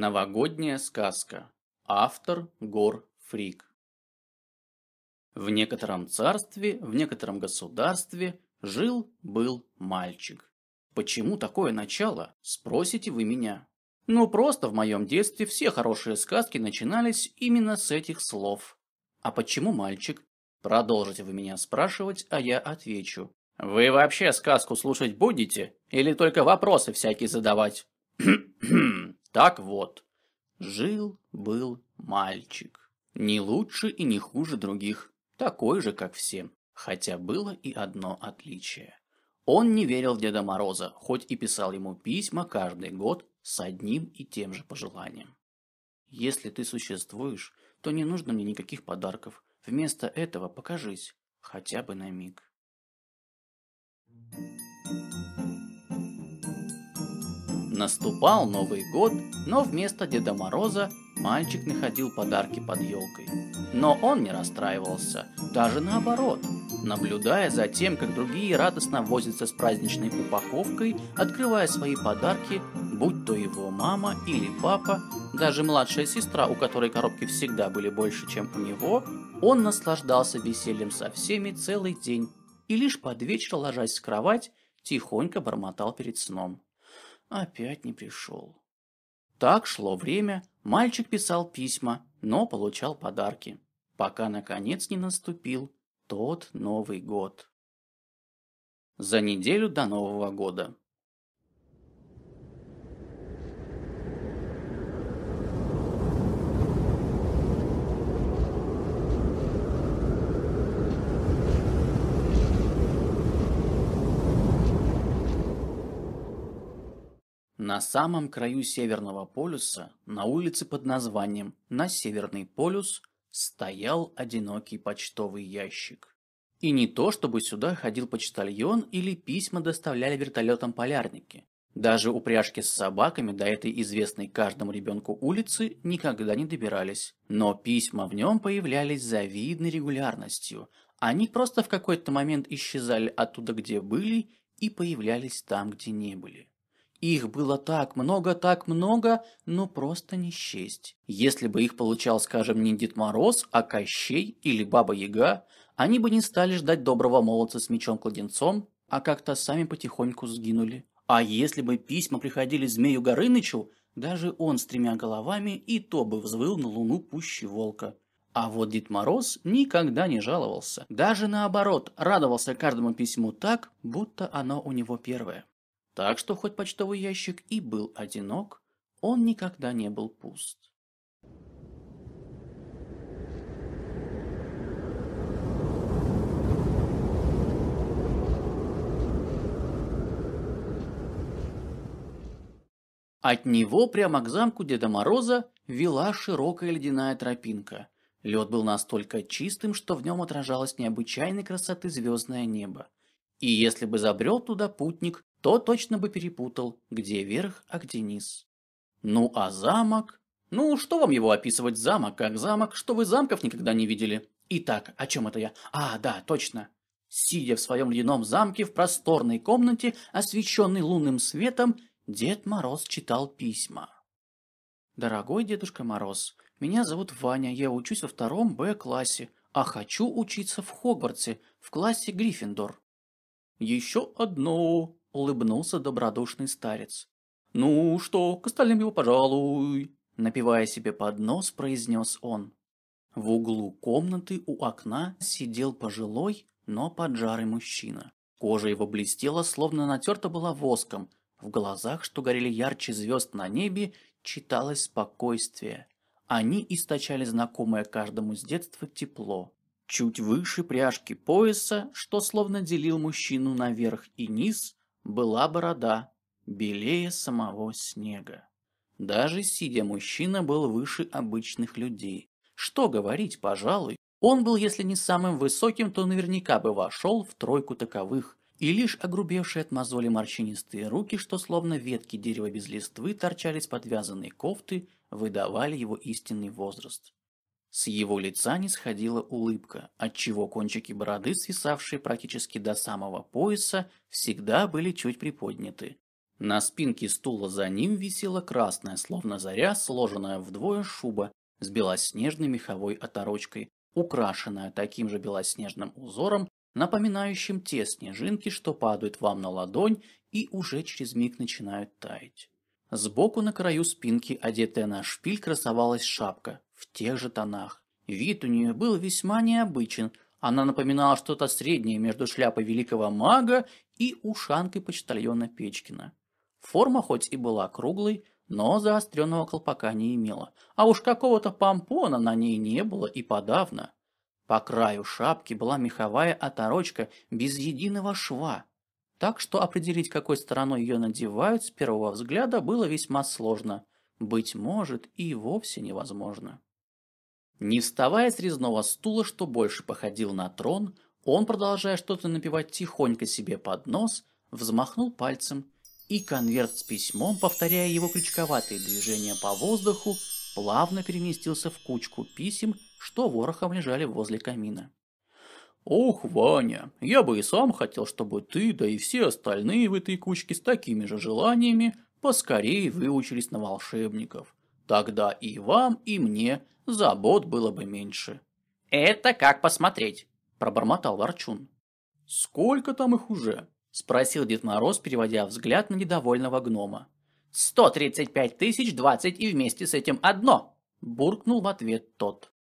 Новогодняя сказка. Автор Гор Фрик. В некотором царстве, в некотором государстве жил-был мальчик. Почему такое начало, спросите вы меня. Ну, просто в моем детстве все хорошие сказки начинались именно с этих слов. А почему мальчик? Продолжите вы меня спрашивать, а я отвечу. Вы вообще сказку слушать будете? Или только вопросы всякие задавать? Так вот, жил-был мальчик. Не лучше и не хуже других, такой же, как все. Хотя было и одно отличие. Он не верил в Деда Мороза, хоть и писал ему письма каждый год с одним и тем же пожеланием. Если ты существуешь, то не нужно мне никаких подарков. Вместо этого покажись, хотя бы на миг. Наступал Новый год, но вместо Деда Мороза мальчик находил подарки под елкой. Но он не расстраивался, даже наоборот. Наблюдая за тем, как другие радостно возятся с праздничной упаковкой, открывая свои подарки, будь то его мама или папа, даже младшая сестра, у которой коробки всегда были больше, чем у него, он наслаждался весельем со всеми целый день и лишь под вечер, ложась в кровать, тихонько бормотал перед сном. Опять не пришел. Так шло время, мальчик писал письма, но получал подарки, пока наконец не наступил тот Новый год. За неделю до Нового года. На самом краю Северного полюса, на улице под названием «На Северный полюс», стоял одинокий почтовый ящик. И не то, чтобы сюда ходил почтальон или письма доставляли вертолетом полярники. Даже упряжки с собаками до этой известной каждому ребенку улицы никогда не добирались. Но письма в нем появлялись с завидной регулярностью. Они просто в какой-то момент исчезали оттуда, где были, и появлялись там, где не были. Их было так много, так много, но просто не счесть. Если бы их получал, скажем, не Дед Мороз, а Кощей или Баба Яга, они бы не стали ждать доброго молодца с мечом-кладенцом, а как-то сами потихоньку сгинули. А если бы письма приходили Змею Горынычу, даже он с тремя головами и то бы взвыл на луну пуще волка. А вот Дед Мороз никогда не жаловался. Даже наоборот, радовался каждому письму так, будто оно у него первое. Так что хоть почтовый ящик и был одинок, он никогда не был пуст. От него прямо к замку Деда Мороза вела широкая ледяная тропинка. Лед был настолько чистым, что в нем отражалось необычайной красоты звездное небо. И если бы забрел туда путник, то точно бы перепутал, где верх, а где низ. Ну а замок? Ну, что вам его описывать замок, как замок, что вы замков никогда не видели? Итак, о чем это я? А, да, точно. Сидя в своем ледяном замке в просторной комнате, освещенной лунным светом, Дед Мороз читал письма. «Дорогой Дедушка Мороз, меня зовут Ваня, я учусь во втором Б-классе, а хочу учиться в Хогвартсе, в классе Гриффиндор. «Еще одно!» — улыбнулся добродушный старец. «Ну что, к остальным его пожалуй!» Напивая себе под нос, произнес он. В углу комнаты у окна сидел пожилой, но поджарый мужчина. Кожа его блестела, словно натерта была воском. В глазах, что горели ярче звезд на небе, читалось спокойствие. Они источали знакомое каждому с детства тепло. Чуть выше пряжки пояса, что словно делил мужчину наверх и низ, была борода, белее самого снега. Даже сидя мужчина был выше обычных людей. Что говорить, пожалуй, он был, если не самым высоким, то наверняка бы вошел в тройку таковых, и лишь огрубевшие от мозоли морщинистые руки, что словно ветки дерева без листвы торчали с подвязанной кофты, выдавали его истинный возраст. С его лица не сходила улыбка, отчего кончики бороды, свисавшие практически до самого пояса, всегда были чуть приподняты. На спинке стула за ним висела красная, словно заря, сложенная вдвое шуба с белоснежной меховой оторочкой, украшенная таким же белоснежным узором, напоминающим те снежинки, что падают вам на ладонь и уже через миг начинают таять. Сбоку на краю спинки, одетая на шпиль, красовалась шапка в тех же тонах. Вид у нее был весьма необычен. Она напоминала что-то среднее между шляпой великого мага и ушанкой почтальона Печкина. Форма хоть и была круглой, но заостренного колпака не имела, а уж какого-то помпона на ней не было и подавно. По краю шапки была меховая оторочка без единого шва, так что определить, какой стороной ее надевают с первого взгляда было весьма сложно, быть может и вовсе невозможно. Не вставая с резного стула, что больше походил на трон, он, продолжая что-то напевать тихонько себе под нос, взмахнул пальцем, и конверт с письмом, повторяя его крючковатые движения по воздуху, плавно переместился в кучку писем, что ворохом лежали возле камина. «Ох, Ваня, я бы и сам хотел, чтобы ты, да и все остальные в этой кучке с такими же желаниями поскорее выучились на волшебников. Тогда и вам, и мне забот было бы меньше». «Это как посмотреть», – пробормотал Ворчун. «Сколько там их уже?» – спросил Дед Мороз, переводя взгляд на недовольного гнома. «Сто тридцать пять тысяч двадцать и вместе с этим одно!» – буркнул в ответ тот.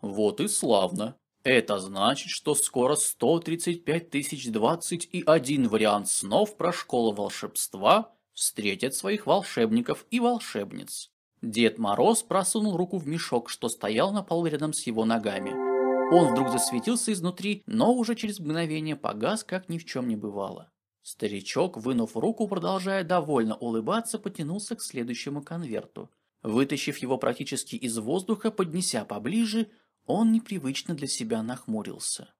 «Вот и славно. Это значит, что скоро 135 тысяч 21 вариант снов про школу волшебства встретят своих волшебников и волшебниц». Дед Мороз просунул руку в мешок, что стоял на полу рядом с его ногами. Он вдруг засветился изнутри, но уже через мгновение погас, как ни в чем не бывало. Старичок, вынув руку, продолжая довольно улыбаться, потянулся к следующему конверту. Вытащив его практически из воздуха, поднеся поближе, он непривычно для себя нахмурился.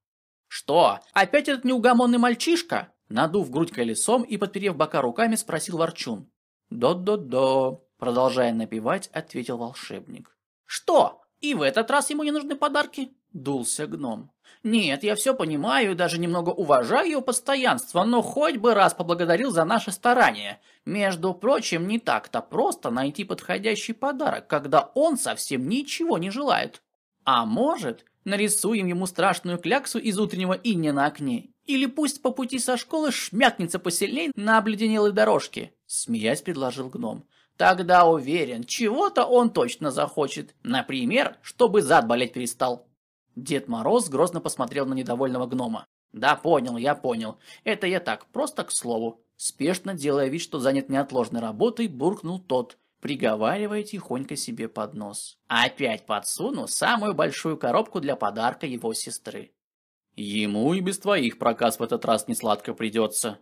«Что, опять этот неугомонный мальчишка?» Надув грудь колесом и подперев бока руками, спросил Ворчун. «Да-да-да», продолжая напевать, ответил волшебник. «Что, и в этот раз ему не нужны подарки?» Дулся гном. «Нет, я все понимаю и даже немного уважаю его постоянство, но хоть бы раз поблагодарил за наше старание. Между прочим, не так-то просто найти подходящий подарок, когда он совсем ничего не желает. А может, нарисуем ему страшную кляксу из утреннего иния на окне? Или пусть по пути со школы шмякнется посильней на обледенелой дорожке?» Смеясь, предложил гном. Тогда уверен, чего-то он точно захочет. Например, чтобы зад болеть перестал. Дед Мороз грозно посмотрел на недовольного гнома. «Да, понял, я понял. Это я так, просто к слову». Спешно, делая вид, что занят неотложной работой, буркнул тот, приговаривая тихонько себе под нос. «Опять подсуну самую большую коробку для подарка его сестры». «Ему и без твоих проказ в этот раз не сладко придется».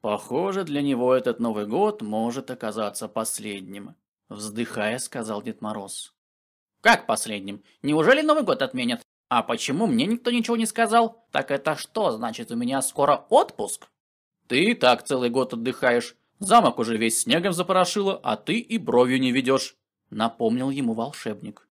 «Похоже, для него этот Новый год может оказаться последним», — вздыхая, сказал Дед Мороз. Как последним? Неужели Новый год отменят? А почему мне никто ничего не сказал? Так это что, значит, у меня скоро отпуск? Ты и так целый год отдыхаешь. Замок уже весь снегом запорошило, а ты и бровью не ведешь. Напомнил ему волшебник.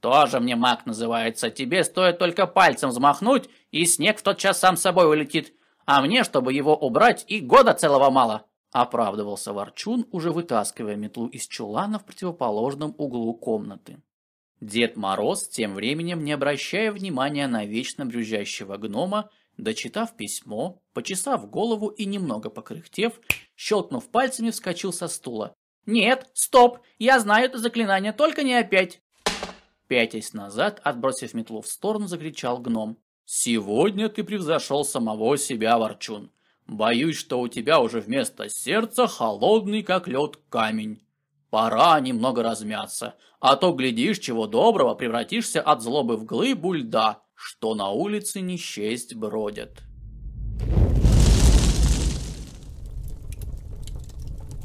Тоже мне маг называется. Тебе стоит только пальцем взмахнуть, и снег в тот час сам собой улетит. А мне, чтобы его убрать, и года целого мало. Оправдывался Ворчун, уже вытаскивая метлу из чулана в противоположном углу комнаты. Дед Мороз, тем временем, не обращая внимания на вечно брюзжащего гнома, дочитав письмо, почесав голову и немного покряхтев, щелкнув пальцами, вскочил со стула. «Нет, стоп! Я знаю это заклинание, только не опять!» Пятясь назад, отбросив метлу в сторону, закричал гном. «Сегодня ты превзошел самого себя, Ворчун. Боюсь, что у тебя уже вместо сердца холодный, как лед, камень. Пора немного размяться, а то, глядишь, чего доброго, превратишься от злобы в глыбу льда, что на улице не счесть бродят.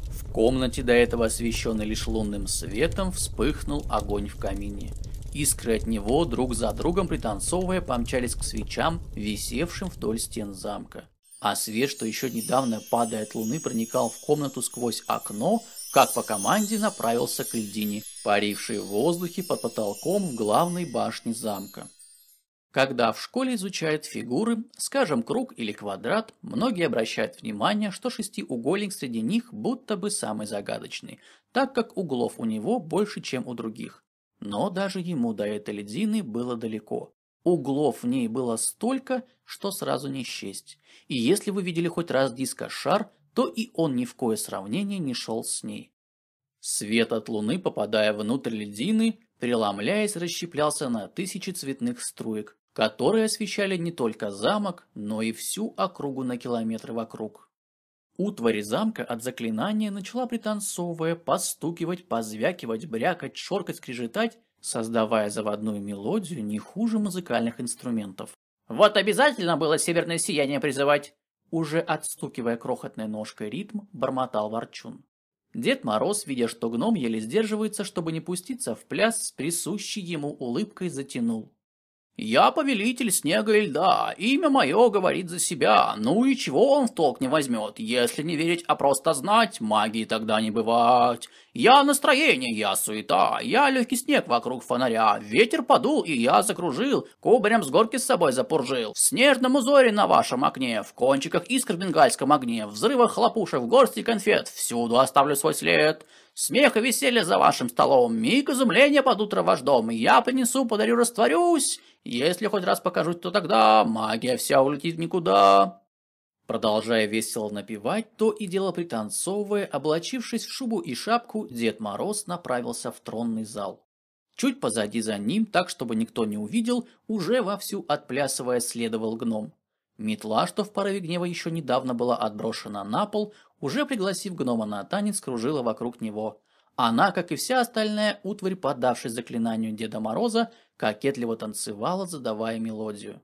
В комнате, до этого освещенной лишь лунным светом, вспыхнул огонь в камине. Искры от него, друг за другом пританцовывая, помчались к свечам, висевшим вдоль стен замка. А свет, что еще недавно, падая от луны, проникал в комнату сквозь окно, как по команде направился к льдине, парившей в воздухе под потолком в главной башне замка. Когда в школе изучают фигуры, скажем, круг или квадрат, многие обращают внимание, что шестиугольник среди них будто бы самый загадочный, так как углов у него больше, чем у других. Но даже ему до этой льдины было далеко. Углов в ней было столько, что сразу не счесть. И если вы видели хоть раз диско-шар, то и он ни в кое сравнение не шел с ней. Свет от луны, попадая внутрь льдины, преломляясь, расщеплялся на тысячи цветных струек, которые освещали не только замок, но и всю округу на километры вокруг. Утварь замка от заклинания начала пританцовывая, постукивать, позвякивать, брякать, шоркать, скрежетать, создавая заводную мелодию не хуже музыкальных инструментов. «Вот обязательно было северное сияние призывать!» Уже отстукивая крохотной ножкой ритм, бормотал Ворчун. Дед Мороз, видя, что гном еле сдерживается, чтобы не пуститься в пляс, с присущей ему улыбкой затянул. «Я повелитель снега и льда, имя мое говорит за себя, ну и чего он в толк не возьмет, если не верить, а просто знать, магии тогда не бывать. Я настроение, я суета, я легкий снег вокруг фонаря, ветер подул, и я закружил, кубарем с горки с собой запуржил, в снежном узоре на вашем окне, в кончиках искр в бенгальском огне, взрывах хлопушек, в горсти конфет, всюду оставлю свой след». Смех и веселье за вашим столом, миг изумления под утро ваш дом. Я принесу, подарю, растворюсь. Если хоть раз покажусь, то тогда магия вся улетит никуда. Продолжая весело напевать, то и дело пританцовывая, облачившись в шубу и шапку, Дед Мороз направился в тронный зал. Чуть позади за ним, так чтобы никто не увидел, уже вовсю отплясывая следовал гном. Метла, что в порыве гнева еще недавно была отброшена на пол, уже пригласив гнома на танец, кружила вокруг него. Она, как и вся остальная утварь, поддавшись заклинанию Деда Мороза, кокетливо танцевала, задавая мелодию.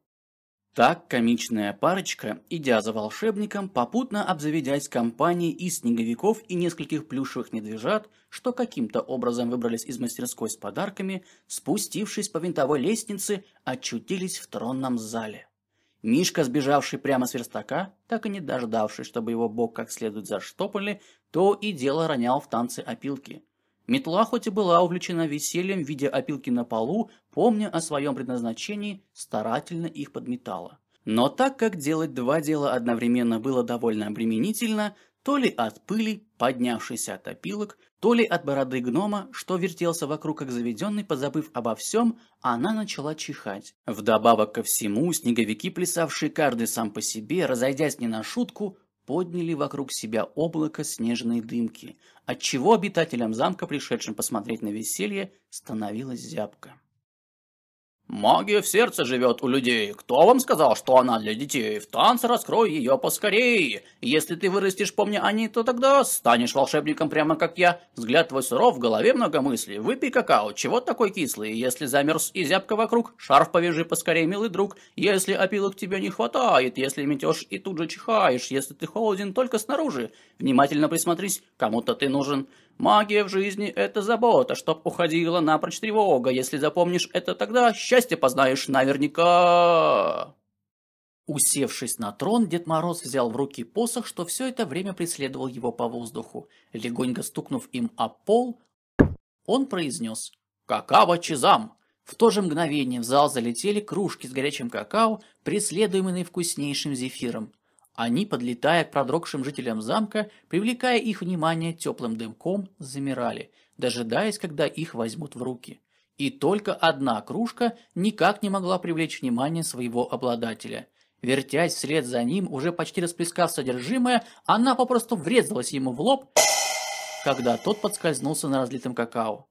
Так комичная парочка, идя за волшебником, попутно обзаведясь компанией из снеговиков и нескольких плюшевых медвежат, что каким-то образом выбрались из мастерской с подарками, спустившись по винтовой лестнице, очутились в тронном зале. Мишка, сбежавший прямо с верстака, так и не дождавшись, чтобы его бок как следует заштопали, то и дело ронял в танце опилки. Метла хоть и была увлечена весельем, видя опилки на полу, помня о своем предназначении, старательно их подметала. Но так как делать два дела одновременно было довольно обременительно, то ли от пыли, поднявшейся от опилок, то ли от бороды гнома, что вертелся вокруг как заведенный, позабыв обо всем, она начала чихать. Вдобавок ко всему, снеговики, плясавшие каждый сам по себе, разойдясь не на шутку, подняли вокруг себя облако снежной дымки, отчего обитателям замка, пришедшим посмотреть на веселье, становилась зябко. Магия в сердце живет у людей. Кто вам сказал, что она для детей? В танце раскрой ее поскорее. Если ты вырастешь, помня о ней, то тогда станешь волшебником прямо как я. Взгляд твой суров, в голове много мыслей. Выпей какао, чего такой кислый? Если замерз и зябко вокруг, шарф повяжи поскорее, милый друг. Если опилок тебе не хватает, если метешь и тут же чихаешь, если ты холоден только снаружи, внимательно присмотрись, кому-то ты нужен. Магия в жизни – это забота, чтоб уходила напрочь тревога. Если запомнишь это, тогда счастье познаешь наверняка. Усевшись на трон, Дед Мороз взял в руки посох, что все это время преследовал его по воздуху. Легонько стукнув им о пол, он произнес «Какао чизам!». В то же мгновение в зал залетели кружки с горячим какао, преследуемые вкуснейшим зефиром. Они, подлетая к продрогшим жителям замка, привлекая их внимание теплым дымком, замирали, дожидаясь, когда их возьмут в руки. И только одна кружка никак не могла привлечь внимание своего обладателя. Вертясь вслед за ним, уже почти расплескав содержимое, она попросту врезалась ему в лоб, когда тот подскользнулся на разлитом какао.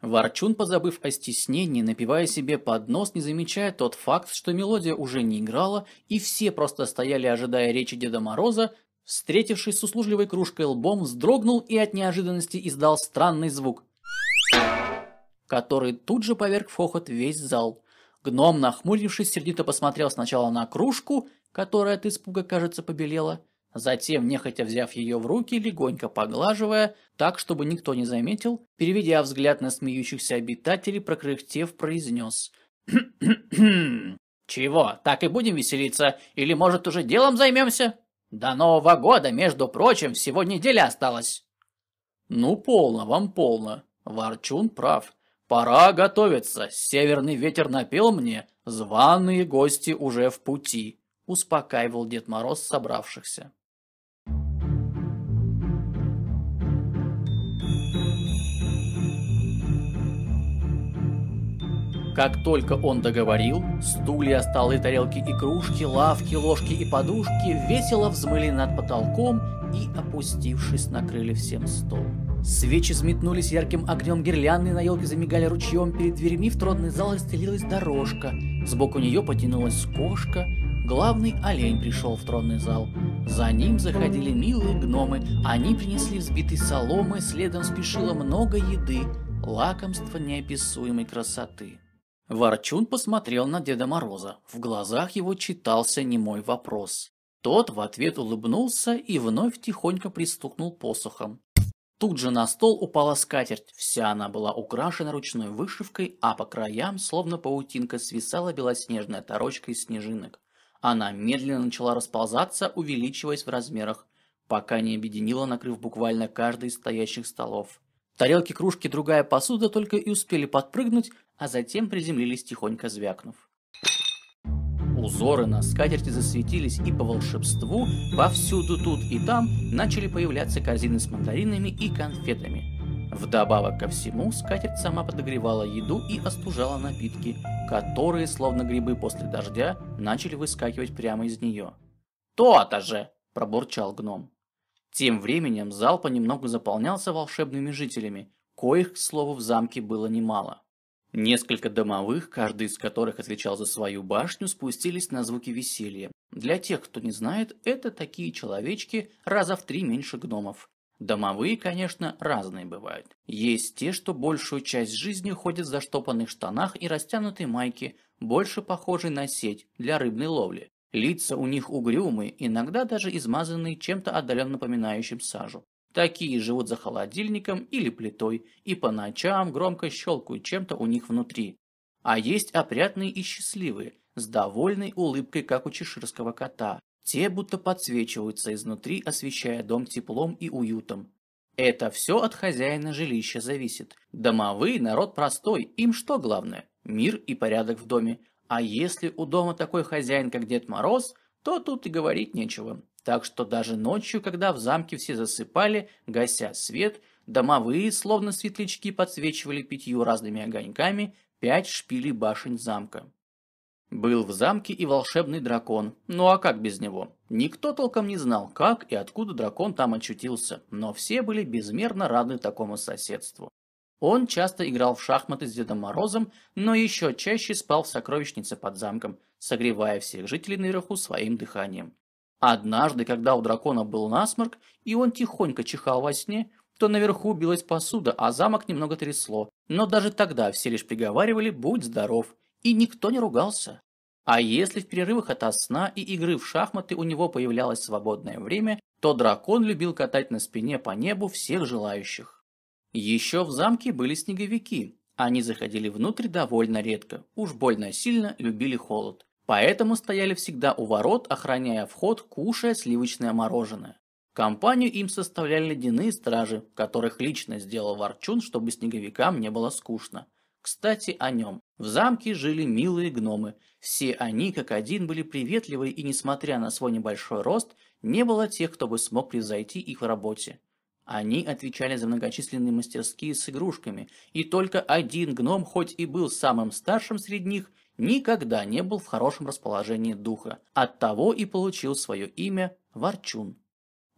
Ворчун, позабыв о стеснении, напивая себе под нос, не замечая тот факт, что мелодия уже не играла, и все просто стояли, ожидая речи Деда Мороза, встретившись с услужливой кружкой лбом, вздрогнул и от неожиданности издал странный звук, который тут же поверг в хохот весь зал. Гном, нахмурившись, сердито посмотрел сначала на кружку, которая от испуга, кажется, побелела, Затем, нехотя взяв ее в руки, легонько поглаживая, так, чтобы никто не заметил, переведя взгляд на смеющихся обитателей, прокряхтев, произнес. «Чего, так и будем веселиться? Или, может, уже делом займемся? До Нового года, между прочим, всего неделя осталась». «Ну, полно вам, полно. Ворчун прав. Пора готовиться. Северный ветер напел мне. Званые гости уже в пути, успокаивал Дед Мороз собравшихся. Как только он договорил, стулья, столы, тарелки и кружки, лавки, ложки и подушки весело взмыли над потолком и, опустившись, накрыли всем стол. Свечи взметнулись ярким огнем гирлянды, на елке замигали ручьем, перед дверьми в тронный зал расстелилась дорожка. Сбоку нее потянулась кошка, главный олень пришел в тронный зал. За ним заходили милые гномы, они принесли взбитый соломы, следом спешило много еды, лакомства неописуемой красоты. Ворчун посмотрел на Деда Мороза. В глазах его читался немой вопрос. Тот в ответ улыбнулся и вновь тихонько пристукнул посохом. Тут же на стол упала скатерть. Вся она была украшена ручной вышивкой, а по краям, словно паутинка, свисала белоснежная торочка из снежинок. Она медленно начала расползаться, увеличиваясь в размерах, пока не объединила, накрыв буквально каждый из стоящих столов. Тарелки, кружки, другая посуда только и успели подпрыгнуть, а затем приземлились тихонько звякнув. Узоры на скатерти засветились, и по волшебству повсюду тут и там начали появляться корзины с мандаринами и конфетами. Вдобавок ко всему, скатерть сама подогревала еду и остужала напитки, которые, словно грибы после дождя, начали выскакивать прямо из нее. «То-то же!» – пробурчал гном. Тем временем зал понемногу заполнялся волшебными жителями, коих, к слову, в замке было немало. Несколько домовых, каждый из которых отвечал за свою башню, спустились на звуки веселья. Для тех, кто не знает, это такие человечки раза в три меньше гномов. Домовые, конечно, разные бывают. Есть те, что большую часть жизни ходят в заштопанных штанах и растянутой майке, больше похожей на сеть для рыбной ловли. Лица у них угрюмые, иногда даже измазанные чем-то отдаленно напоминающим сажу. Такие живут за холодильником или плитой и по ночам громко щелкают чем-то у них внутри. А есть опрятные и счастливые, с довольной улыбкой, как у чеширского кота. Те будто подсвечиваются изнутри, освещая дом теплом и уютом. Это все от хозяина жилища зависит. Домовые народ простой, им что главное? Мир и порядок в доме. А если у дома такой хозяин, как Дед Мороз, то тут и говорить нечего. Так что даже ночью, когда в замке все засыпали, гася свет, домовые, словно светлячки, подсвечивали пятью разными огоньками пять шпилей башен замка. Был в замке и волшебный дракон. Ну а как без него? Никто толком не знал, как и откуда дракон там очутился, но все были безмерно рады такому соседству. Он часто играл в шахматы с Дедом Морозом, но еще чаще спал в сокровищнице под замком, согревая всех жителей наверху своим дыханием. Однажды, когда у дракона был насморк, и он тихонько чихал во сне, то наверху билась посуда, а замок немного трясло. Но даже тогда все лишь приговаривали «будь здоров», и никто не ругался. А если в перерывах от сна и игры в шахматы у него появлялось свободное время, то дракон любил катать на спине по небу всех желающих. Еще в замке были снеговики. Они заходили внутрь довольно редко, уж больно сильно любили холод. Поэтому стояли всегда у ворот, охраняя вход, кушая сливочное мороженое. Компанию им составляли ледяные стражи, которых лично сделал Ворчун, чтобы снеговикам не было скучно. Кстати, о нем. В замке жили милые гномы. Все они, как один, были приветливы, и несмотря на свой небольшой рост, не было тех, кто бы смог превзойти их в работе. Они отвечали за многочисленные мастерские с игрушками, и только один гном, хоть и был самым старшим среди них, никогда не был в хорошем расположении духа. Оттого и получил свое имя Ворчун.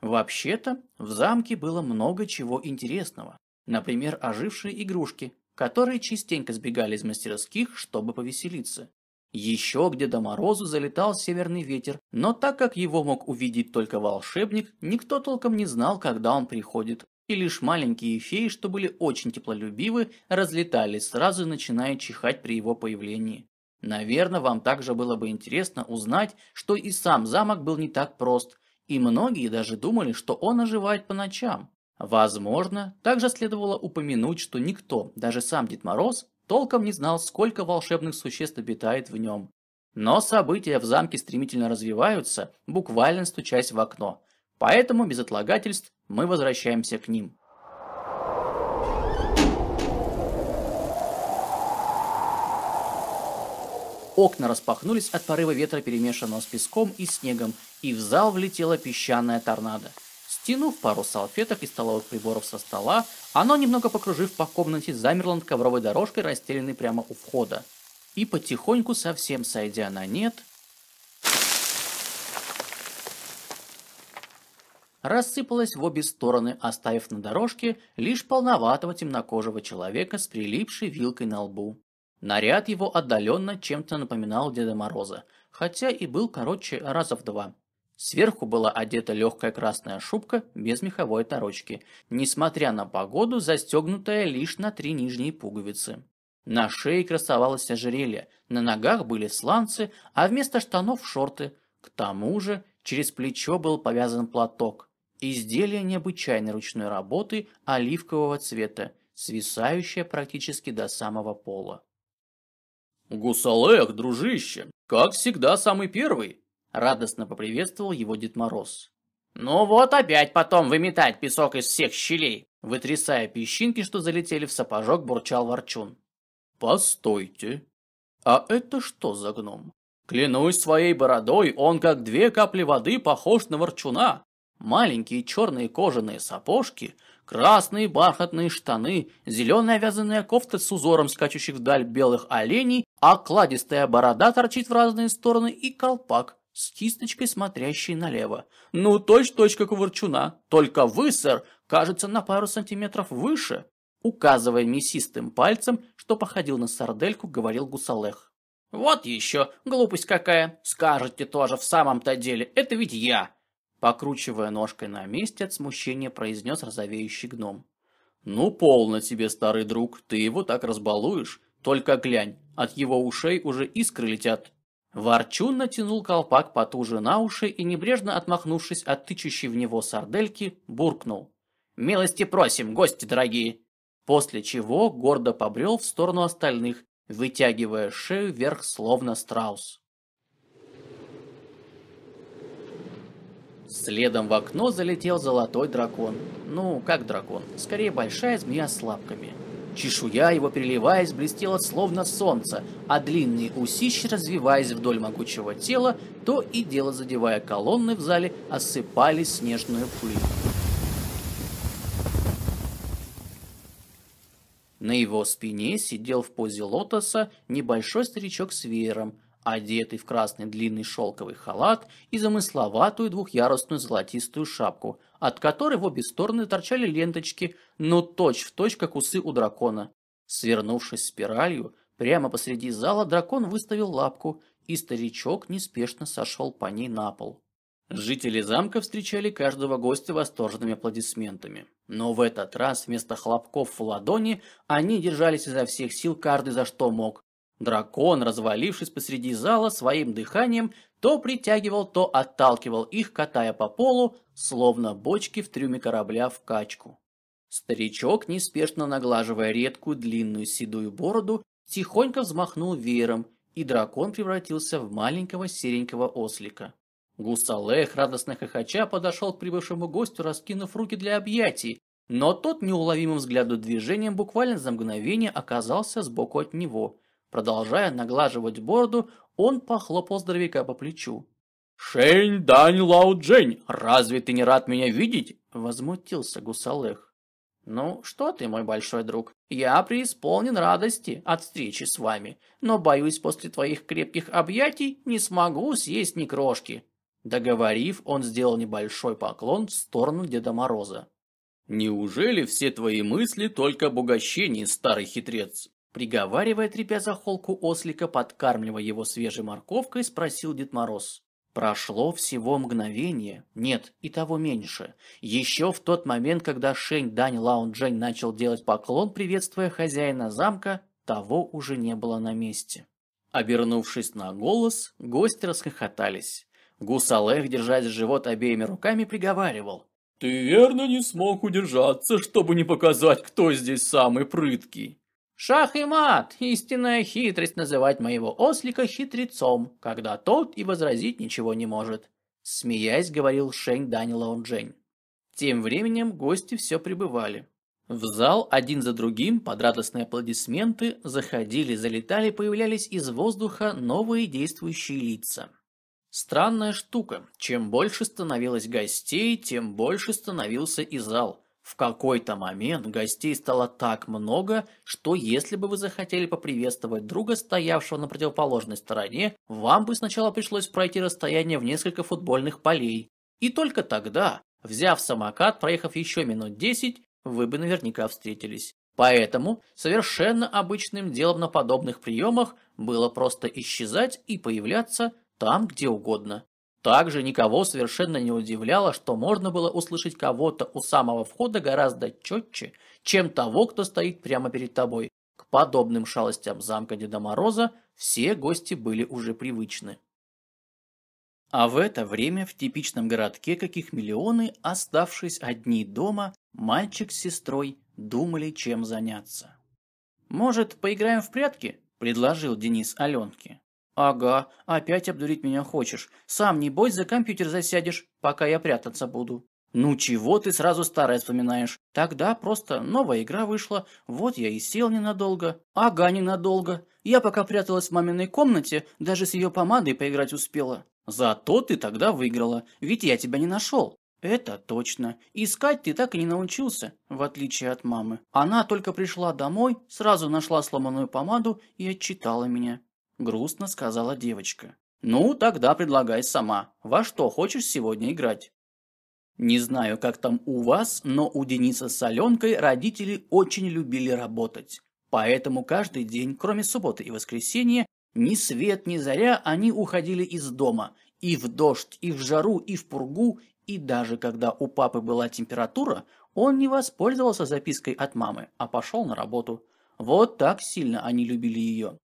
Вообще-то, в замке было много чего интересного. Например, ожившие игрушки, которые частенько сбегали из мастерских, чтобы повеселиться. Еще где до морозу залетал северный ветер, но так как его мог увидеть только волшебник, никто толком не знал, когда он приходит. И лишь маленькие феи, что были очень теплолюбивы, разлетались сразу, начиная чихать при его появлении. Наверное, вам также было бы интересно узнать, что и сам замок был не так прост, и многие даже думали, что он оживает по ночам. Возможно, также следовало упомянуть, что никто, даже сам Дед Мороз, толком не знал, сколько волшебных существ обитает в нем. Но события в замке стремительно развиваются, буквально стучась в окно. Поэтому без отлагательств мы возвращаемся к ним. окна распахнулись от порыва ветра, перемешанного с песком и снегом, и в зал влетела песчаная торнадо. Стянув пару салфеток и столовых приборов со стола, оно, немного покружив по комнате, замерло над ковровой дорожкой, расстеленной прямо у входа. И потихоньку, совсем сойдя на нет, рассыпалась в обе стороны, оставив на дорожке лишь полноватого темнокожего человека с прилипшей вилкой на лбу. Наряд его отдаленно чем-то напоминал Деда Мороза, хотя и был короче раза в два. Сверху была одета легкая красная шубка без меховой торочки, несмотря на погоду, застегнутая лишь на три нижние пуговицы. На шее красовалось ожерелье, на ногах были сланцы, а вместо штанов шорты. К тому же через плечо был повязан платок. Изделие необычайной ручной работы оливкового цвета, свисающее практически до самого пола. «Гусалех, дружище, как всегда самый первый!» Радостно поприветствовал его Дед Мороз. «Ну вот опять потом выметать песок из всех щелей!» Вытрясая песчинки, что залетели в сапожок, бурчал Ворчун. «Постойте, а это что за гном? Клянусь своей бородой, он как две капли воды похож на Ворчуна. Маленькие черные кожаные сапожки, красные бархатные штаны, зеленая вязаная кофта с узором скачущих вдаль белых оленей, а кладистая борода торчит в разные стороны и колпак с кисточкой, смотрящей налево. Ну, точь-точь, как у ворчуна. Только вы, сэр, кажется, на пару сантиметров выше. Указывая мясистым пальцем, что походил на сардельку, говорил Гусалех. Вот еще, глупость какая. Скажете тоже, в самом-то деле, это ведь я. Покручивая ножкой на месте, от смущения произнес розовеющий гном. «Ну, полно тебе, старый друг, ты его так разбалуешь. Только глянь, от его ушей уже искры летят». Ворчун натянул колпак потуже на уши и, небрежно отмахнувшись от тычущей в него сардельки, буркнул. «Милости просим, гости дорогие!» После чего гордо побрел в сторону остальных, вытягивая шею вверх, словно страус. Следом в окно залетел золотой дракон. Ну, как дракон? Скорее, большая змея с лапками. Чешуя его, переливаясь, блестела словно солнце, а длинные усищи, развиваясь вдоль могучего тела, то и дело задевая колонны в зале, осыпали снежную пыль. На его спине сидел в позе лотоса небольшой старичок с веером, одетый в красный длинный шелковый халат и замысловатую двухъярусную золотистую шапку, от которой в обе стороны торчали ленточки, но точь-в-точь, как усы у дракона. Свернувшись спиралью, прямо посреди зала дракон выставил лапку, и старичок неспешно сошел по ней на пол. Жители замка встречали каждого гостя восторженными аплодисментами. Но в этот раз вместо хлопков в ладони они держались изо всех сил каждый за что мог, Дракон, развалившись посреди зала своим дыханием, то притягивал, то отталкивал их, катая по полу, словно бочки в трюме корабля в качку. Старичок, неспешно наглаживая редкую длинную седую бороду, тихонько взмахнул веером, и дракон превратился в маленького серенького ослика. Гусалех, радостно хохоча, подошел к прибывшему гостю, раскинув руки для объятий, но тот неуловимым взгляду движением буквально за мгновение оказался сбоку от него – Продолжая наглаживать бороду, он похлопал здоровяка по плечу. «Шень Дань Лао Джень, разве ты не рад меня видеть?» Возмутился Гусалех. «Ну, что ты, мой большой друг, я преисполнен радости от встречи с вами, но, боюсь, после твоих крепких объятий не смогу съесть ни крошки». Договорив, он сделал небольшой поклон в сторону Деда Мороза. «Неужели все твои мысли только об угощении, старый хитрец?» Приговаривая, трепя за холку ослика, подкармливая его свежей морковкой, спросил Дед Мороз. Прошло всего мгновение, нет, и того меньше. Еще в тот момент, когда Шень Дань Лаун Джень начал делать поклон, приветствуя хозяина замка, того уже не было на месте. Обернувшись на голос, гости расхохотались. Гусалех, держась живот обеими руками, приговаривал. «Ты верно не смог удержаться, чтобы не показать, кто здесь самый прыткий?» Шах и мат, истинная хитрость называть моего ослика хитрецом, когда тот и возразить ничего не может. Смеясь, говорил Шэнь Дань Лаун Джень. Тем временем гости все прибывали. В зал один за другим под радостные аплодисменты заходили, залетали, появлялись из воздуха новые действующие лица. Странная штука. Чем больше становилось гостей, тем больше становился и зал. В какой-то момент гостей стало так много, что если бы вы захотели поприветствовать друга, стоявшего на противоположной стороне, вам бы сначала пришлось пройти расстояние в несколько футбольных полей. И только тогда, взяв самокат, проехав еще минут 10, вы бы наверняка встретились. Поэтому совершенно обычным делом на подобных приемах было просто исчезать и появляться там, где угодно. Также никого совершенно не удивляло, что можно было услышать кого-то у самого входа гораздо четче, чем того, кто стоит прямо перед тобой. К подобным шалостям замка Деда Мороза все гости были уже привычны. А в это время в типичном городке, каких миллионы, оставшись одни дома, мальчик с сестрой думали, чем заняться. «Может, поиграем в прятки?» – предложил Денис Аленке. «Ага, опять обдурить меня хочешь. Сам, небось, за компьютер засядешь, пока я прятаться буду». «Ну чего ты сразу старое вспоминаешь? Тогда просто новая игра вышла, вот я и сел ненадолго». «Ага, ненадолго. Я пока пряталась в маминой комнате, даже с ее помадой поиграть успела». Зато ты тогда выиграла, ведь я тебя не нашел. Это точно. Искать ты так и не научился, в отличие от мамы. Она только пришла домой, сразу нашла сломанную помаду и отчитала меня. Грустно сказала девочка. Ну, тогда предлагай сама. Во что хочешь сегодня играть? Не знаю, как там у вас, но у Дениса с Аленкой родители очень любили работать. Поэтому каждый день, кроме субботы и воскресенья, ни свет, ни заря они уходили из дома. И в дождь, и в жару, и в пургу, и даже когда у папы была температура, он не воспользовался запиской от мамы, а пошел на работу. Вот так сильно они любили ее.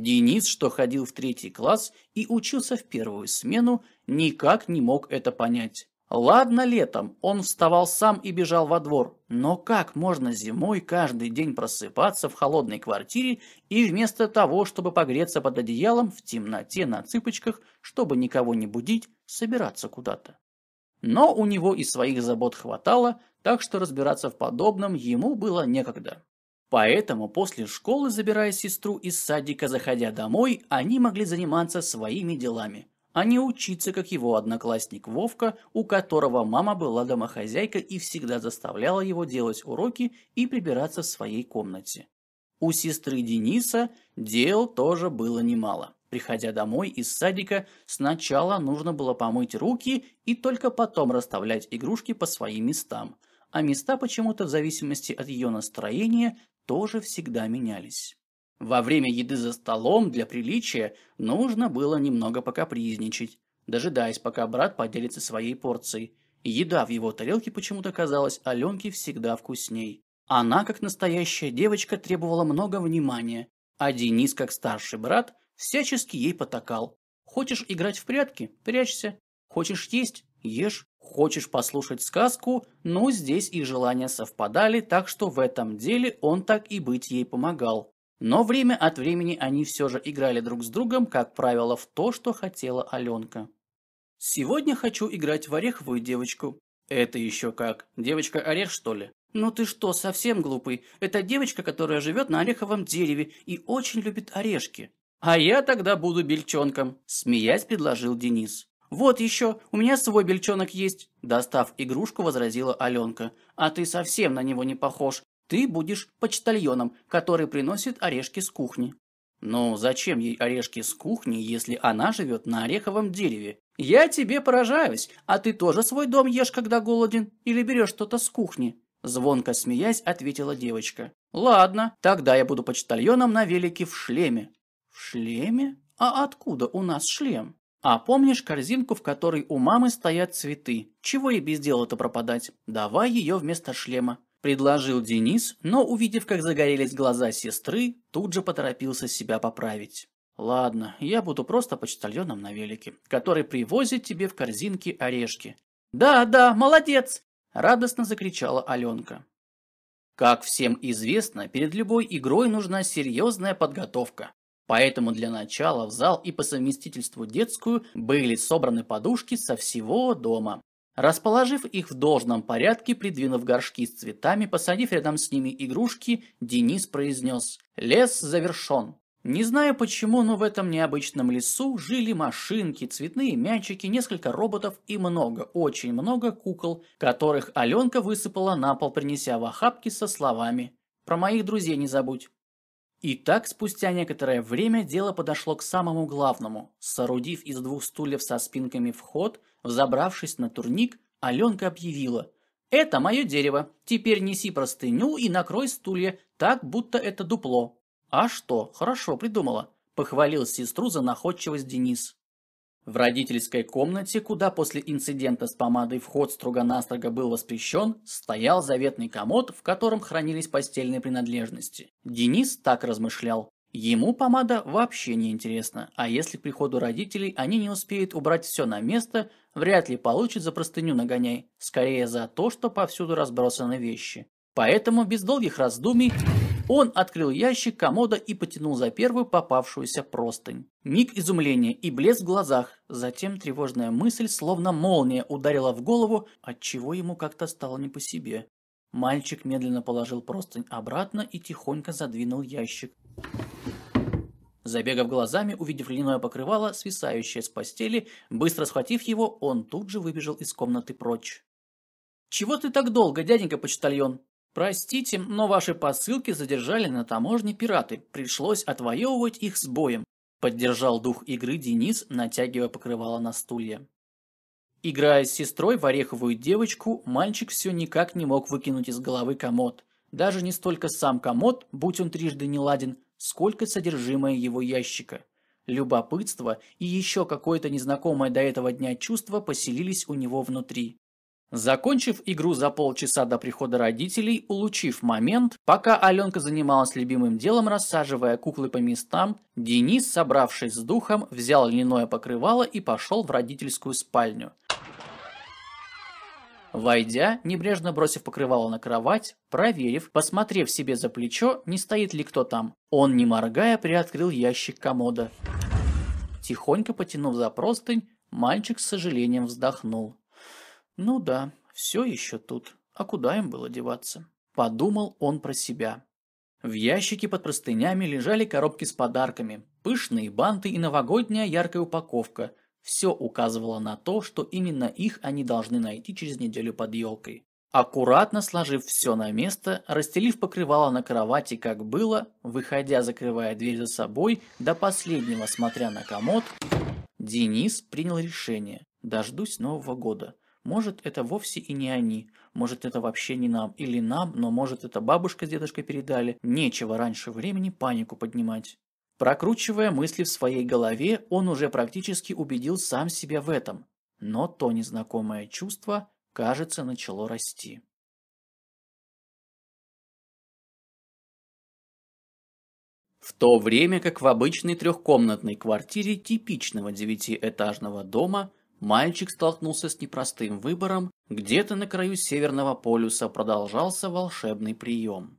Денис, что ходил в третий класс и учился в первую смену, никак не мог это понять. Ладно летом, он вставал сам и бежал во двор, но как можно зимой каждый день просыпаться в холодной квартире и вместо того, чтобы погреться под одеялом в темноте на цыпочках, чтобы никого не будить, собираться куда-то? Но у него и своих забот хватало, так что разбираться в подобном ему было некогда. Поэтому после школы, забирая сестру из садика, заходя домой, они могли заниматься своими делами – а не учиться, как его одноклассник Вовка, у которого мама была домохозяйка и всегда заставляла его делать уроки и прибираться в своей комнате. У сестры Дениса дел тоже было немало. Приходя домой из садика, сначала нужно было помыть руки и только потом расставлять игрушки по своим местам, а места почему-то в зависимости от ее настроения тоже всегда менялись. Во время еды за столом для приличия нужно было немного покапризничать, дожидаясь, пока брат поделится своей порцией. еда в его тарелке почему-то казалась Аленке всегда вкусней. Она, как настоящая девочка, требовала много внимания, а Денис, как старший брат, всячески ей потакал. Хочешь играть в прятки? Прячься. Хочешь есть? Ешь. Хочешь послушать сказку? Ну, здесь их желания совпадали, так что в этом деле он так и быть ей помогал. Но время от времени они все же играли друг с другом, как правило, в то, что хотела Аленка. «Сегодня хочу играть в ореховую девочку». «Это еще как? Девочка-орех, что ли?» «Ну ты что, совсем глупый? Это девочка, которая живет на ореховом дереве и очень любит орешки». «А я тогда буду бельчонком», – смеясь предложил Денис. «Вот еще, у меня свой бельчонок есть», – достав игрушку, возразила Аленка. «А ты совсем на него не похож. Ты будешь почтальоном, который приносит орешки с кухни. Но зачем ей орешки с кухни, если она живет на ореховом дереве? Я тебе поражаюсь, а ты тоже свой дом ешь, когда голоден, или берешь что-то с кухни? Звонко смеясь, ответила девочка. Ладно, тогда я буду почтальоном на велике в шлеме. В шлеме? А откуда у нас шлем? А помнишь корзинку, в которой у мамы стоят цветы? Чего ей без дела-то пропадать? Давай ее вместо шлема. Предложил Денис, но, увидев, как загорелись глаза сестры, тут же поторопился себя поправить. «Ладно, я буду просто почтальоном на велике, который привозит тебе в корзинке орешки». «Да, да, молодец!» – радостно закричала Аленка. Как всем известно, перед любой игрой нужна серьезная подготовка. Поэтому для начала в зал и по совместительству детскую были собраны подушки со всего дома. Расположив их в должном порядке, придвинув горшки с цветами, посадив рядом с ними игрушки, Денис произнес «Лес завершен». Не знаю почему, но в этом необычном лесу жили машинки, цветные мячики, несколько роботов и много, очень много кукол, которых Аленка высыпала на пол, принеся в охапки со словами «Про моих друзей не забудь». И так, спустя некоторое время, дело подошло к самому главному. Соорудив из двух стульев со спинками вход, взобравшись на турник, Аленка объявила «Это мое дерево, теперь неси простыню и накрой стулья, так, будто это дупло». «А что, хорошо придумала», – похвалил сестру за находчивость Денис. В родительской комнате, куда после инцидента с помадой вход строго-настрого был воспрещен, стоял заветный комод, в котором хранились постельные принадлежности. Денис так размышлял. Ему помада вообще не интересна, а если к приходу родителей они не успеют убрать все на место, вряд ли получат за простыню нагоняй, скорее за то, что повсюду разбросаны вещи. Поэтому без долгих раздумий он открыл ящик комода и потянул за первую попавшуюся простынь. Миг изумления и блеск в глазах, затем тревожная мысль, словно молния, ударила в голову, отчего ему как-то стало не по себе. Мальчик медленно положил простынь обратно и тихонько задвинул ящик. Забегав глазами, увидев льняное покрывало, свисающее с постели, быстро схватив его, он тут же выбежал из комнаты прочь. «Чего ты так долго, дяденька почтальон?» Простите, но ваши посылки задержали на таможне пираты. Пришлось отвоевывать их с боем. Поддержал дух игры Денис, натягивая покрывало на стулья. Играя с сестрой в ореховую девочку, мальчик все никак не мог выкинуть из головы комод. Даже не столько сам комод, будь он трижды не ладен, сколько содержимое его ящика. Любопытство и еще какое-то незнакомое до этого дня чувство поселились у него внутри. Закончив игру за полчаса до прихода родителей, улучив момент, пока Аленка занималась любимым делом, рассаживая куклы по местам, Денис, собравшись с духом, взял льняное покрывало и пошел в родительскую спальню. Войдя, небрежно бросив покрывало на кровать, проверив, посмотрев себе за плечо, не стоит ли кто там, он, не моргая, приоткрыл ящик комода. Тихонько потянув за простынь, мальчик с сожалением вздохнул. Ну да, все еще тут. А куда им было деваться? Подумал он про себя. В ящике под простынями лежали коробки с подарками, пышные банты и новогодняя яркая упаковка. Все указывало на то, что именно их они должны найти через неделю под елкой. Аккуратно сложив все на место, расстелив покрывало на кровати, как было, выходя, закрывая дверь за собой, до последнего смотря на комод, Денис принял решение. Дождусь Нового года. Может, это вовсе и не они, может, это вообще не нам, или нам, но может, это бабушка с дедушкой передали. Нечего раньше времени панику поднимать. Прокручивая мысли в своей голове, он уже практически убедил сам себя в этом. Но то незнакомое чувство, кажется, начало расти. В то время как в обычной трехкомнатной квартире типичного девятиэтажного дома мальчик столкнулся с непростым выбором, где-то на краю Северного полюса продолжался волшебный прием.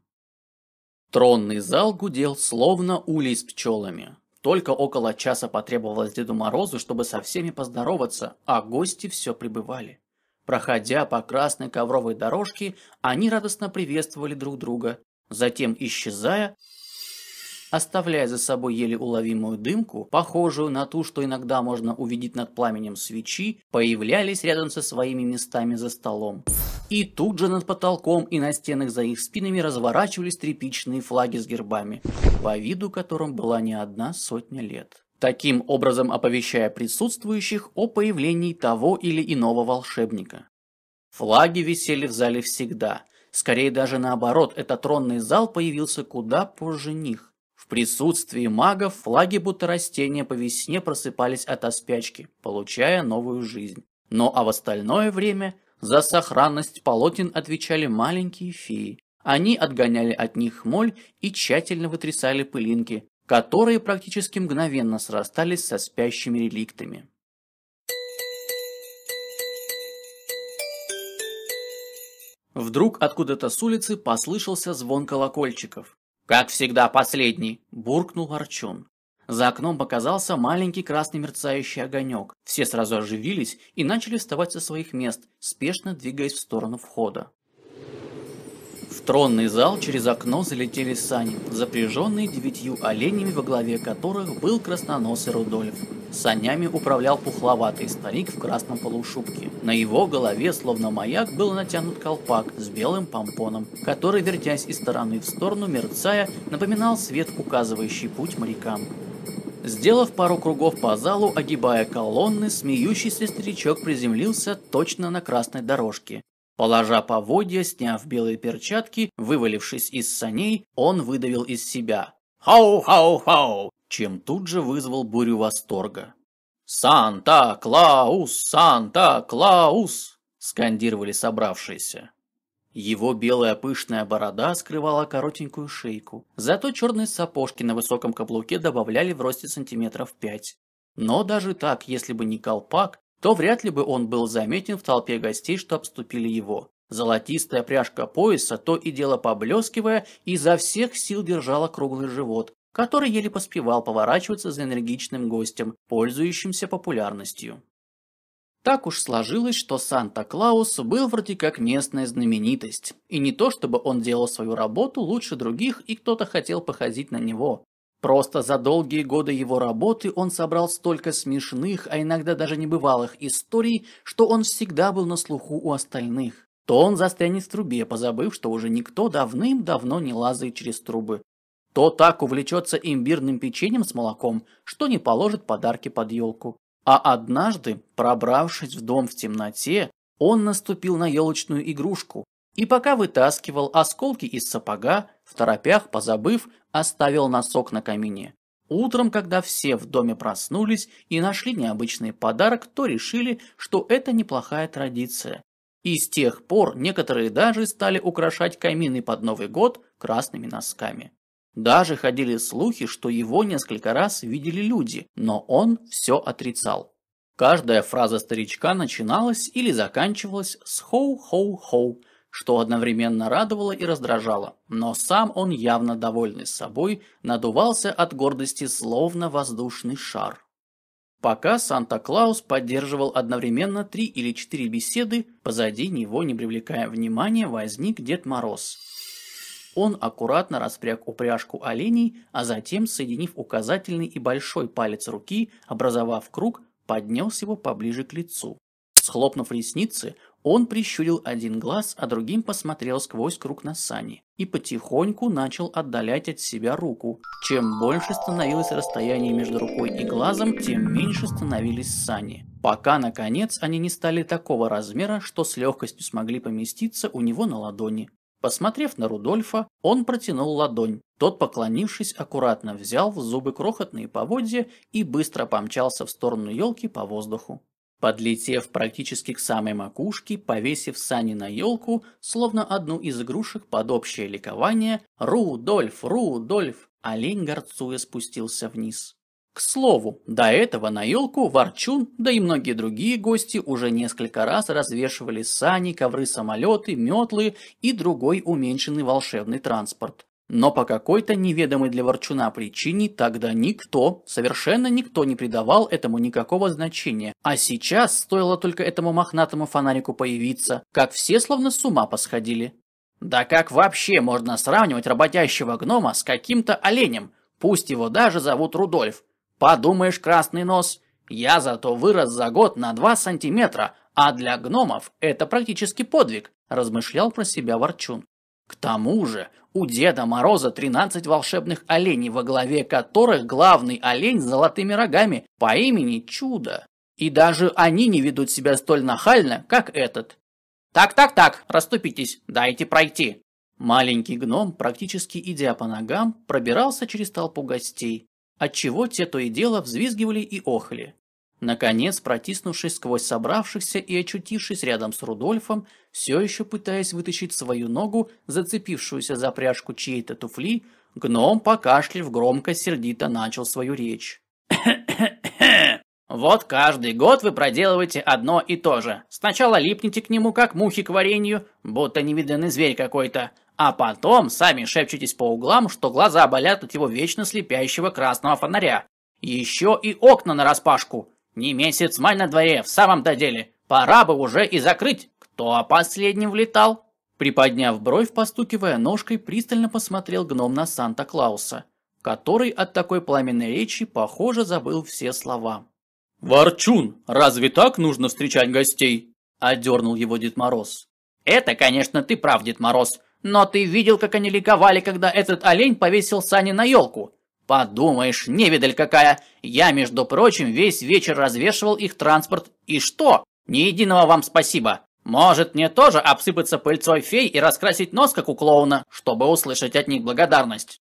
Тронный зал гудел словно улей с пчелами. Только около часа потребовалось Деду Морозу, чтобы со всеми поздороваться, а гости все прибывали. Проходя по красной ковровой дорожке, они радостно приветствовали друг друга. Затем, исчезая, оставляя за собой еле уловимую дымку, похожую на ту, что иногда можно увидеть над пламенем свечи, появлялись рядом со своими местами за столом. И тут же над потолком и на стенах за их спинами разворачивались тряпичные флаги с гербами, по виду которым была не одна сотня лет. Таким образом оповещая присутствующих о появлении того или иного волшебника. Флаги висели в зале всегда. Скорее даже наоборот, этот тронный зал появился куда позже них присутствии магов флаги будто растения по весне просыпались от оспячки, получая новую жизнь. Но а в остальное время за сохранность полотен отвечали маленькие феи. Они отгоняли от них моль и тщательно вытрясали пылинки, которые практически мгновенно срастались со спящими реликтами. Вдруг откуда-то с улицы послышался звон колокольчиков. «Как всегда последний!» – буркнул Арчун. За окном показался маленький красный мерцающий огонек. Все сразу оживились и начали вставать со своих мест, спешно двигаясь в сторону входа. В тронный зал через окно залетели сани, запряженные девятью оленями, во главе которых был красноносый Рудольф. Санями управлял пухловатый старик в красном полушубке. На его голове, словно маяк, был натянут колпак с белым помпоном, который, вертясь из стороны в сторону, мерцая, напоминал свет, указывающий путь морякам. Сделав пару кругов по залу, огибая колонны, смеющийся старичок приземлился точно на красной дорожке. Положа поводья, сняв белые перчатки, вывалившись из саней, он выдавил из себя «Хау-хау-хау!», чем тут же вызвал бурю восторга. «Санта-Клаус! Санта-Клаус!» – скандировали собравшиеся. Его белая пышная борода скрывала коротенькую шейку, зато черные сапожки на высоком каблуке добавляли в росте сантиметров пять. Но даже так, если бы не колпак, то вряд ли бы он был заметен в толпе гостей, что обступили его. Золотистая пряжка пояса, то и дело поблескивая, изо всех сил держала круглый живот, который еле поспевал поворачиваться за энергичным гостем, пользующимся популярностью. Так уж сложилось, что Санта-Клаус был вроде как местная знаменитость. И не то, чтобы он делал свою работу лучше других, и кто-то хотел походить на него. Просто за долгие годы его работы он собрал столько смешных, а иногда даже небывалых историй, что он всегда был на слуху у остальных. То он застрянет в трубе, позабыв, что уже никто давным-давно не лазает через трубы. То так увлечется имбирным печеньем с молоком, что не положит подарки под елку. А однажды, пробравшись в дом в темноте, он наступил на елочную игрушку, и пока вытаскивал осколки из сапога, в торопях, позабыв, оставил носок на камине. Утром, когда все в доме проснулись и нашли необычный подарок, то решили, что это неплохая традиция. И с тех пор некоторые даже стали украшать камины под Новый год красными носками. Даже ходили слухи, что его несколько раз видели люди, но он все отрицал. Каждая фраза старичка начиналась или заканчивалась с «хоу-хоу-хоу», что одновременно радовало и раздражало, но сам он, явно довольный собой, надувался от гордости словно воздушный шар. Пока Санта-Клаус поддерживал одновременно три или четыре беседы, позади него, не привлекая внимания, возник Дед Мороз. Он аккуратно распряг упряжку оленей, а затем, соединив указательный и большой палец руки, образовав круг, поднес его поближе к лицу. Схлопнув ресницы, он прищурил один глаз, а другим посмотрел сквозь круг на сани и потихоньку начал отдалять от себя руку. Чем больше становилось расстояние между рукой и глазом, тем меньше становились сани. Пока, наконец, они не стали такого размера, что с легкостью смогли поместиться у него на ладони. Посмотрев на Рудольфа, он протянул ладонь. Тот, поклонившись, аккуратно взял в зубы крохотные поводья и быстро помчался в сторону елки по воздуху. Подлетев практически к самой макушке, повесив сани на елку, словно одну из игрушек под общее ликование, «Рудольф! Рудольф!» олень горцуя спустился вниз. К слову, до этого на елку Ворчун, да и многие другие гости уже несколько раз развешивали сани, ковры-самолеты, метлы и другой уменьшенный волшебный транспорт. Но по какой-то неведомой для Ворчуна причине тогда никто, совершенно никто не придавал этому никакого значения. А сейчас стоило только этому мохнатому фонарику появиться, как все словно с ума посходили. Да как вообще можно сравнивать работящего гнома с каким-то оленем, пусть его даже зовут Рудольф? Подумаешь, красный нос, я зато вырос за год на 2 сантиметра, а для гномов это практически подвиг, размышлял про себя Ворчун. К тому же, у Деда Мороза 13 волшебных оленей, во главе которых главный олень с золотыми рогами по имени Чудо. И даже они не ведут себя столь нахально, как этот. «Так-так-так, расступитесь, дайте пройти!» Маленький гном, практически идя по ногам, пробирался через толпу гостей, отчего те то и дело взвизгивали и охали. Наконец, протиснувшись сквозь собравшихся и очутившись рядом с Рудольфом, все еще пытаясь вытащить свою ногу, зацепившуюся за пряжку чьей-то туфли, гном, покашлив громко сердито начал свою речь. Вот каждый год вы проделываете одно и то же. Сначала липнете к нему, как мухи к варенью, будто невиданный зверь какой-то, а потом сами шепчетесь по углам, что глаза болят от его вечно слепящего красного фонаря. Еще и окна нараспашку. Не месяц май на дворе, в самом-то деле. Пора бы уже и закрыть. Кто последним влетал? Приподняв бровь, постукивая ножкой, пристально посмотрел гном на Санта-Клауса, который от такой пламенной речи, похоже, забыл все слова. «Ворчун, разве так нужно встречать гостей?» – одернул его Дед Мороз. «Это, конечно, ты прав, Дед Мороз, но ты видел, как они ликовали, когда этот олень повесил сани на елку? Подумаешь, невидаль какая! Я, между прочим, весь вечер развешивал их транспорт. И что? Ни единого вам спасибо. Может, мне тоже обсыпаться пыльцой фей и раскрасить нос, как у клоуна, чтобы услышать от них благодарность?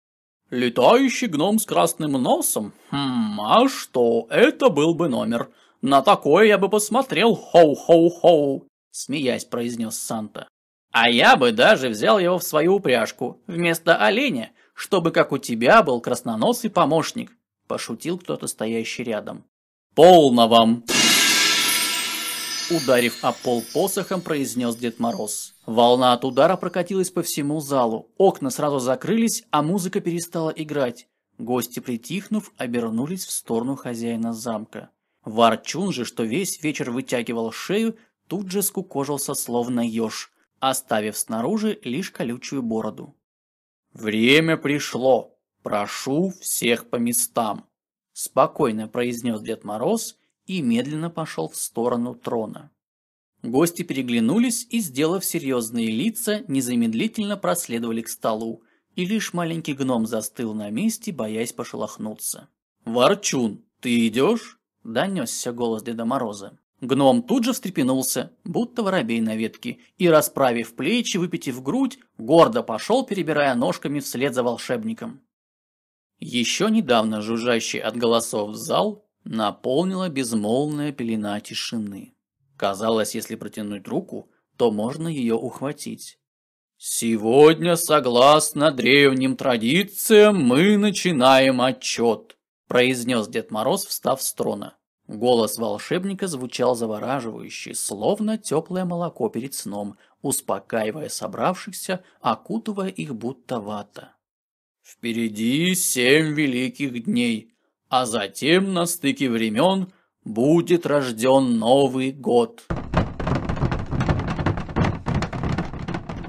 Летающий гном с красным носом? Хм, а что, это был бы номер. На такое я бы посмотрел, хоу-хоу-хоу, смеясь произнес Санта. А я бы даже взял его в свою упряжку, вместо оленя, чтобы как у тебя был красноносый помощник, пошутил кто-то стоящий рядом. Полно вам! Ударив о пол посохом, произнес Дед Мороз. Волна от удара прокатилась по всему залу. Окна сразу закрылись, а музыка перестала играть. Гости, притихнув, обернулись в сторону хозяина замка. Ворчун же, что весь вечер вытягивал шею, тут же скукожился словно еж, оставив снаружи лишь колючую бороду. «Время пришло. Прошу всех по местам», – спокойно произнес Дед Мороз и медленно пошел в сторону трона. Гости переглянулись и, сделав серьезные лица, незамедлительно проследовали к столу, и лишь маленький гном застыл на месте, боясь пошелохнуться. «Ворчун, ты идешь?» – донесся голос Деда Мороза. Гном тут же встрепенулся, будто воробей на ветке, и, расправив плечи, выпитив грудь, гордо пошел, перебирая ножками вслед за волшебником. Еще недавно жужжащий от голосов зал наполнила безмолвная пелена тишины. Казалось, если протянуть руку, то можно ее ухватить. «Сегодня, согласно древним традициям, мы начинаем отчет», произнес Дед Мороз, встав с трона. Голос волшебника звучал завораживающе, словно теплое молоко перед сном, успокаивая собравшихся, окутывая их будто вата. «Впереди семь великих дней, а затем на стыке времен будет рожден Новый год.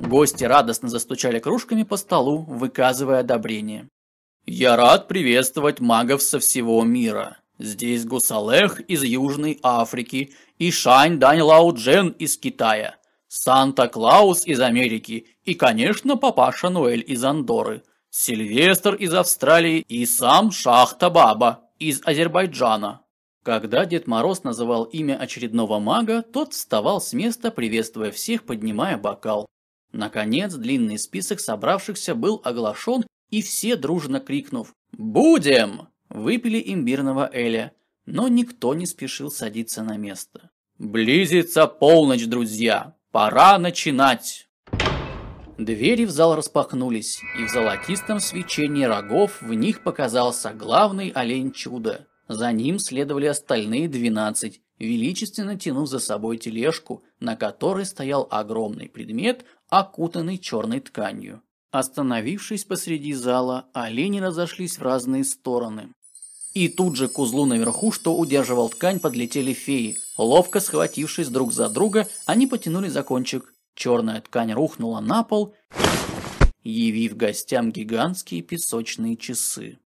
Гости радостно застучали кружками по столу, выказывая одобрение. «Я рад приветствовать магов со всего мира. Здесь Гусалех из Южной Африки и Шань Дань Лао Джен из Китая, Санта-Клаус из Америки и, конечно, Папаша Ноэль из Андоры, Сильвестр из Австралии и сам Шахта Баба из Азербайджана. Когда Дед Мороз называл имя очередного мага, тот вставал с места, приветствуя всех, поднимая бокал. Наконец, длинный список собравшихся был оглашен, и все, дружно крикнув «Будем!», выпили имбирного эля, но никто не спешил садиться на место. «Близится полночь, друзья! Пора начинать!» Двери в зал распахнулись, и в золотистом свечении рогов в них показался главный олень чуда. За ним следовали остальные двенадцать, величественно тянув за собой тележку, на которой стоял огромный предмет, окутанный черной тканью. Остановившись посреди зала, олени разошлись в разные стороны. И тут же к узлу наверху, что удерживал ткань, подлетели феи. Ловко схватившись друг за друга, они потянули за кончик Черная ткань рухнула на пол, явив гостям гигантские песочные часы.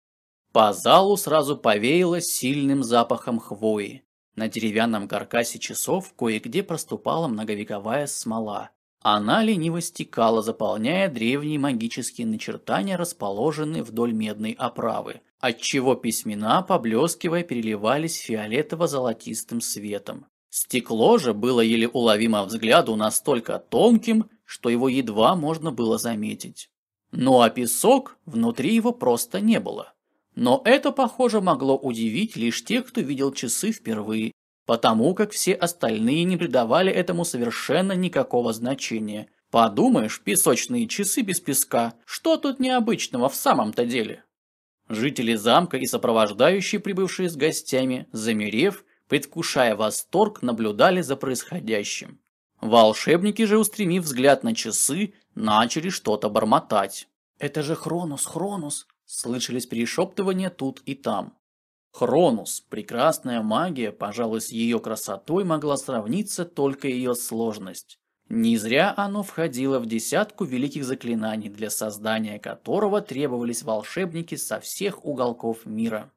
По залу сразу повеяло сильным запахом хвои. На деревянном каркасе часов кое-где проступала многовековая смола. Она лениво стекала, заполняя древние магические начертания, расположенные вдоль медной оправы, отчего письмена, поблескивая, переливались фиолетово-золотистым светом. Стекло же было еле уловимо взгляду настолько тонким, что его едва можно было заметить. Ну а песок внутри его просто не было. Но это, похоже, могло удивить лишь тех, кто видел часы впервые, потому как все остальные не придавали этому совершенно никакого значения. Подумаешь, песочные часы без песка, что тут необычного в самом-то деле? Жители замка и сопровождающие, прибывшие с гостями, замерев, предвкушая восторг, наблюдали за происходящим. Волшебники же, устремив взгляд на часы, начали что-то бормотать. «Это же Хронус, Хронус!» Слышались перешептывания тут и там. Хронус, прекрасная магия, пожалуй, с ее красотой могла сравниться только ее сложность. Не зря оно входило в десятку великих заклинаний, для создания которого требовались волшебники со всех уголков мира.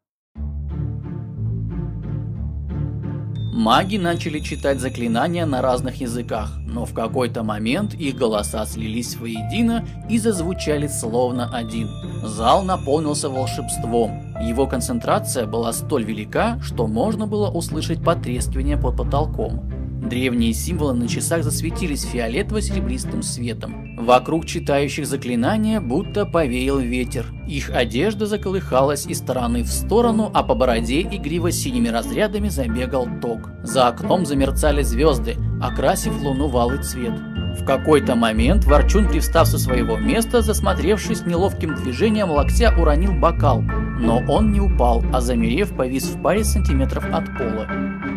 Маги начали читать заклинания на разных языках, но в какой-то момент их голоса слились воедино и зазвучали словно один. Зал наполнился волшебством. Его концентрация была столь велика, что можно было услышать потрескивание под потолком. Древние символы на часах засветились фиолетово-серебристым светом. Вокруг читающих заклинания будто повеял ветер. Их одежда заколыхалась из стороны в сторону, а по бороде игриво синими разрядами забегал ток. За окном замерцали звезды, окрасив луну в цвет. В какой-то момент Ворчун, привстав со своего места, засмотревшись неловким движением локтя, уронил бокал. Но он не упал, а замерев, повис в паре сантиметров от пола.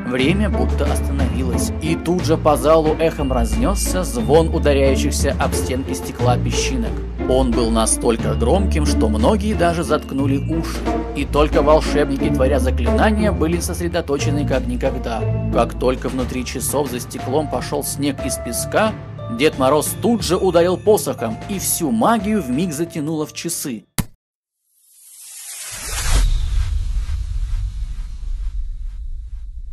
Время будто остановилось, и тут же по залу эхом разнесся звон ударяющихся об стенки стекла песчинок. Он был настолько громким, что многие даже заткнули уши. И только волшебники, творя заклинания, были сосредоточены как никогда. Как только внутри часов за стеклом пошел снег из песка, Дед Мороз тут же ударил посохом, и всю магию вмиг затянуло в часы.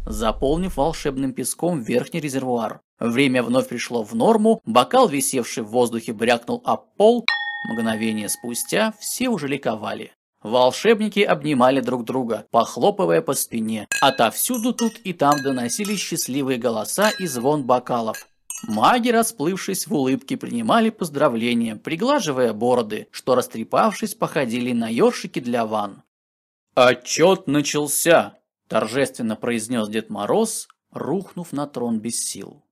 заполнив волшебным песком верхний резервуар. Время вновь пришло в норму, бокал, висевший в воздухе, брякнул об пол. Мгновение спустя все уже ликовали. Волшебники обнимали друг друга, похлопывая по спине. Отовсюду тут и там доносились счастливые голоса и звон бокалов. Маги, расплывшись в улыбке, принимали поздравления, приглаживая бороды, что, растрепавшись, походили на ёршики для ванн. «Отчет начался!» торжественно произнес Дед Мороз, рухнув на трон без сил.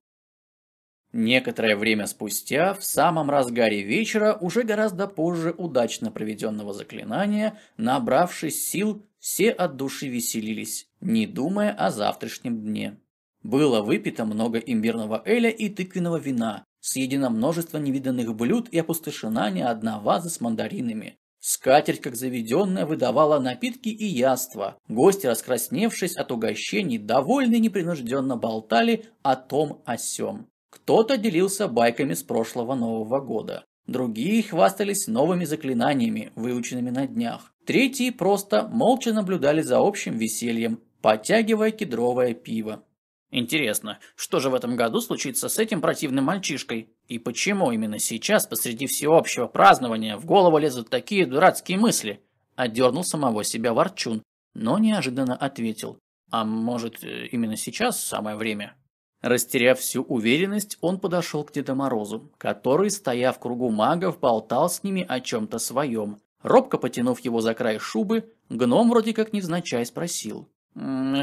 Некоторое время спустя, в самом разгаре вечера, уже гораздо позже удачно проведенного заклинания, набравшись сил, все от души веселились, не думая о завтрашнем дне. Было выпито много имбирного эля и тыквенного вина, съедено множество невиданных блюд и опустошена не одна ваза с мандаринами. Скатерть, как заведенная, выдавала напитки и яства. Гости, раскрасневшись от угощений, довольно непринужденно болтали о том о сём. Кто-то делился байками с прошлого Нового года. Другие хвастались новыми заклинаниями, выученными на днях. Третьи просто молча наблюдали за общим весельем, подтягивая кедровое пиво. Интересно, что же в этом году случится с этим противным мальчишкой? И почему именно сейчас, посреди всеобщего празднования, в голову лезут такие дурацкие мысли? Отдернул самого себя Ворчун, но неожиданно ответил. А может, э, именно сейчас самое время? Растеряв всю уверенность, он подошел к Деду Морозу, который, стоя в кругу магов, болтал с ними о чем-то своем. Робко потянув его за край шубы, гном вроде как невзначай спросил.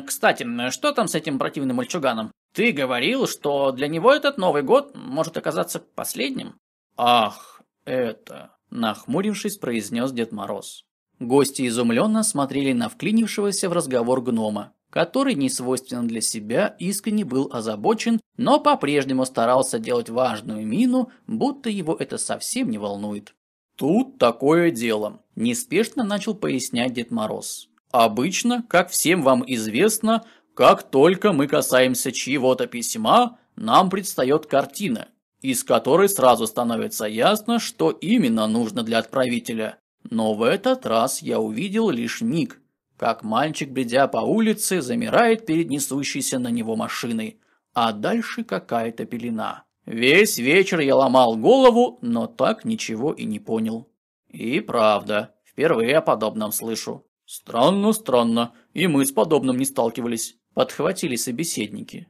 Кстати, что там с этим противным мальчуганом? Ты говорил, что для него этот Новый год может оказаться последним? Ах, это... Нахмурившись, произнес Дед Мороз. Гости изумленно смотрели на вклинившегося в разговор гнома, который, несвойственно для себя, искренне был озабочен, но по-прежнему старался делать важную мину, будто его это совсем не волнует. «Тут такое дело», – неспешно начал пояснять Дед Мороз. Обычно, как всем вам известно, как только мы касаемся чьего-то письма, нам предстает картина, из которой сразу становится ясно, что именно нужно для отправителя. Но в этот раз я увидел лишь миг, как мальчик, бредя по улице, замирает перед несущейся на него машиной, а дальше какая-то пелена. Весь вечер я ломал голову, но так ничего и не понял. И правда, впервые о подобном слышу. «Странно, странно, и мы с подобным не сталкивались», – подхватили собеседники.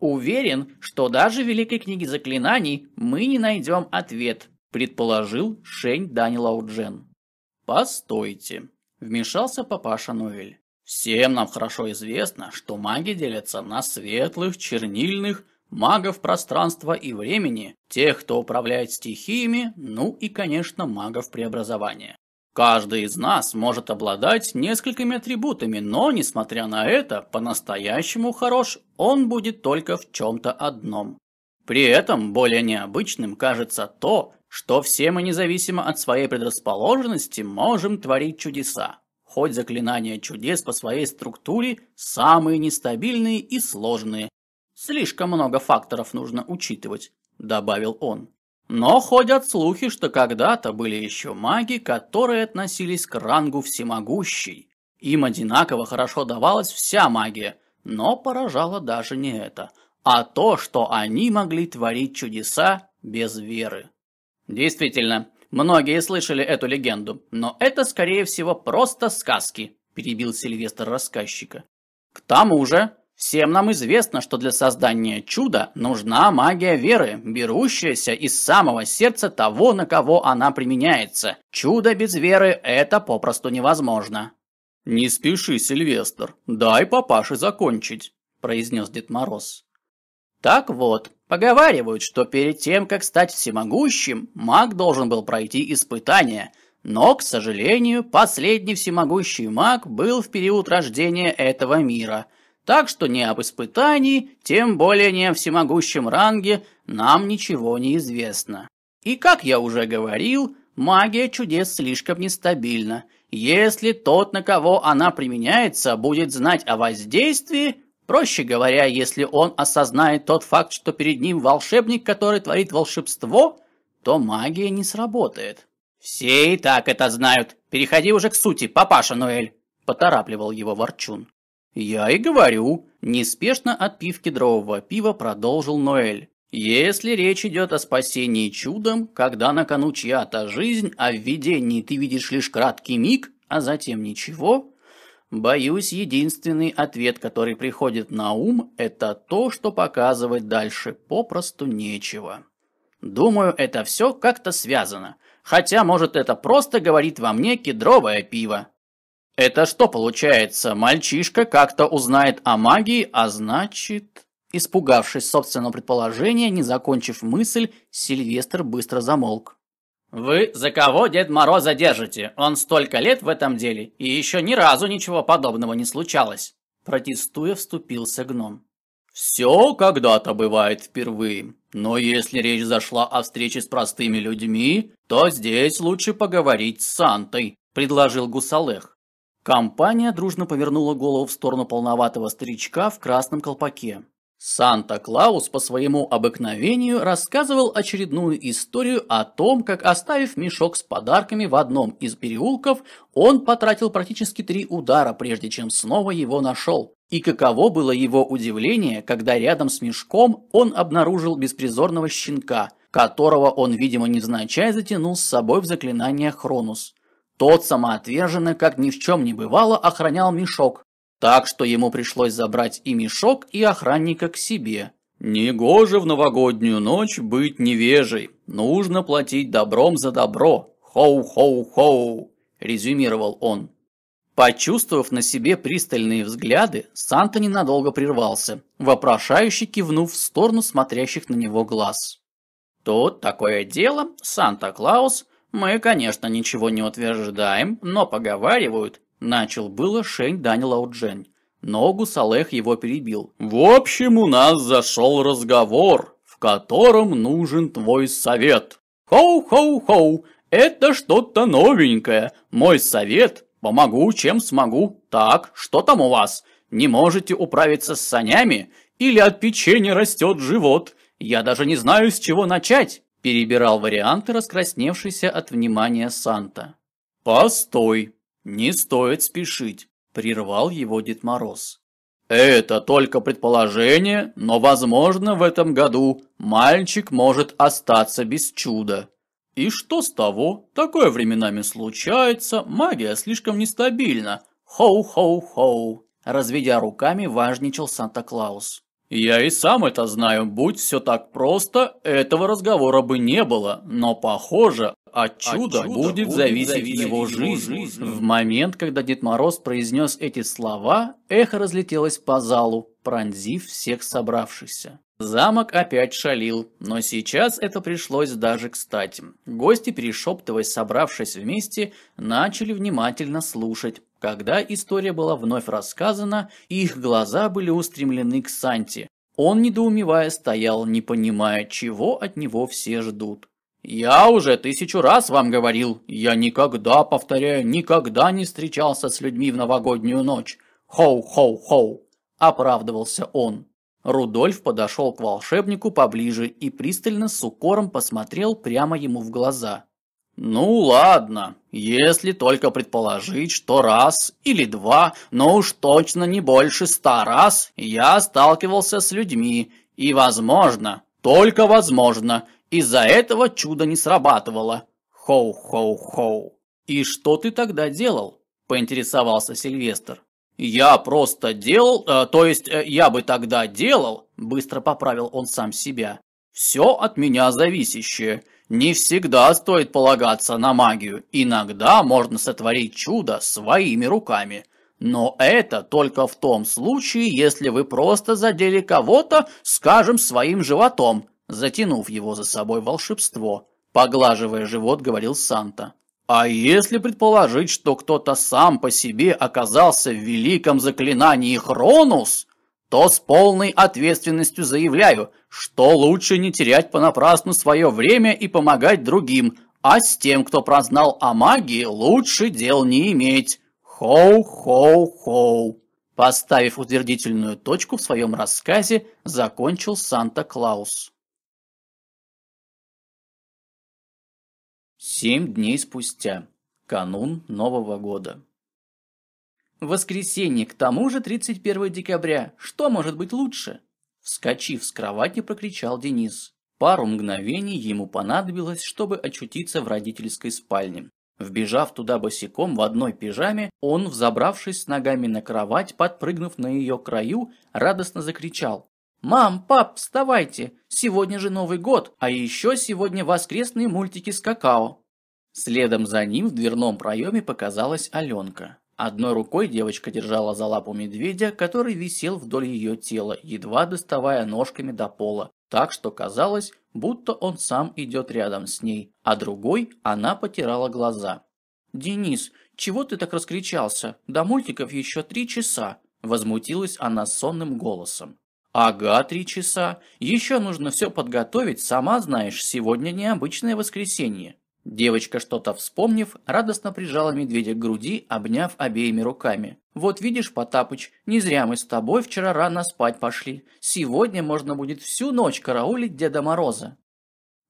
«Уверен, что даже в Великой книге заклинаний мы не найдем ответ», – предположил Шень Дани Лауджен. «Постойте», – вмешался папаша Ноэль. «Всем нам хорошо известно, что маги делятся на светлых, чернильных, магов пространства и времени, тех, кто управляет стихиями, ну и, конечно, магов преобразования. Каждый из нас может обладать несколькими атрибутами, но, несмотря на это, по-настоящему хорош он будет только в чем-то одном. При этом более необычным кажется то, что все мы независимо от своей предрасположенности можем творить чудеса. хоть заклинания чудес по своей структуре самые нестабильные и сложные. Слишком много факторов нужно учитывать, добавил он. Но ходят слухи, что когда-то были еще маги, которые относились к рангу всемогущей. Им одинаково хорошо давалась вся магия, но поражало даже не это, а то, что они могли творить чудеса без веры. Действительно, многие слышали эту легенду, но это, скорее всего, просто сказки, перебил Сильвестр рассказчика. К тому же, всем нам известно, что для создания чуда нужна магия веры, берущаяся из самого сердца того, на кого она применяется. Чудо без веры – это попросту невозможно. «Не спеши, Сильвестр, дай папаше закончить», – произнес Дед Мороз. Так вот, поговаривают, что перед тем, как стать всемогущим, маг должен был пройти испытание, но, к сожалению, последний всемогущий маг был в период рождения этого мира. Так что ни об испытании, тем более ни о всемогущем ранге, нам ничего не известно. И как я уже говорил, магия чудес слишком нестабильна. Если тот, на кого она применяется, будет знать о воздействии, Проще говоря, если он осознает тот факт, что перед ним волшебник, который творит волшебство, то магия не сработает. «Все и так это знают. Переходи уже к сути, папаша Ноэль», – поторапливал его Ворчун. «Я и говорю», – неспешно отпив кедрового пива продолжил Ноэль. «Если речь идет о спасении чудом, когда на кону чья-то жизнь, а в видении ты видишь лишь краткий миг, а затем ничего, Боюсь, единственный ответ, который приходит на ум, это то, что показывать дальше попросту нечего. Думаю, это все как-то связано. Хотя, может, это просто говорит во мне кедровое пиво. Это что получается? Мальчишка как-то узнает о магии, а значит... Испугавшись собственного предположения, не закончив мысль, Сильвестр быстро замолк. «Вы за кого Дед Мороза держите? Он столько лет в этом деле, и еще ни разу ничего подобного не случалось!» Протестуя, вступился гном. «Все когда-то бывает впервые, но если речь зашла о встрече с простыми людьми, то здесь лучше поговорить с Сантой», – предложил Гусалех. Компания дружно повернула голову в сторону полноватого старичка в красном колпаке. Санта-Клаус по своему обыкновению рассказывал очередную историю о том, как, оставив мешок с подарками в одном из переулков, он потратил практически три удара, прежде чем снова его нашел. И каково было его удивление, когда рядом с мешком он обнаружил беспризорного щенка, которого он, видимо, невзначай затянул с собой в заклинание Хронус. Тот самоотверженно, как ни в чем не бывало, охранял мешок, так что ему пришлось забрать и мешок, и охранника к себе. Негоже в новогоднюю ночь быть невежей. Нужно платить добром за добро. Хоу-хоу-хоу, резюмировал он. Почувствовав на себе пристальные взгляды, Санта ненадолго прервался, вопрошающе кивнув в сторону смотрящих на него глаз. «Тут такое дело, Санта-Клаус, мы, конечно, ничего не утверждаем, но поговаривают, Начал было Шень Дань Лауджень, но Гусалех его перебил. «В общем, у нас зашел разговор, в котором нужен твой совет. Хоу-хоу-хоу, это что-то новенькое. Мой совет, помогу, чем смогу. Так, что там у вас? Не можете управиться с санями? Или от печенья растет живот? Я даже не знаю, с чего начать». Перебирал варианты, раскрасневшийся от внимания Санта. «Постой!» «Не стоит спешить», – прервал его Дед Мороз. «Это только предположение, но, возможно, в этом году мальчик может остаться без чуда. И что с того? Такое временами случается, магия слишком нестабильна. Хоу-хоу-хоу!» Разведя руками, важничал Санта-Клаус. Я и сам это знаю, будь все так просто, этого разговора бы не было, но похоже, от чуда, от чуда будет, будет зависеть, зависеть его жизнь. жизнь. В момент, когда Дед Мороз произнес эти слова, эхо разлетелось по залу, пронзив всех собравшихся. Замок опять шалил, но сейчас это пришлось даже кстати. Гости, перешептываясь, собравшись вместе, начали внимательно слушать, когда история была вновь рассказана, их глаза были устремлены к Санте. Он, недоумевая, стоял, не понимая, чего от него все ждут. Я уже тысячу раз вам говорил, я никогда, повторяю, никогда не встречался с людьми в новогоднюю ночь. Хоу-хоу-хоу, оправдывался он. Рудольф подошел к волшебнику поближе и пристально с укором посмотрел прямо ему в глаза. «Ну ладно, если только предположить, что раз или два, но уж точно не больше ста раз я сталкивался с людьми, и, возможно, только возможно, из-за этого чудо не срабатывало. Хоу-хоу-хоу. И что ты тогда делал? Поинтересовался Сильвестр. Я просто делал, э, то есть э, я бы тогда делал, быстро поправил он сам себя. Все от меня зависящее. Не всегда стоит полагаться на магию. Иногда можно сотворить чудо своими руками. Но это только в том случае, если вы просто задели кого-то, скажем, своим животом, затянув его за собой волшебство. Поглаживая живот, говорил Санта. А если предположить, что кто-то сам по себе оказался в великом заклинании Хронус, то с полной ответственностью заявляю, что лучше не терять понапрасну свое время и помогать другим, а с тем, кто прознал о магии, лучше дел не иметь. Хоу-хоу-хоу. Поставив утвердительную точку в своем рассказе, закончил Санта-Клаус. Семь дней спустя. Канун Нового года. Воскресенье, к тому же 31 декабря. Что может быть лучше? Вскочив с кровати, прокричал Денис. Пару мгновений ему понадобилось, чтобы очутиться в родительской спальне. Вбежав туда босиком в одной пижаме, он, взобравшись с ногами на кровать, подпрыгнув на ее краю, радостно закричал. «Мам, пап, вставайте! Сегодня же Новый год, а еще сегодня воскресные мультики с какао!» Следом за ним в дверном проеме показалась Аленка. Одной рукой девочка держала за лапу медведя, который висел вдоль ее тела, едва доставая ножками до пола, так что казалось, будто он сам идет рядом с ней, а другой она потирала глаза. «Денис, чего ты так раскричался? До мультиков еще три часа!» Возмутилась она сонным голосом. «Ага, три часа. Еще нужно все подготовить, сама знаешь, сегодня необычное воскресенье». Девочка, что-то вспомнив, радостно прижала медведя к груди, обняв обеими руками. «Вот видишь, Потапыч, не зря мы с тобой вчера рано спать пошли. Сегодня можно будет всю ночь караулить Деда Мороза».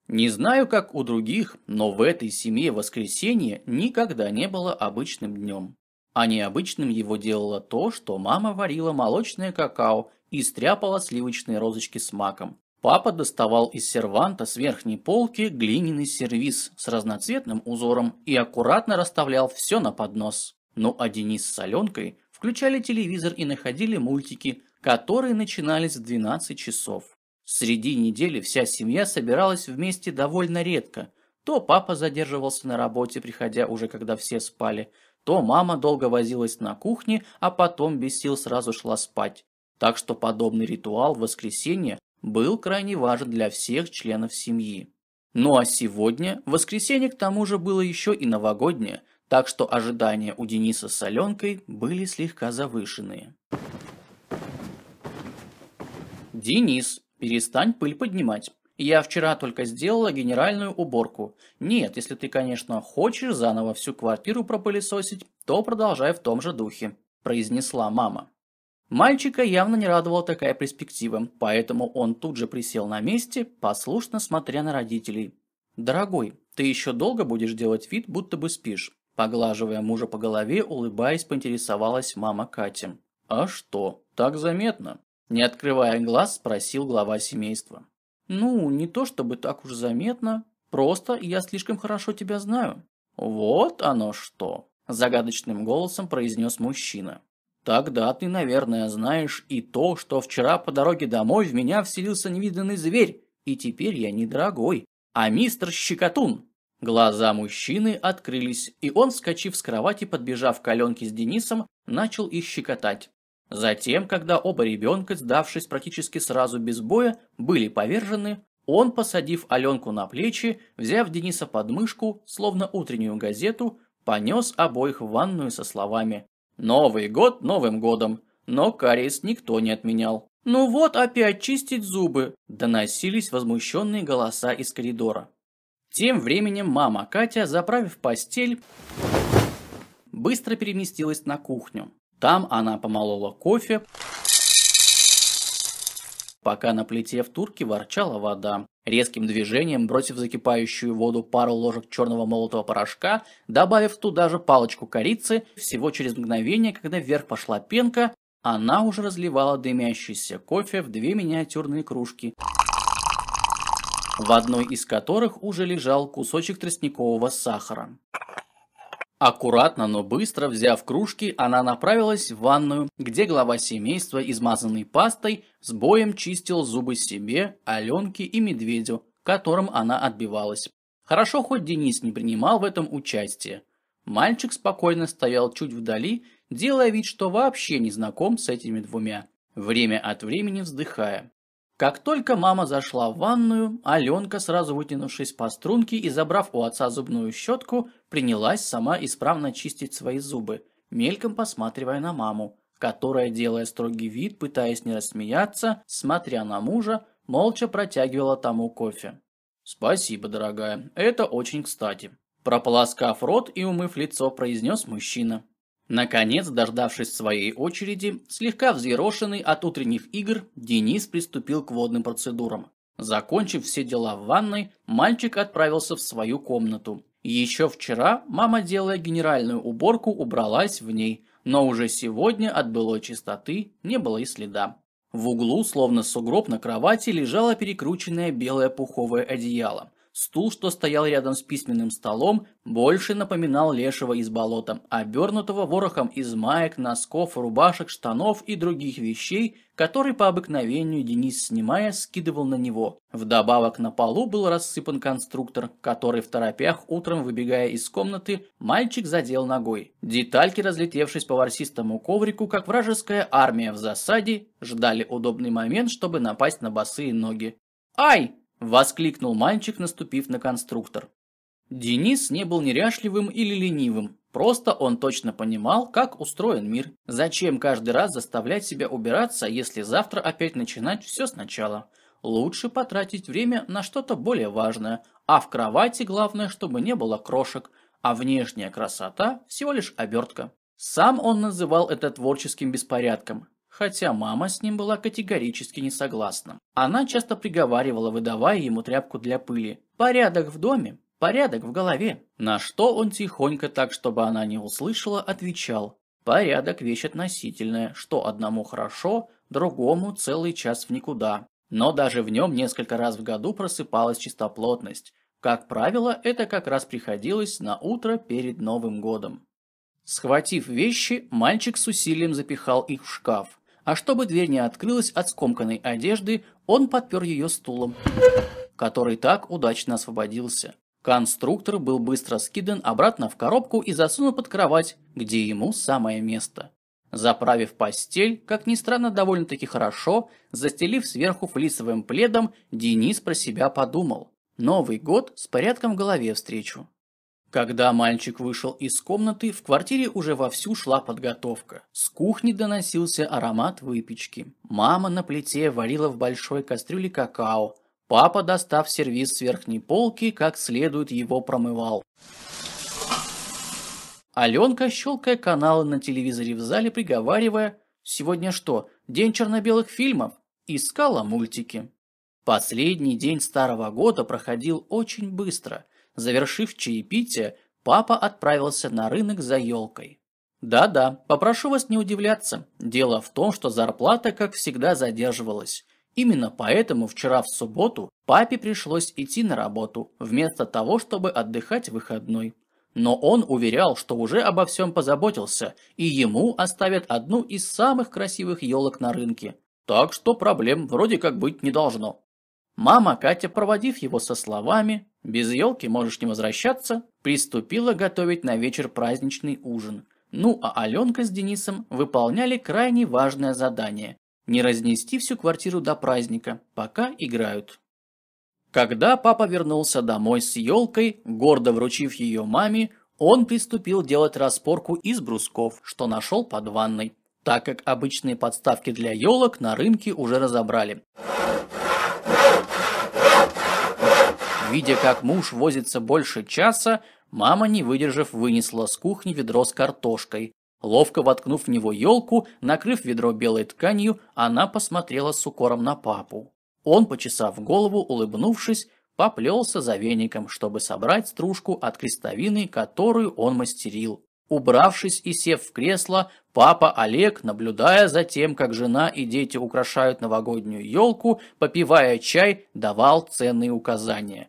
Не знаю, как у других, но в этой семье воскресенье никогда не было обычным днем. А необычным его делало то, что мама варила молочное какао и стряпала сливочные розочки с маком. Папа доставал из серванта с верхней полки глиняный сервиз с разноцветным узором и аккуратно расставлял все на поднос. Ну а Денис с Аленкой включали телевизор и находили мультики, которые начинались в 12 часов. Среди недели вся семья собиралась вместе довольно редко. То папа задерживался на работе, приходя уже когда все спали, то мама долго возилась на кухне, а потом без сил сразу шла спать. Так что подобный ритуал в был крайне важен для всех членов семьи. Ну а сегодня, воскресенье к тому же было еще и новогоднее, так что ожидания у Дениса с Аленкой были слегка завышенные. «Денис, перестань пыль поднимать. Я вчера только сделала генеральную уборку. Нет, если ты, конечно, хочешь заново всю квартиру пропылесосить, то продолжай в том же духе», – произнесла мама. Мальчика явно не радовала такая перспектива, поэтому он тут же присел на месте, послушно смотря на родителей. «Дорогой, ты еще долго будешь делать вид, будто бы спишь?» Поглаживая мужа по голове, улыбаясь, поинтересовалась мама Катя. «А что, так заметно?» Не открывая глаз, спросил глава семейства. «Ну, не то чтобы так уж заметно, просто я слишком хорошо тебя знаю». «Вот оно что!» – загадочным голосом произнес мужчина. Тогда ты, наверное, знаешь и то, что вчера по дороге домой в меня вселился невиданный зверь, и теперь я не дорогой, а мистер Щекотун. Глаза мужчины открылись, и он, вскочив с кровати, подбежав к Аленке с Денисом, начал их щекотать. Затем, когда оба ребенка, сдавшись практически сразу без боя, были повержены, он, посадив Аленку на плечи, взяв Дениса под мышку, словно утреннюю газету, понес обоих в ванную со словами Новый год Новым годом, но кариес никто не отменял. «Ну вот опять чистить зубы!» – доносились возмущенные голоса из коридора. Тем временем мама Катя, заправив постель, быстро переместилась на кухню. Там она помолола кофе, пока на плите в турке ворчала вода. Резким движением, бросив закипающую воду пару ложек черного молотого порошка, добавив туда же палочку корицы, всего через мгновение, когда вверх пошла пенка, она уже разливала дымящийся кофе в две миниатюрные кружки, в одной из которых уже лежал кусочек тростникового сахара. Аккуратно, но быстро взяв кружки, она направилась в ванную, где глава семейства, измазанный пастой, с боем чистил зубы себе, Аленке и Медведю, которым она отбивалась. Хорошо, хоть Денис не принимал в этом участие. Мальчик спокойно стоял чуть вдали, делая вид, что вообще не знаком с этими двумя, время от времени вздыхая. Как только мама зашла в ванную, Аленка, сразу вытянувшись по струнке и забрав у отца зубную щетку, принялась сама исправно чистить свои зубы, мельком посматривая на маму, которая, делая строгий вид, пытаясь не рассмеяться, смотря на мужа, молча протягивала тому кофе. «Спасибо, дорогая, это очень кстати», прополоскав рот и умыв лицо, произнес мужчина. Наконец, дождавшись своей очереди, слегка взъерошенный от утренних игр, Денис приступил к водным процедурам. Закончив все дела в ванной, мальчик отправился в свою комнату. Еще вчера мама, делая генеральную уборку, убралась в ней, но уже сегодня от былой чистоты не было и следа. В углу, словно сугроб на кровати, лежало перекрученное белое пуховое одеяло – Стул, что стоял рядом с письменным столом, больше напоминал лешего из болота, обернутого ворохом из маек, носков, рубашек, штанов и других вещей, которые по обыкновению Денис, снимая, скидывал на него. Вдобавок на полу был рассыпан конструктор, который в торопях утром, выбегая из комнаты, мальчик задел ногой. Детальки, разлетевшись по ворсистому коврику, как вражеская армия в засаде, ждали удобный момент, чтобы напасть на босые ноги. «Ай!» Воскликнул мальчик, наступив на конструктор. Денис не был неряшливым или ленивым, просто он точно понимал, как устроен мир. Зачем каждый раз заставлять себя убираться, если завтра опять начинать все сначала? Лучше потратить время на что-то более важное, а в кровати главное, чтобы не было крошек, а внешняя красота всего лишь обертка. Сам он называл это творческим беспорядком, хотя мама с ним была категорически не согласна. Она часто приговаривала, выдавая ему тряпку для пыли. «Порядок в доме, порядок в голове». На что он тихонько, так чтобы она не услышала, отвечал. «Порядок – вещь относительная, что одному хорошо, другому целый час в никуда». Но даже в нем несколько раз в году просыпалась чистоплотность. Как правило, это как раз приходилось на утро перед Новым годом. Схватив вещи, мальчик с усилием запихал их в шкаф а чтобы дверь не открылась от скомканной одежды, он подпер ее стулом, который так удачно освободился. Конструктор был быстро скидан обратно в коробку и засунут под кровать, где ему самое место. Заправив постель, как ни странно, довольно-таки хорошо, застелив сверху флисовым пледом, Денис про себя подумал. Новый год с порядком в голове встречу. Когда мальчик вышел из комнаты, в квартире уже вовсю шла подготовка. С кухни доносился аромат выпечки. Мама на плите варила в большой кастрюле какао. Папа, достав сервиз с верхней полки, как следует его промывал. Аленка, щелкая каналы на телевизоре в зале, приговаривая «Сегодня что, день черно-белых фильмов?» Искала мультики. Последний день старого года проходил очень быстро – Завершив чаепитие, папа отправился на рынок за елкой. Да-да, попрошу вас не удивляться. Дело в том, что зарплата, как всегда, задерживалась. Именно поэтому вчера в субботу папе пришлось идти на работу, вместо того, чтобы отдыхать выходной. Но он уверял, что уже обо всем позаботился, и ему оставят одну из самых красивых елок на рынке. Так что проблем вроде как быть не должно. Мама Катя, проводив его со словами «Без елки можешь не возвращаться», приступила готовить на вечер праздничный ужин. Ну а Аленка с Денисом выполняли крайне важное задание – не разнести всю квартиру до праздника, пока играют. Когда папа вернулся домой с елкой, гордо вручив ее маме, он приступил делать распорку из брусков, что нашел под ванной, так как обычные подставки для елок на рынке уже разобрали. Видя, как муж возится больше часа, мама, не выдержав, вынесла с кухни ведро с картошкой. Ловко воткнув в него елку, накрыв ведро белой тканью, она посмотрела с укором на папу. Он, почесав голову, улыбнувшись, поплелся за веником, чтобы собрать стружку от крестовины, которую он мастерил. Убравшись и сев в кресло, папа Олег, наблюдая за тем, как жена и дети украшают новогоднюю елку, попивая чай, давал ценные указания.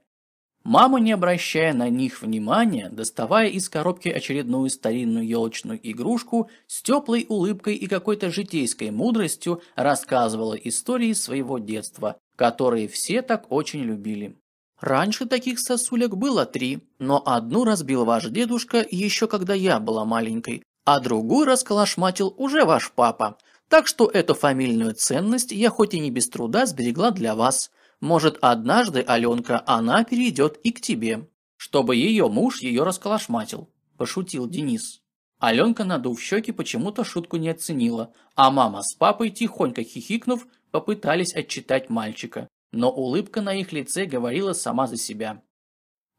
Мама, не обращая на них внимания, доставая из коробки очередную старинную елочную игрушку, с теплой улыбкой и какой-то житейской мудростью рассказывала истории своего детства, которые все так очень любили. Раньше таких сосулек было три, но одну разбил ваш дедушка еще когда я была маленькой, а другую расколошматил уже ваш папа. Так что эту фамильную ценность я хоть и не без труда сберегла для вас – может, однажды, Аленка, она перейдет и к тебе, чтобы ее муж ее расколошматил», – пошутил Денис. Аленка, надув щеки, почему-то шутку не оценила, а мама с папой, тихонько хихикнув, попытались отчитать мальчика, но улыбка на их лице говорила сама за себя.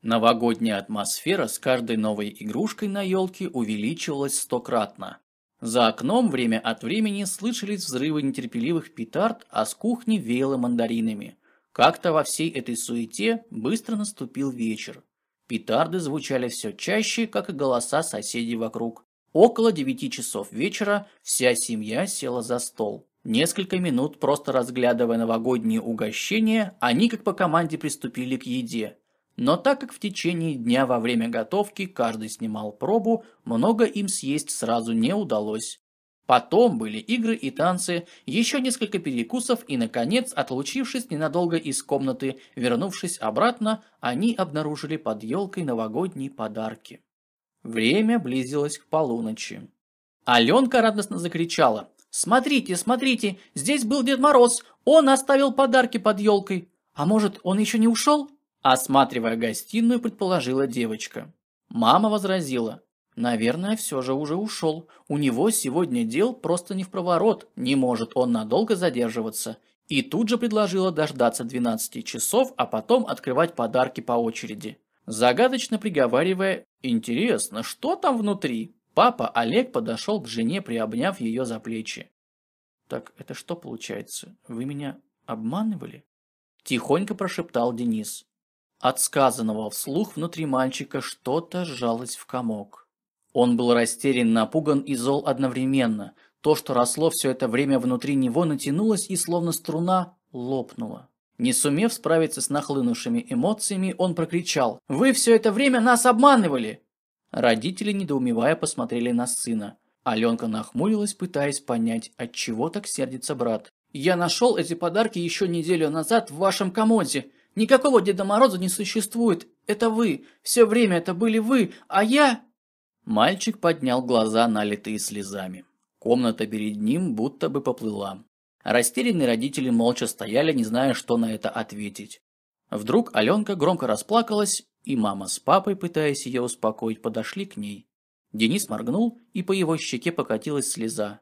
Новогодняя атмосфера с каждой новой игрушкой на елке увеличивалась стократно. За окном время от времени слышались взрывы нетерпеливых петард, а с кухни веяло мандаринами. Как-то во всей этой суете быстро наступил вечер. Петарды звучали все чаще, как и голоса соседей вокруг. Около девяти часов вечера вся семья села за стол. Несколько минут, просто разглядывая новогодние угощения, они как по команде приступили к еде. Но так как в течение дня во время готовки каждый снимал пробу, много им съесть сразу не удалось. Потом были игры и танцы, еще несколько перекусов и, наконец, отлучившись ненадолго из комнаты, вернувшись обратно, они обнаружили под елкой новогодние подарки. Время близилось к полуночи. Аленка радостно закричала. «Смотрите, смотрите, здесь был Дед Мороз, он оставил подарки под елкой. А может, он еще не ушел?» Осматривая гостиную, предположила девочка. Мама возразила. Наверное, все же уже ушел. У него сегодня дел просто не в проворот, не может он надолго задерживаться. И тут же предложила дождаться 12 часов, а потом открывать подарки по очереди. Загадочно приговаривая «Интересно, что там внутри?» Папа Олег подошел к жене, приобняв ее за плечи. «Так это что получается? Вы меня обманывали?» Тихонько прошептал Денис. От сказанного вслух внутри мальчика что-то сжалось в комок. Он был растерян, напуган и зол одновременно. То, что росло все это время внутри него, натянулось и, словно струна, лопнуло. Не сумев справиться с нахлынувшими эмоциями, он прокричал «Вы все это время нас обманывали!» Родители, недоумевая, посмотрели на сына. Аленка нахмурилась, пытаясь понять, от чего так сердится брат. «Я нашел эти подарки еще неделю назад в вашем комоде. Никакого Деда Мороза не существует. Это вы. Все время это были вы, а я...» Мальчик поднял глаза, налитые слезами. Комната перед ним будто бы поплыла. Растерянные родители молча стояли, не зная, что на это ответить. Вдруг Аленка громко расплакалась, и мама с папой, пытаясь ее успокоить, подошли к ней. Денис моргнул, и по его щеке покатилась слеза.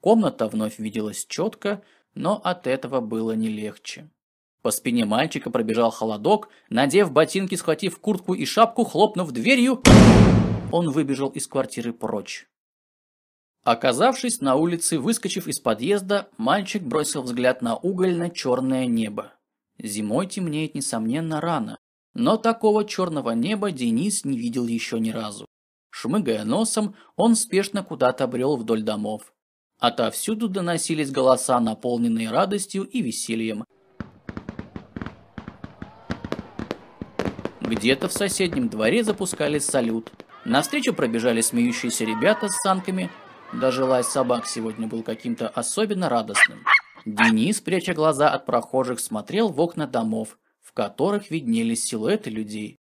Комната вновь виделась четко, но от этого было не легче. По спине мальчика пробежал холодок, надев ботинки, схватив куртку и шапку, хлопнув дверью он выбежал из квартиры прочь. Оказавшись на улице, выскочив из подъезда, мальчик бросил взгляд на угольно-черное небо. Зимой темнеет, несомненно, рано, но такого черного неба Денис не видел еще ни разу. Шмыгая носом, он спешно куда-то брел вдоль домов. Отовсюду доносились голоса, наполненные радостью и весельем. Где-то в соседнем дворе запускали салют – Навстречу пробежали смеющиеся ребята с санками. Даже лай собак сегодня был каким-то особенно радостным. Денис, пряча глаза от прохожих, смотрел в окна домов, в которых виднелись силуэты людей.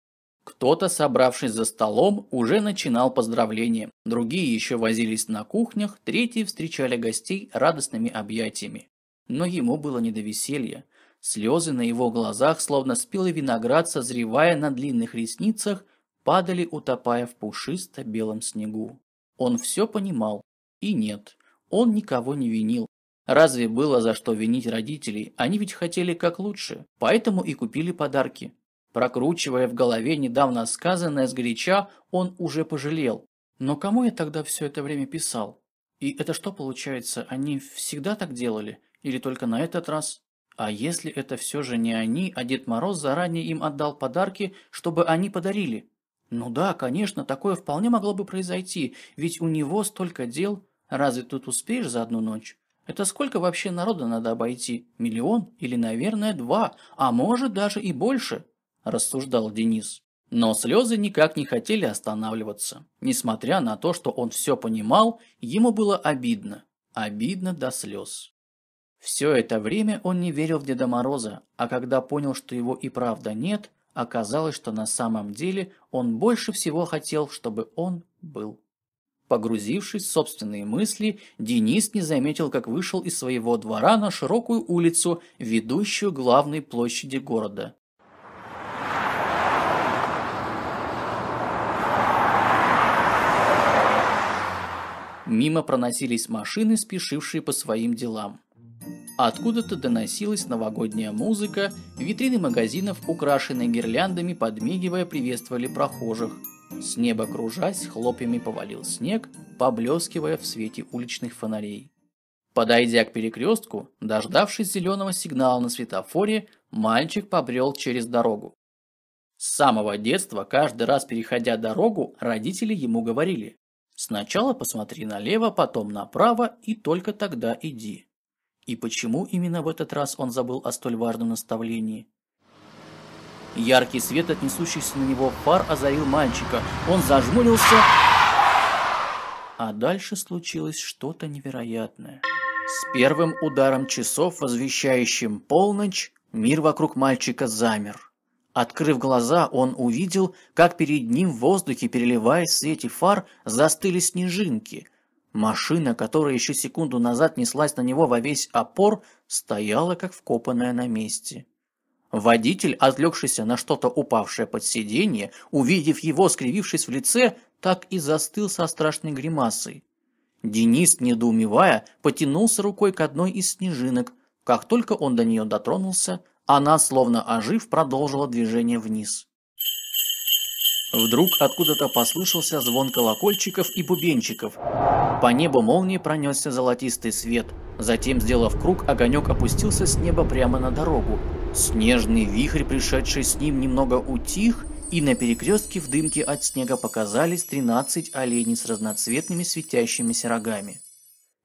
Кто-то, собравшись за столом, уже начинал поздравления, другие еще возились на кухнях, третьи встречали гостей радостными объятиями. Но ему было не до веселья. Слезы на его глазах, словно спелый виноград, созревая на длинных ресницах, падали, утопая в пушисто-белом снегу. Он все понимал. И нет, он никого не винил. Разве было за что винить родителей? Они ведь хотели как лучше, поэтому и купили подарки. Прокручивая в голове недавно сказанное сгоряча, он уже пожалел. Но кому я тогда все это время писал? И это что получается, они всегда так делали? Или только на этот раз? А если это все же не они, а Дед Мороз заранее им отдал подарки, чтобы они подарили? Ну да, конечно, такое вполне могло бы произойти, ведь у него столько дел. Разве тут успеешь за одну ночь? Это сколько вообще народа надо обойти? Миллион или, наверное, два, а может даже и больше? Рассуждал Денис. Но слезы никак не хотели останавливаться. Несмотря на то, что он все понимал, ему было обидно. Обидно до слез. Все это время он не верил в Деда Мороза, а когда понял, что его и правда нет, оказалось, что на самом деле он больше всего хотел, чтобы он был. Погрузившись в собственные мысли, Денис не заметил, как вышел из своего двора на широкую улицу, ведущую к главной площади города. Мимо проносились машины, спешившие по своим делам. Откуда-то доносилась новогодняя музыка, витрины магазинов, украшенные гирляндами, подмигивая, приветствовали прохожих – с неба кружась, хлопьями повалил снег, поблескивая в свете уличных фонарей. Подойдя к перекрестку, дождавшись зеленого сигнала на светофоре, мальчик побрел через дорогу. С самого детства, каждый раз переходя дорогу, родители ему говорили «Сначала посмотри налево, потом направо и только тогда иди». И почему именно в этот раз он забыл о столь важном наставлении? Яркий свет от несущихся на него пар озарил мальчика. Он зажмурился, а дальше случилось что-то невероятное. С первым ударом часов, возвещающим полночь, мир вокруг мальчика замер. Открыв глаза, он увидел, как перед ним в воздухе, переливаясь в свете фар, застыли снежинки. Машина, которая еще секунду назад неслась на него во весь опор, стояла как вкопанная на месте. Водитель, отвлекшийся на что-то упавшее под сиденье, увидев его, скривившись в лице, так и застыл со страшной гримасой. Денис, недоумевая, потянулся рукой к одной из снежинок. Как только он до нее дотронулся, она, словно ожив, продолжила движение вниз. Вдруг откуда-то послышался звон колокольчиков и бубенчиков. По небу молнией пронесся золотистый свет. Затем, сделав круг, огонек опустился с неба прямо на дорогу. Снежный вихрь, пришедший с ним, немного утих, и на перекрестке в дымке от снега показались 13 оленей с разноцветными светящимися рогами.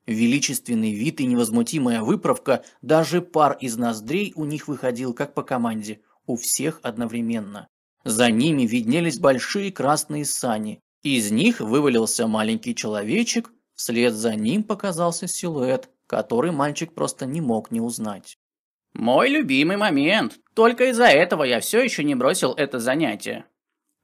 Величественный вид и невозмутимая выправка, даже пар из ноздрей у них выходил как по команде, у всех одновременно. За ними виднелись большие красные сани, из них вывалился маленький человечек, вслед за ним показался силуэт, который мальчик просто не мог не узнать. Мой любимый момент. Только из-за этого я все еще не бросил это занятие.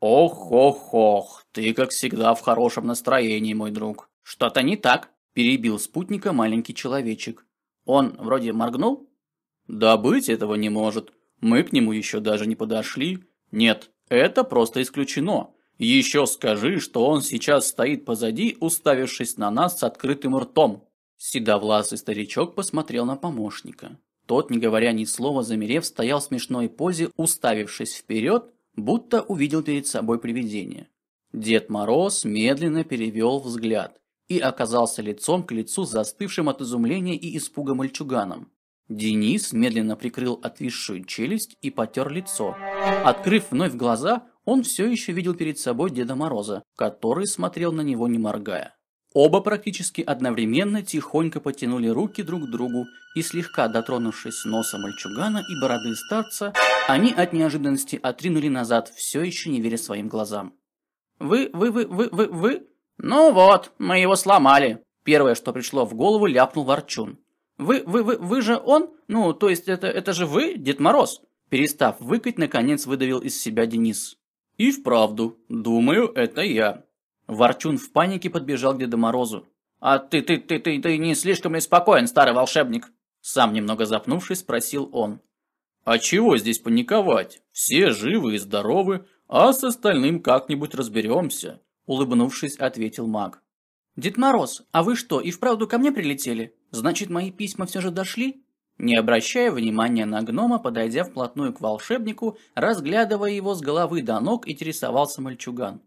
Ох-ох-ох, ты как всегда в хорошем настроении, мой друг. Что-то не так, перебил спутника маленький человечек. Он вроде моргнул? Да быть этого не может. Мы к нему еще даже не подошли. Нет, это просто исключено. Еще скажи, что он сейчас стоит позади, уставившись на нас с открытым ртом. Седовласый старичок посмотрел на помощника. Тот, не говоря ни слова, замерев, стоял в смешной позе, уставившись вперед, будто увидел перед собой привидение. Дед Мороз медленно перевел взгляд и оказался лицом к лицу с застывшим от изумления и испуга мальчуганом. Денис медленно прикрыл отвисшую челюсть и потер лицо. Открыв вновь глаза, он все еще видел перед собой Деда Мороза, который смотрел на него не моргая. Оба практически одновременно тихонько потянули руки друг к другу и слегка дотронувшись носом мальчугана и бороды старца, они от неожиданности отринули назад, все еще не веря своим глазам. «Вы, вы, вы, вы, вы, вы?» «Ну вот, мы его сломали!» Первое, что пришло в голову, ляпнул Ворчун. «Вы, вы, вы, вы же он? Ну, то есть это, это же вы, Дед Мороз?» Перестав выкать, наконец выдавил из себя Денис. «И вправду, думаю, это я», Ворчун в панике подбежал к Деду Морозу. «А ты, ты, ты, ты, ты не слишком ли спокоен, старый волшебник?» Сам немного запнувшись, спросил он. «А чего здесь паниковать? Все живы и здоровы, а с остальным как-нибудь разберемся», улыбнувшись, ответил маг. «Дед Мороз, а вы что, и вправду ко мне прилетели? Значит, мои письма все же дошли?» не обращая внимания на гнома, подойдя вплотную к волшебнику, разглядывая его с головы до ног, интересовался мальчуган.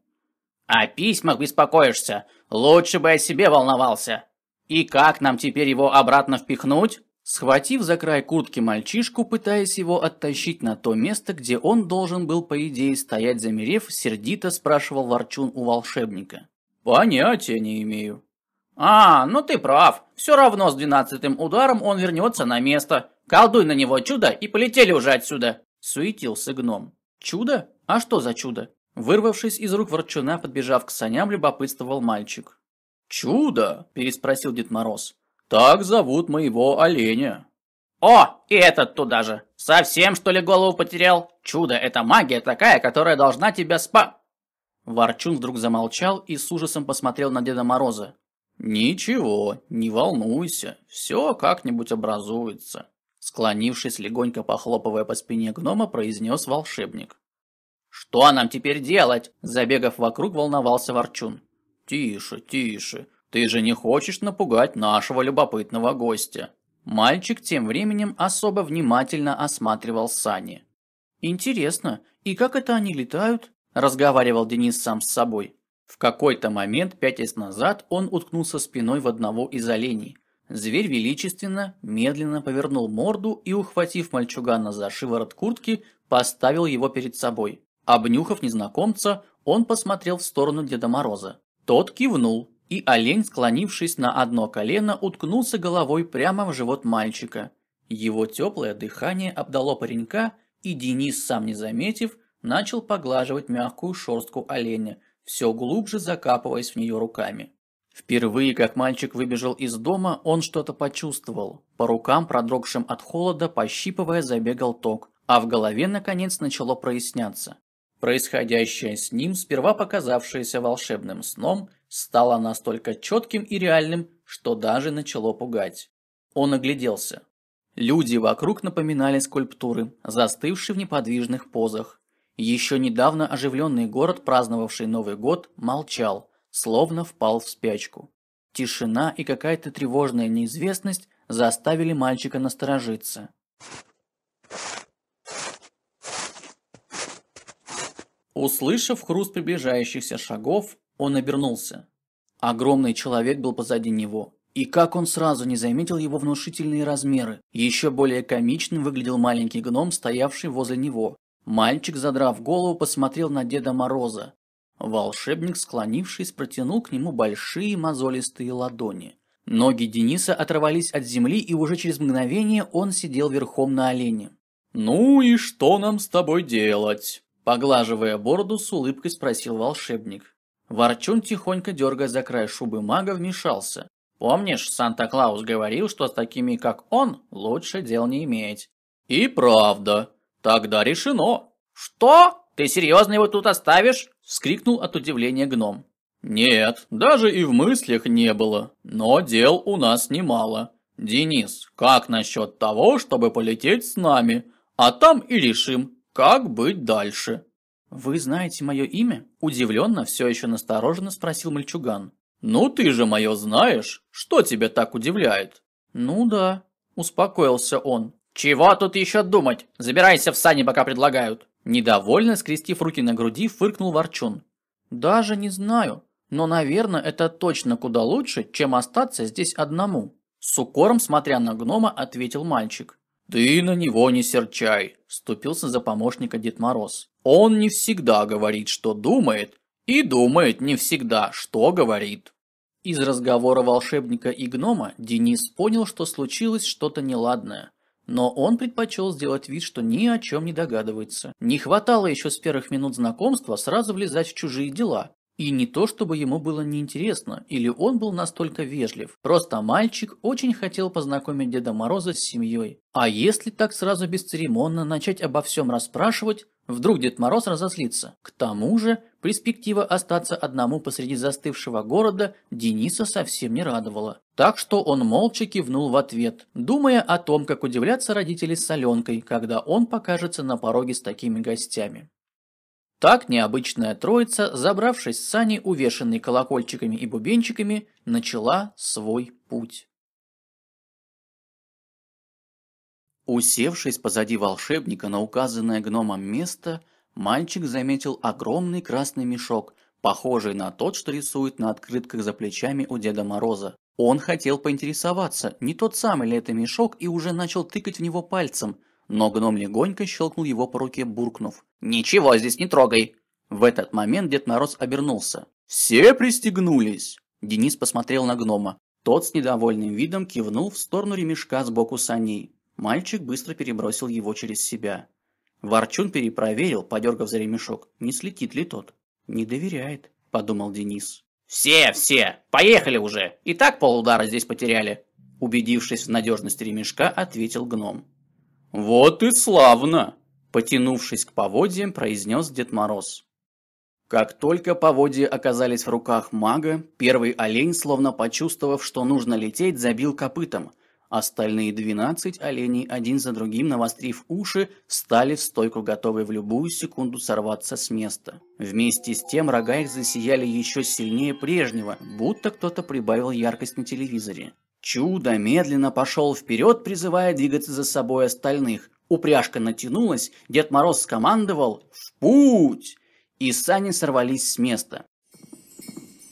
«О письмах беспокоишься? Лучше бы о себе волновался. И как нам теперь его обратно впихнуть?» Схватив за край куртки мальчишку, пытаясь его оттащить на то место, где он должен был, по идее, стоять замерев, сердито спрашивал Ворчун у волшебника. «Понятия не имею». «А, ну ты прав. Все равно с двенадцатым ударом он вернется на место. Колдуй на него чудо и полетели уже отсюда!» Суетился гном. «Чудо? А что за чудо?» Вырвавшись из рук ворчуна, подбежав к саням, любопытствовал мальчик. «Чудо?» – переспросил Дед Мороз. Так зовут моего оленя. О, и этот туда же. Совсем что ли голову потерял? Чудо, это магия такая, которая должна тебя спа... Ворчун вдруг замолчал и с ужасом посмотрел на Деда Мороза. «Ничего, не волнуйся, все как-нибудь образуется», склонившись, легонько похлопывая по спине гнома, произнес волшебник. «Что нам теперь делать?» Забегав вокруг, волновался Ворчун. «Тише, тише, ты же не хочешь напугать нашего любопытного гостя. Мальчик тем временем особо внимательно осматривал сани. Интересно, и как это они летают? Разговаривал Денис сам с собой. В какой-то момент, пять назад, он уткнулся спиной в одного из оленей. Зверь величественно, медленно повернул морду и, ухватив мальчугана за шиворот куртки, поставил его перед собой. Обнюхав незнакомца, он посмотрел в сторону Деда Мороза. Тот кивнул, и олень, склонившись на одно колено, уткнулся головой прямо в живот мальчика. Его теплое дыхание обдало паренька, и Денис, сам не заметив, начал поглаживать мягкую шерстку оленя, все глубже закапываясь в нее руками. Впервые, как мальчик выбежал из дома, он что-то почувствовал. По рукам, продрогшим от холода, пощипывая, забегал ток, а в голове, наконец, начало проясняться. Происходящее с ним, сперва показавшееся волшебным сном, стало настолько четким и реальным, что даже начало пугать. Он огляделся. Люди вокруг напоминали скульптуры, застывшие в неподвижных позах. Еще недавно оживленный город, праздновавший Новый год, молчал, словно впал в спячку. Тишина и какая-то тревожная неизвестность заставили мальчика насторожиться. Услышав хруст приближающихся шагов, он обернулся. Огромный человек был позади него. И как он сразу не заметил его внушительные размеры. Еще более комичным выглядел маленький гном, стоявший возле него. Мальчик, задрав голову, посмотрел на Деда Мороза. Волшебник, склонившись, протянул к нему большие мозолистые ладони. Ноги Дениса оторвались от земли, и уже через мгновение он сидел верхом на олене. «Ну и что нам с тобой делать?» Поглаживая бороду, с улыбкой спросил волшебник. Ворчун, тихонько дергая за край шубы мага, вмешался. «Помнишь, Санта-Клаус говорил, что с такими, как он, лучше дел не иметь?» «И правда. Тогда решено». «Что? Ты серьезно его тут оставишь?» – вскрикнул от удивления гном. «Нет, даже и в мыслях не было. Но дел у нас немало. Денис, как насчет того, чтобы полететь с нами? А там и решим, как быть дальше». «Вы знаете мое имя?» – удивленно, все еще настороженно спросил мальчуган. «Ну ты же мое знаешь. Что тебя так удивляет?» «Ну да», – успокоился он. «Чего тут еще думать? Забирайся в сани, пока предлагают!» Недовольно, скрестив руки на груди, фыркнул Ворчун. «Даже не знаю, но, наверное, это точно куда лучше, чем остаться здесь одному». С укором, смотря на гнома, ответил мальчик. «Ты на него не серчай», – вступился за помощника Дед Мороз. Он не всегда говорит, что думает, и думает не всегда, что говорит. Из разговора волшебника и гнома Денис понял, что случилось что-то неладное. Но он предпочел сделать вид, что ни о чем не догадывается. Не хватало еще с первых минут знакомства сразу влезать в чужие дела. И не то, чтобы ему было неинтересно, или он был настолько вежлив. Просто мальчик очень хотел познакомить Деда Мороза с семьей. А если так сразу бесцеремонно начать обо всем расспрашивать, вдруг Дед Мороз разозлится. К тому же, перспектива остаться одному посреди застывшего города Дениса совсем не радовала. Так что он молча кивнул в ответ, думая о том, как удивляться родители с соленкой, когда он покажется на пороге с такими гостями. Так необычная троица, забравшись в сани, увешанные колокольчиками и бубенчиками, начала свой путь. Усевшись позади волшебника на указанное гномом место, мальчик заметил огромный красный мешок, похожий на тот, что рисует на открытках за плечами у Деда Мороза. Он хотел поинтересоваться, не тот самый ли это мешок, и уже начал тыкать в него пальцем, но гном легонько щелкнул его по руке, буркнув. «Ничего здесь не трогай!» В этот момент Дед Мороз обернулся. «Все пристегнулись!» Денис посмотрел на гнома. Тот с недовольным видом кивнул в сторону ремешка сбоку саней. Мальчик быстро перебросил его через себя. Ворчун перепроверил, подергав за ремешок, не слетит ли тот. «Не доверяет», – подумал Денис. «Все, все, поехали уже! И так полудара здесь потеряли!» Убедившись в надежности ремешка, ответил гном. «Вот и славно!» – потянувшись к поводьям, произнес Дед Мороз. Как только поводья оказались в руках мага, первый олень, словно почувствовав, что нужно лететь, забил копытом. Остальные двенадцать оленей, один за другим навострив уши, стали в стойку, готовые в любую секунду сорваться с места. Вместе с тем рога их засияли еще сильнее прежнего, будто кто-то прибавил яркость на телевизоре. Чудо медленно пошел вперед, призывая двигаться за собой остальных. Упряжка натянулась, Дед Мороз скомандовал «В путь!» и сани сорвались с места.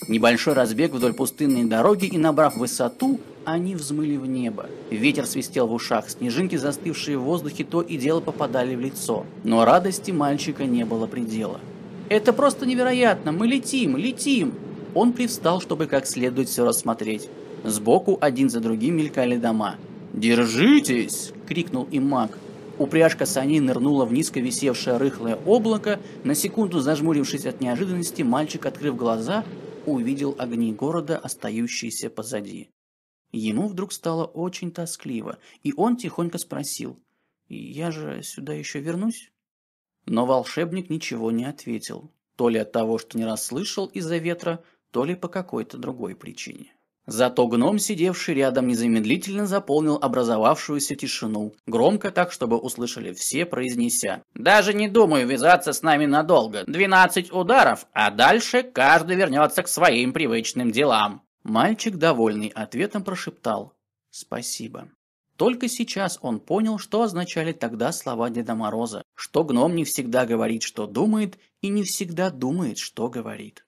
Небольшой разбег вдоль пустынной дороги и, набрав высоту, они взмыли в небо. Ветер свистел в ушах, снежинки, застывшие в воздухе, то и дело попадали в лицо. Но радости мальчика не было предела. «Это просто невероятно! Мы летим, летим!» Он привстал, чтобы как следует все рассмотреть. Сбоку один за другим мелькали дома. «Держитесь!» — крикнул им маг. Упряжка саней нырнула в низко висевшее рыхлое облако. На секунду зажмурившись от неожиданности, мальчик, открыв глаза, увидел огни города, остающиеся позади. Ему вдруг стало очень тоскливо, и он тихонько спросил, «Я же сюда еще вернусь?» Но волшебник ничего не ответил, то ли от того, что не расслышал из-за ветра, то ли по какой-то другой причине. Зато гном, сидевший рядом, незамедлительно заполнил образовавшуюся тишину, громко так, чтобы услышали все, произнеся. «Даже не думаю вязаться с нами надолго. Двенадцать ударов, а дальше каждый вернется к своим привычным делам». Мальчик, довольный ответом, прошептал «Спасибо». Только сейчас он понял, что означали тогда слова Деда Мороза, что гном не всегда говорит, что думает, и не всегда думает, что говорит.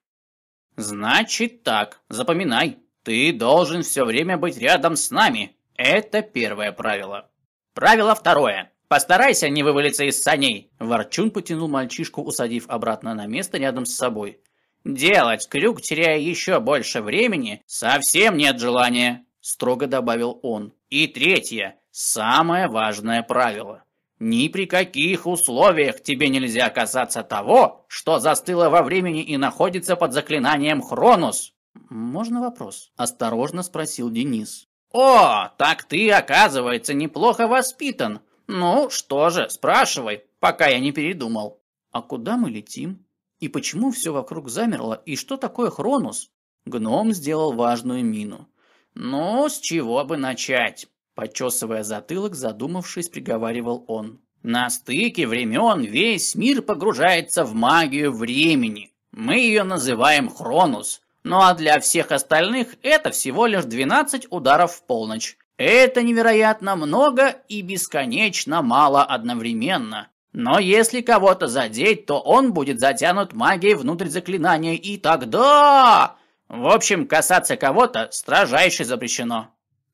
«Значит так, запоминай», ты должен все время быть рядом с нами. Это первое правило. Правило второе. Постарайся не вывалиться из саней. Ворчун потянул мальчишку, усадив обратно на место рядом с собой. Делать крюк, теряя еще больше времени, совсем нет желания, строго добавил он. И третье, самое важное правило. Ни при каких условиях тебе нельзя касаться того, что застыло во времени и находится под заклинанием Хронус. «Можно вопрос?» – осторожно спросил Денис. «О, так ты, оказывается, неплохо воспитан. Ну, что же, спрашивай, пока я не передумал». «А куда мы летим? И почему все вокруг замерло? И что такое Хронус?» Гном сделал важную мину. «Ну, с чего бы начать?» Почесывая затылок, задумавшись, приговаривал он. «На стыке времен весь мир погружается в магию времени. Мы ее называем Хронус, ну а для всех остальных это всего лишь 12 ударов в полночь. Это невероятно много и бесконечно мало одновременно. Но если кого-то задеть, то он будет затянут магией внутрь заклинания, и тогда... В общем, касаться кого-то строжайше запрещено.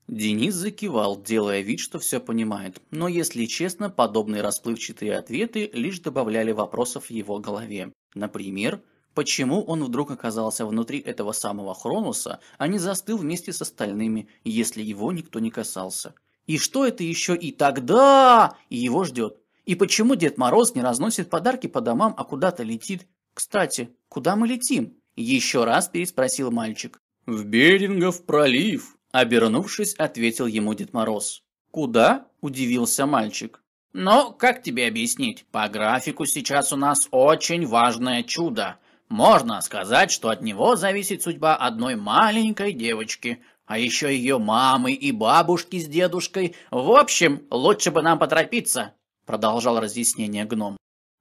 Денис закивал, делая вид, что все понимает. Но, если честно, подобные расплывчатые ответы лишь добавляли вопросов в его голове. Например, Почему он вдруг оказался внутри этого самого Хронуса, а не застыл вместе с остальными, если его никто не касался? И что это еще и тогда и его ждет? И почему Дед Мороз не разносит подарки по домам, а куда-то летит? Кстати, куда мы летим? Еще раз переспросил мальчик. В Берингов пролив, обернувшись, ответил ему Дед Мороз. Куда? Удивился мальчик. Ну, как тебе объяснить? По графику сейчас у нас очень важное чудо. Можно сказать, что от него зависит судьба одной маленькой девочки, а еще ее мамы и бабушки с дедушкой. В общем, лучше бы нам поторопиться, продолжал разъяснение гном.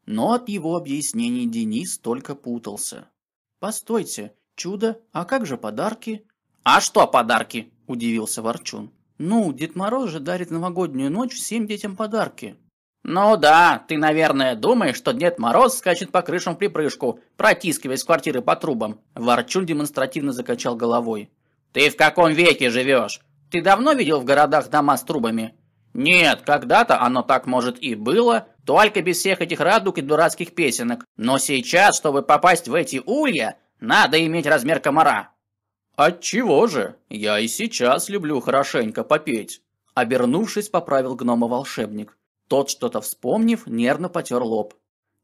Но от его объяснений Денис только путался. Постойте, чудо, а как же подарки? А что подарки? удивился Ворчун. Ну, Дед Мороз же дарит новогоднюю ночь всем детям подарки. Ну да, ты, наверное, думаешь, что Дед Мороз скачет по крышам в припрыжку, протискиваясь с квартиры по трубам. Ворчун демонстративно закачал головой. Ты в каком веке живешь? Ты давно видел в городах дома с трубами? Нет, когда-то оно так, может, и было, только без всех этих радуг и дурацких песенок. Но сейчас, чтобы попасть в эти улья, надо иметь размер комара. Отчего же? Я и сейчас люблю хорошенько попеть. Обернувшись, поправил гнома волшебник. Тот, что-то вспомнив, нервно потер лоб.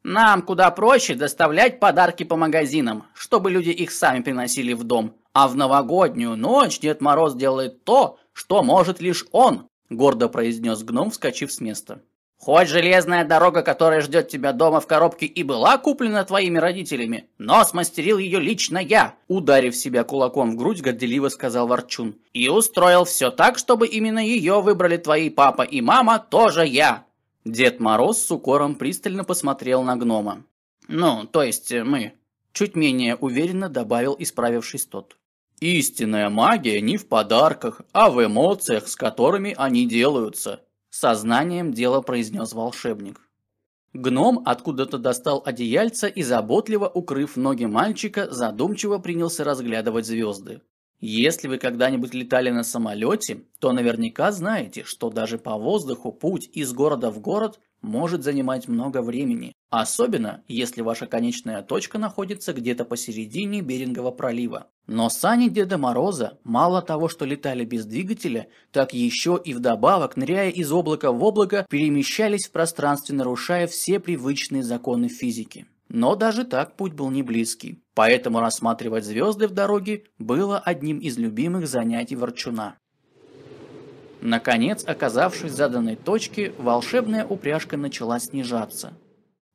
Нам куда проще доставлять подарки по магазинам, чтобы люди их сами приносили в дом. А в новогоднюю ночь Дед Мороз делает то, что может лишь он, гордо произнес гном, вскочив с места. Хоть железная дорога, которая ждет тебя дома в коробке и была куплена твоими родителями, но смастерил ее лично я, ударив себя кулаком в грудь, горделиво сказал Ворчун. И устроил все так, чтобы именно ее выбрали твои папа и мама, тоже я. Дед Мороз с укором пристально посмотрел на гнома. Ну, то есть э, мы. Чуть менее уверенно добавил исправившись тот. Истинная магия не в подарках, а в эмоциях, с которыми они делаются, Сознанием дела произнес волшебник. Гном откуда-то достал одеяльца и, заботливо укрыв ноги мальчика, задумчиво принялся разглядывать звезды. Если вы когда-нибудь летали на самолете, то наверняка знаете, что даже по воздуху путь из города в город может занимать много времени, особенно если ваша конечная точка находится где-то посередине Берингового пролива. Но сани Деда Мороза мало того, что летали без двигателя, так еще и вдобавок, ныряя из облака в облако, перемещались в пространстве, нарушая все привычные законы физики. Но даже так путь был не близкий, поэтому рассматривать звезды в дороге было одним из любимых занятий Ворчуна. Наконец, оказавшись в заданной точке, волшебная упряжка начала снижаться.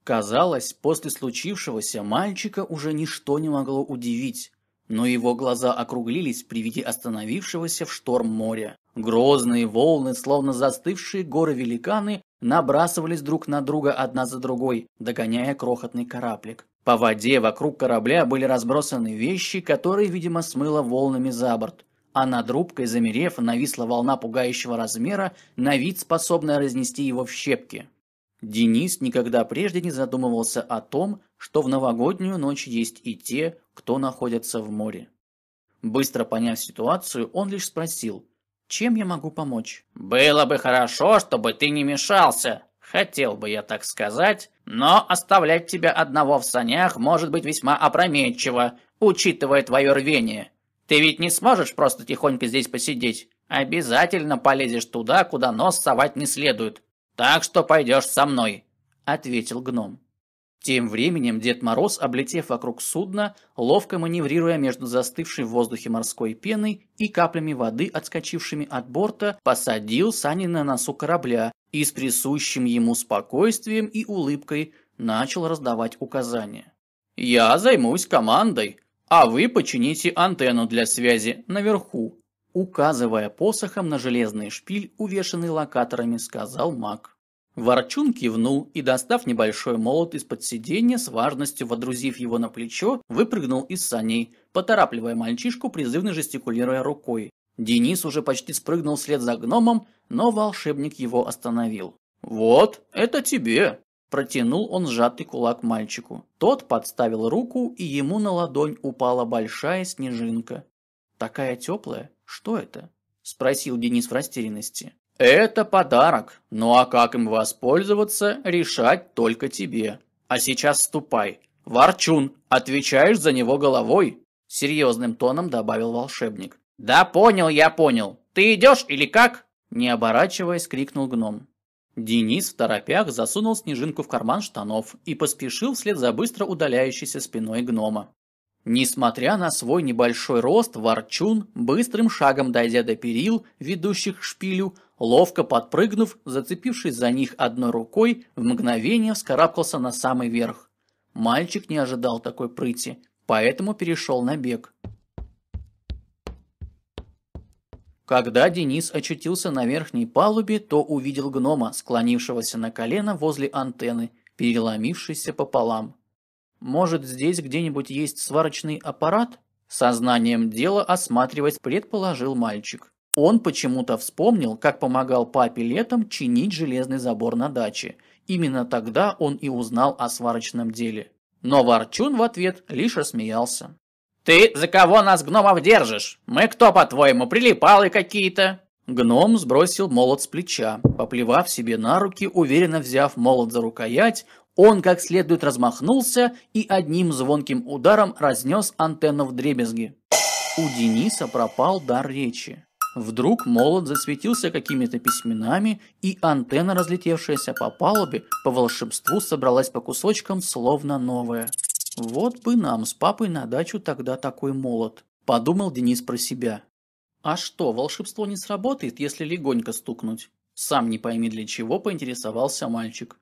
Казалось, после случившегося мальчика уже ничто не могло удивить, но его глаза округлились при виде остановившегося в шторм моря. Грозные волны, словно застывшие горы-великаны, набрасывались друг на друга одна за другой, догоняя крохотный кораблик. По воде вокруг корабля были разбросаны вещи, которые, видимо, смыло волнами за борт а над рубкой, замерев, нависла волна пугающего размера, на вид способная разнести его в щепки. Денис никогда прежде не задумывался о том, что в новогоднюю ночь есть и те, кто находится в море. Быстро поняв ситуацию, он лишь спросил, чем я могу помочь? «Было бы хорошо, чтобы ты не мешался, хотел бы я так сказать, но оставлять тебя одного в санях может быть весьма опрометчиво, учитывая твое рвение. Ты ведь не сможешь просто тихонько здесь посидеть. Обязательно полезешь туда, куда нос совать не следует. Так что пойдешь со мной», — ответил гном. Тем временем Дед Мороз, облетев вокруг судна, ловко маневрируя между застывшей в воздухе морской пеной и каплями воды, отскочившими от борта, посадил сани на носу корабля и с присущим ему спокойствием и улыбкой начал раздавать указания. «Я займусь командой а вы почините антенну для связи наверху. Указывая посохом на железный шпиль, увешанный локаторами, сказал маг. Ворчун кивнул и, достав небольшой молот из-под сиденья, с важностью водрузив его на плечо, выпрыгнул из саней, поторапливая мальчишку, призывно жестикулируя рукой. Денис уже почти спрыгнул вслед за гномом, но волшебник его остановил. «Вот, это тебе!» Протянул он сжатый кулак мальчику. Тот подставил руку, и ему на ладонь упала большая снежинка. «Такая теплая? Что это?» – спросил Денис в растерянности. «Это подарок. Ну а как им воспользоваться, решать только тебе. А сейчас ступай. Ворчун, отвечаешь за него головой!» – серьезным тоном добавил волшебник. «Да понял я, понял. Ты идешь или как?» Не оборачиваясь, крикнул гном. Денис в торопях засунул снежинку в карман штанов и поспешил вслед за быстро удаляющейся спиной гнома. Несмотря на свой небольшой рост, Ворчун, быстрым шагом дойдя до перил, ведущих к шпилю, ловко подпрыгнув, зацепившись за них одной рукой, в мгновение вскарабкался на самый верх. Мальчик не ожидал такой прыти, поэтому перешел на бег. Когда Денис очутился на верхней палубе, то увидел гнома, склонившегося на колено возле антенны, переломившийся пополам. Может, здесь где-нибудь есть сварочный аппарат? Сознанием дела осматривать предположил мальчик. Он почему-то вспомнил, как помогал папе летом чинить железный забор на даче. Именно тогда он и узнал о сварочном деле. Но Ворчун в ответ лишь рассмеялся. «Ты за кого нас, гномов, держишь? Мы кто, по-твоему, прилипалы какие-то?» Гном сбросил молот с плеча. Поплевав себе на руки, уверенно взяв молот за рукоять, он как следует размахнулся и одним звонким ударом разнес антенну в дребезги. У Дениса пропал дар речи. Вдруг молот засветился какими-то письменами, и антенна, разлетевшаяся по палубе, по волшебству собралась по кусочкам, словно новая. «Вот бы нам с папой на дачу тогда такой молот», – подумал Денис про себя. «А что, волшебство не сработает, если легонько стукнуть?» Сам не пойми для чего поинтересовался мальчик.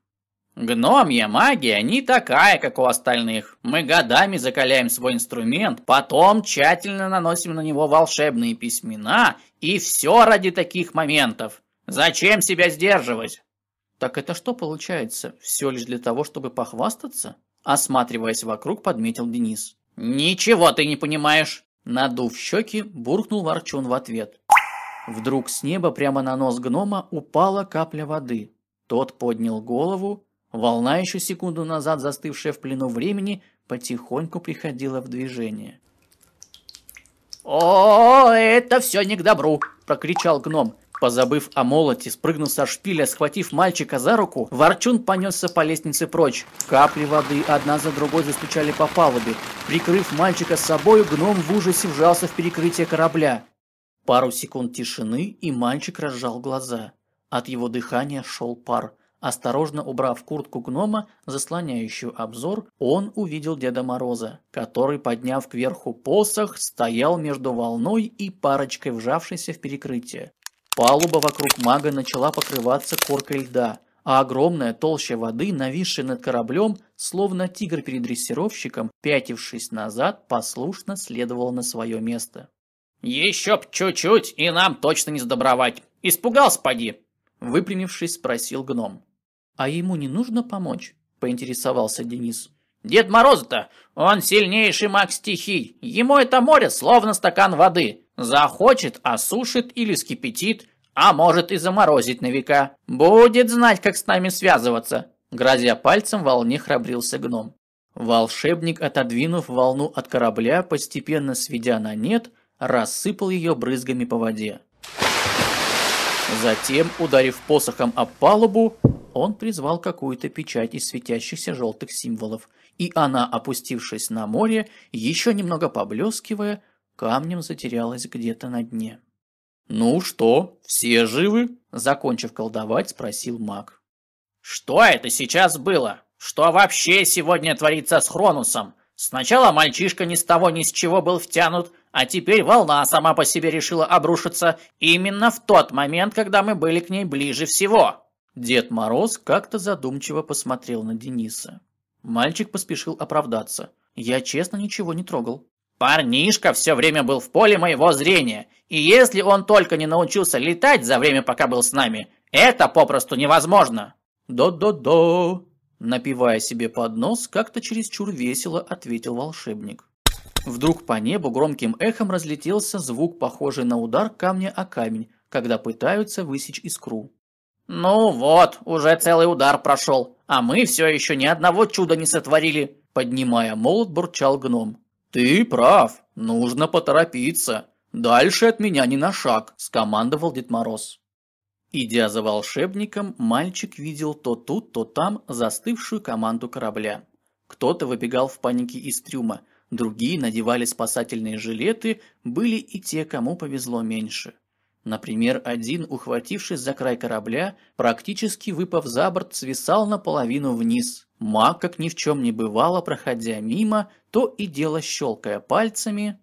Гномья магия не такая, как у остальных. Мы годами закаляем свой инструмент, потом тщательно наносим на него волшебные письмена, и все ради таких моментов. Зачем себя сдерживать? Так это что получается? Все лишь для того, чтобы похвастаться? Осматриваясь вокруг, подметил Денис. Ничего ты не понимаешь. Надув щеки, буркнул Ворчун в ответ. Вдруг с неба прямо на нос гнома упала капля воды. Тот поднял голову Волна, еще секунду назад застывшая в плену времени, потихоньку приходила в движение. «О, это все не к добру!» – прокричал гном. Позабыв о молоте, спрыгнув со шпиля, схватив мальчика за руку, Ворчун понесся по лестнице прочь. Капли воды одна за другой застучали по палубе. Прикрыв мальчика с собой, гном в ужасе вжался в перекрытие корабля. Пару секунд тишины, и мальчик разжал глаза. От его дыхания шел пар. Осторожно убрав куртку гнома, заслоняющую обзор, он увидел Деда Мороза, который, подняв кверху посох, стоял между волной и парочкой вжавшейся в перекрытие. Палуба вокруг мага начала покрываться коркой льда, а огромная толща воды, нависшая над кораблем, словно тигр перед дрессировщиком, пятившись назад, послушно следовала на свое место. «Еще б чуть-чуть, и нам точно не сдобровать! Испугался, поди!» Выпрямившись, спросил гном. «А ему не нужно помочь?» – поинтересовался Денис. «Дед Мороз-то, он сильнейший маг стихий. Ему это море словно стакан воды. Захочет, осушит или скипятит, а может и заморозить на века. Будет знать, как с нами связываться». Грозя пальцем, волне храбрился гном. Волшебник, отодвинув волну от корабля, постепенно сведя на нет, рассыпал ее брызгами по воде. Затем, ударив посохом об палубу, он призвал какую-то печать из светящихся желтых символов, и она, опустившись на море, еще немного поблескивая, камнем затерялась где-то на дне. «Ну что, все живы?» – закончив колдовать, спросил маг. «Что это сейчас было? Что вообще сегодня творится с Хронусом? Сначала мальчишка ни с того ни с чего был втянут, а теперь волна сама по себе решила обрушиться именно в тот момент, когда мы были к ней ближе всего». Дед Мороз как-то задумчиво посмотрел на Дениса. Мальчик поспешил оправдаться. Я честно ничего не трогал. Парнишка все время был в поле моего зрения, и если он только не научился летать за время, пока был с нами, это попросту невозможно. «Да-да-да!» Напивая себе под нос, как-то чересчур весело ответил волшебник. Вдруг по небу громким эхом разлетелся звук, похожий на удар камня о камень, когда пытаются высечь искру. «Ну вот, уже целый удар прошел, а мы все еще ни одного чуда не сотворили», поднимая молот, бурчал гном. «Ты прав, нужно поторопиться. Дальше от меня ни на шаг», – скомандовал Дед Мороз. Идя за волшебником, мальчик видел то тут, то там застывшую команду корабля. Кто-то выбегал в панике из трюма, другие надевали спасательные жилеты, были и те, кому повезло меньше. Например, один, ухватившись за край корабля, практически выпав за борт, свисал наполовину вниз. Маг, как ни в чем не бывало, проходя мимо, то и дело щелкая пальцами,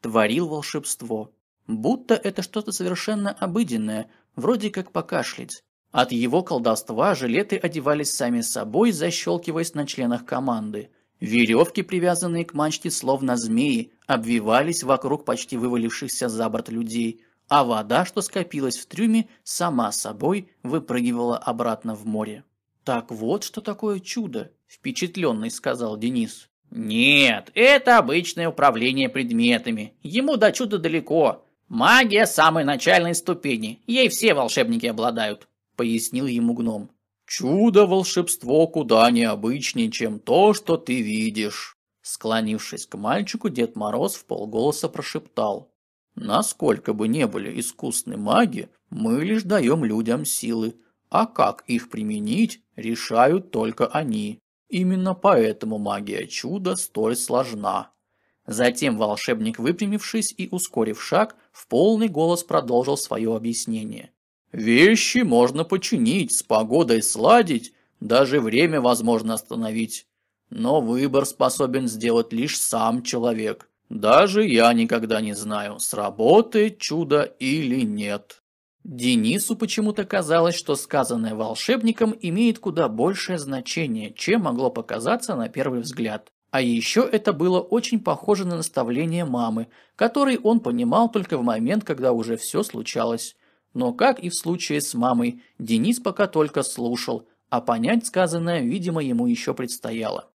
творил волшебство. Будто это что-то совершенно обыденное, вроде как покашлять. От его колдовства жилеты одевались сами собой, защелкиваясь на членах команды. Веревки, привязанные к мачте, словно змеи, обвивались вокруг почти вывалившихся за борт людей, а вода, что скопилась в трюме, сама собой выпрыгивала обратно в море. «Так вот, что такое чудо!» – впечатленный сказал Денис. Нет, это обычное управление предметами. Ему до чуда далеко. Магия самой начальной ступени. Ей все волшебники обладают, пояснил ему гном. Чудо-волшебство куда необычнее, чем то, что ты видишь. Склонившись к мальчику, Дед Мороз в полголоса прошептал. Насколько бы не были искусны маги, мы лишь даем людям силы, а как их применить, решают только они. Именно поэтому магия чуда столь сложна. Затем волшебник, выпрямившись и ускорив шаг, в полный голос продолжил свое объяснение. Вещи можно починить, с погодой сладить, даже время возможно остановить. Но выбор способен сделать лишь сам человек. Даже я никогда не знаю, сработает чудо или нет. Денису почему-то казалось, что сказанное волшебником имеет куда большее значение, чем могло показаться на первый взгляд. А еще это было очень похоже на наставление мамы, который он понимал только в момент, когда уже все случалось. Но как и в случае с мамой, Денис пока только слушал, а понять сказанное, видимо, ему еще предстояло.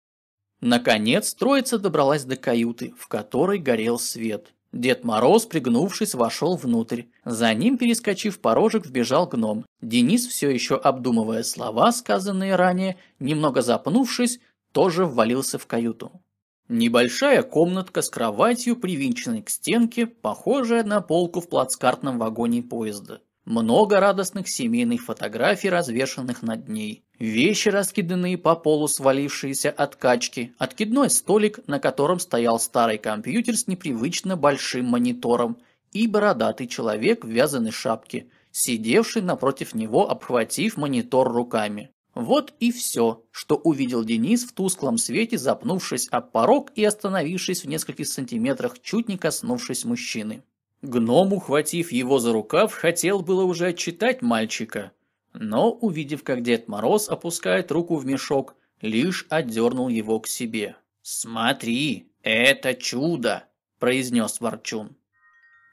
Наконец, троица добралась до каюты, в которой горел свет. Дед Мороз, пригнувшись, вошел внутрь. За ним, перескочив порожек, вбежал гном. Денис, все еще обдумывая слова, сказанные ранее, немного запнувшись, тоже ввалился в каюту. Небольшая комнатка с кроватью, привинченной к стенке, похожая на полку в плацкартном вагоне поезда. Много радостных семейных фотографий, развешанных над ней. Вещи, раскиданные по полу, свалившиеся от качки. Откидной столик, на котором стоял старый компьютер с непривычно большим монитором. И бородатый человек в вязаной шапке, сидевший напротив него, обхватив монитор руками. Вот и все, что увидел Денис в тусклом свете, запнувшись об порог и остановившись в нескольких сантиметрах, чуть не коснувшись мужчины. Гном, ухватив его за рукав, хотел было уже отчитать мальчика, но, увидев, как Дед Мороз опускает руку в мешок, лишь отдернул его к себе. «Смотри, это чудо!» – произнес Ворчун.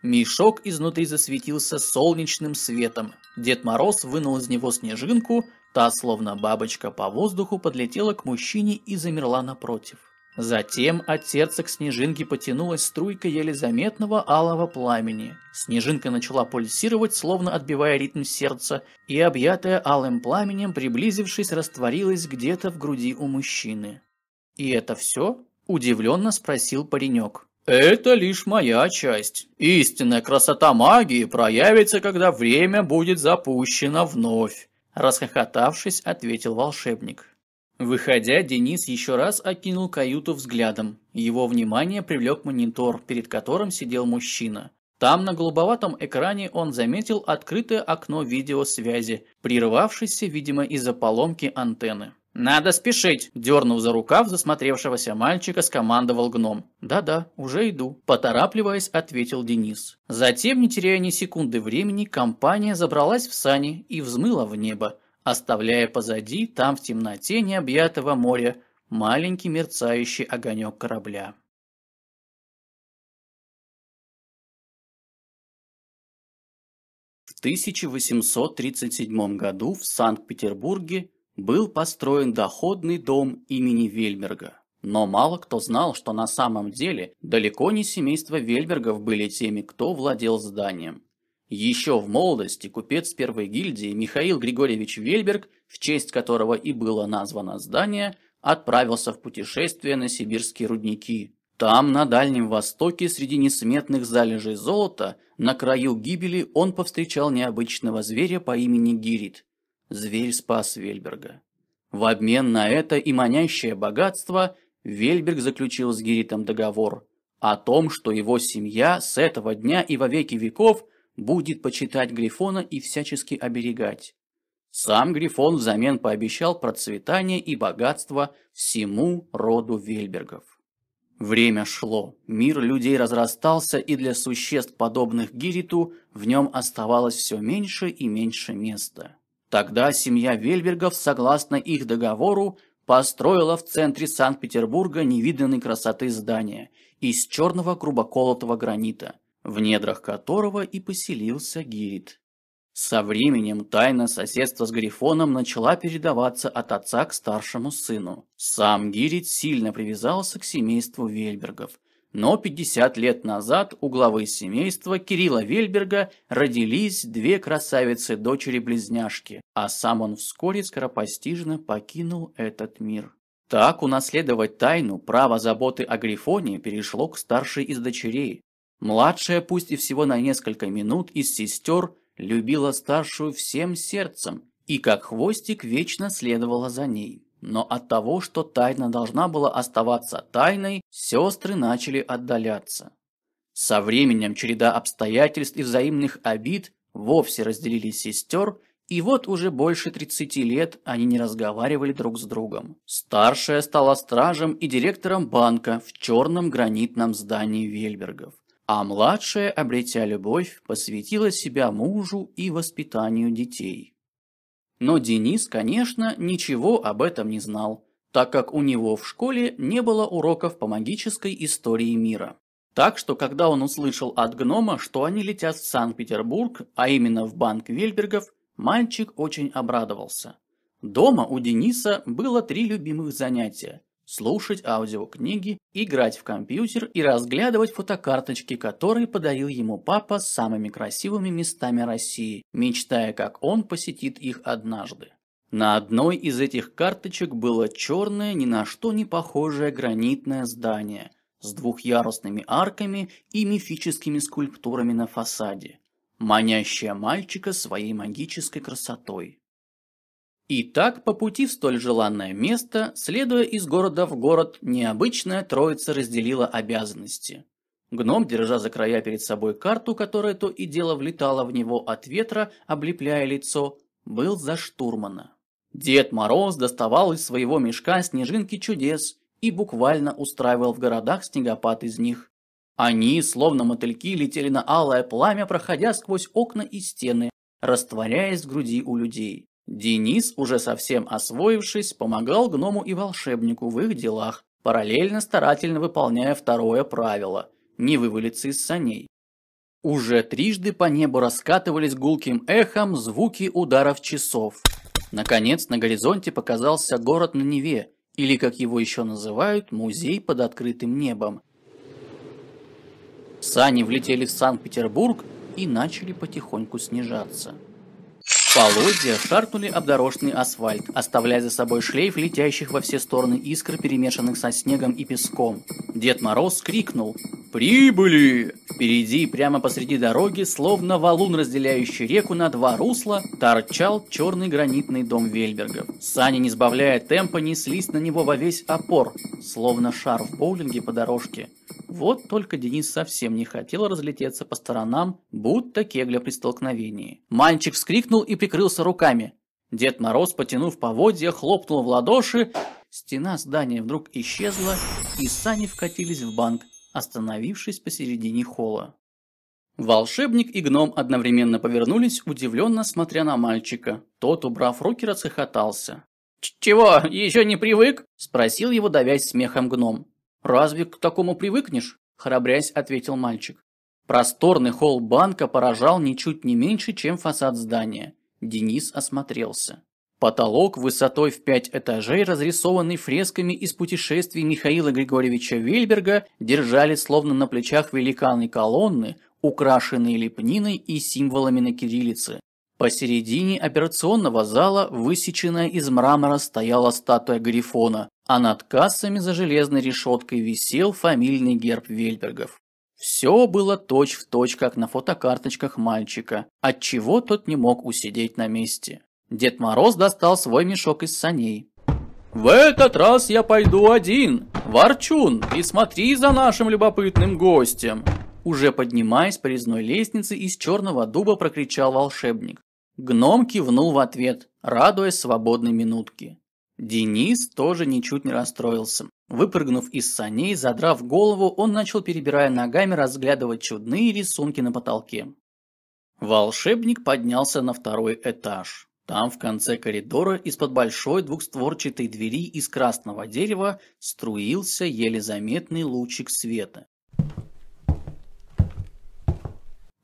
Мешок изнутри засветился солнечным светом. Дед Мороз вынул из него снежинку, та, словно бабочка по воздуху, подлетела к мужчине и замерла напротив. Затем от сердца к снежинке потянулась струйка еле заметного алого пламени. Снежинка начала пульсировать, словно отбивая ритм сердца, и, объятая алым пламенем, приблизившись, растворилась где-то в груди у мужчины. «И это все?» – удивленно спросил паренек. «Это лишь моя часть. Истинная красота магии проявится, когда время будет запущено вновь», – расхохотавшись, ответил волшебник. Выходя, Денис еще раз окинул каюту взглядом. Его внимание привлек монитор, перед которым сидел мужчина. Там на голубоватом экране он заметил открытое окно видеосвязи, прервавшееся, видимо, из-за поломки антенны. «Надо спешить!» – дернув за рукав засмотревшегося мальчика, скомандовал гном. «Да-да, уже иду», – поторапливаясь, ответил Денис. Затем, не теряя ни секунды времени, компания забралась в сани и взмыла в небо оставляя позади, там в темноте необъятого моря, маленький мерцающий огонек корабля. В 1837 году в Санкт-Петербурге был построен доходный дом имени Вельберга. Но мало кто знал, что на самом деле далеко не семейство Вельбергов были теми, кто владел зданием. Еще в молодости купец первой гильдии Михаил Григорьевич Вельберг, в честь которого и было названо здание, отправился в путешествие на сибирские рудники. Там, на Дальнем Востоке, среди несметных залежей золота, на краю гибели он повстречал необычного зверя по имени Гирит. Зверь спас Вельберга. В обмен на это и манящее богатство Вельберг заключил с Гиритом договор о том, что его семья с этого дня и во веки веков – будет почитать Грифона и всячески оберегать. Сам Грифон взамен пообещал процветание и богатство всему роду Вельбергов. Время шло, мир людей разрастался, и для существ, подобных Гириту, в нем оставалось все меньше и меньше места. Тогда семья Вельбергов, согласно их договору, построила в центре Санкт-Петербурга невиданной красоты здание из черного грубоколотого гранита – в недрах которого и поселился Гирит. Со временем тайна соседства с Грифоном начала передаваться от отца к старшему сыну. Сам Гирит сильно привязался к семейству Вельбергов. Но 50 лет назад у главы семейства Кирилла Вельберга родились две красавицы-дочери-близняшки, а сам он вскоре скоропостижно покинул этот мир. Так унаследовать тайну права заботы о Грифоне перешло к старшей из дочерей. Младшая, пусть и всего на несколько минут, из сестер – любила старшую всем сердцем и как хвостик вечно следовала за ней. Но от того, что тайна должна была оставаться тайной, сестры начали отдаляться. Со временем череда обстоятельств и взаимных обид вовсе разделили сестер, и вот уже больше 30 лет они не разговаривали друг с другом. Старшая стала стражем и директором банка в черном гранитном здании Вельбергов а младшая, обретя любовь, посвятила себя мужу и воспитанию детей. Но Денис, конечно, ничего об этом не знал, так как у него в школе не было уроков по магической истории мира. Так что, когда он услышал от гнома, что они летят в Санкт-Петербург, а именно в банк Вельбергов, мальчик очень обрадовался. Дома у Дениса было три любимых занятия слушать аудиокниги, играть в компьютер и разглядывать фотокарточки, которые подарил ему папа с самыми красивыми местами России, мечтая, как он посетит их однажды. На одной из этих карточек было черное, ни на что не похожее гранитное здание с двухъярусными арками и мифическими скульптурами на фасаде, манящее мальчика своей магической красотой. И так по пути в столь желанное место, следуя из города в город, необычная троица разделила обязанности. Гном, держа за края перед собой карту, которая то и дело влетала в него от ветра, облепляя лицо, был за штурмана. Дед Мороз доставал из своего мешка снежинки чудес и буквально устраивал в городах снегопад из них. Они, словно мотыльки, летели на алое пламя, проходя сквозь окна и стены, растворяясь в груди у людей. Денис, уже совсем освоившись, помогал гному и волшебнику в их делах, параллельно старательно выполняя второе правило – не вывалиться из саней. Уже трижды по небу раскатывались гулким эхом звуки ударов часов. Наконец, на горизонте показался город на Неве, или, как его еще называют, музей под открытым небом. Сани влетели в Санкт-Петербург и начали потихоньку снижаться. Полозья шаркнули об дорожный асфальт, оставляя за собой шлейф летящих во все стороны искр, перемешанных со снегом и песком. Дед Мороз крикнул «Прибыли!». Впереди, прямо посреди дороги, словно валун, разделяющий реку на два русла, торчал черный гранитный дом Вельбергов. Сани, не сбавляя темпа, неслись на него во весь опор, словно шар в боулинге по дорожке. Вот только Денис совсем не хотел разлететься по сторонам, будто кегля при столкновении. Мальчик вскрикнул и прикрылся руками. Дед Мороз, потянув поводья, хлопнул в ладоши. Стена здания вдруг исчезла, и сани вкатились в банк, остановившись посередине холла. Волшебник и гном одновременно повернулись, удивленно смотря на мальчика. Тот, убрав руки, расхохотался. «Чего, еще не привык?» – спросил его, давясь смехом гном. «Разве к такому привыкнешь?» – храбрясь ответил мальчик. Просторный холл банка поражал ничуть не меньше, чем фасад здания. Денис осмотрелся. Потолок высотой в пять этажей, разрисованный фресками из путешествий Михаила Григорьевича Вельберга, держали словно на плечах великаны колонны, украшенные лепниной и символами на кириллице. Посередине операционного зала, высеченная из мрамора, стояла статуя Грифона, а над кассами за железной решеткой висел фамильный герб Вельбергов. Все было точь-в-точь, точь, как на фотокарточках мальчика, отчего тот не мог усидеть на месте. Дед Мороз достал свой мешок из саней. «В этот раз я пойду один. Ворчун, присмотри за нашим любопытным гостем!» Уже поднимаясь по резной лестнице, из черного дуба прокричал волшебник. Гном кивнул в ответ, радуясь свободной минутке. Денис тоже ничуть не расстроился. Выпрыгнув из саней, задрав голову, он начал, перебирая ногами, разглядывать чудные рисунки на потолке. Волшебник поднялся на второй этаж. Там, в конце коридора, из-под большой двухстворчатой двери из красного дерева струился еле заметный лучик света.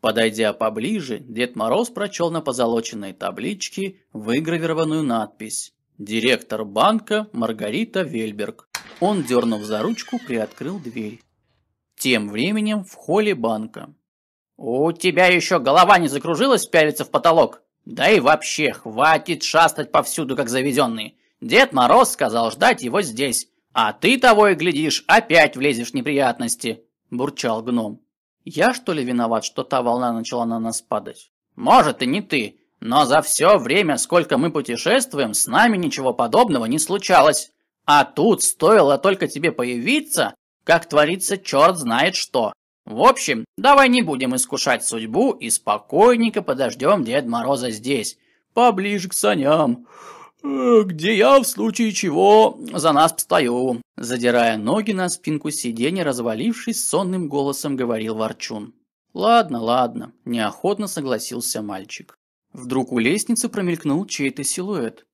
Подойдя поближе, Дед Мороз прочел на позолоченной табличке выгравированную надпись «Директор банка Маргарита Вельберг». Он, дернув за ручку, приоткрыл дверь. Тем временем в холле банка. «У тебя еще голова не закружилась пялиться в потолок? Да и вообще, хватит шастать повсюду, как заведенный. Дед Мороз сказал ждать его здесь, а ты того и глядишь, опять влезешь в неприятности», – бурчал гном. Я что ли виноват, что та волна начала на нас падать? Может и не ты, но за все время, сколько мы путешествуем, с нами ничего подобного не случалось. А тут стоило только тебе появиться, как творится черт знает что. В общем, давай не будем искушать судьбу и спокойненько подождем Дед Мороза здесь, поближе к саням. Где я в случае чего за нас постою. Задирая ноги на спинку сиденья, развалившись, сонным голосом говорил Ворчун. Ладно, ладно, неохотно согласился мальчик. Вдруг у лестницы промелькнул чей-то силуэт.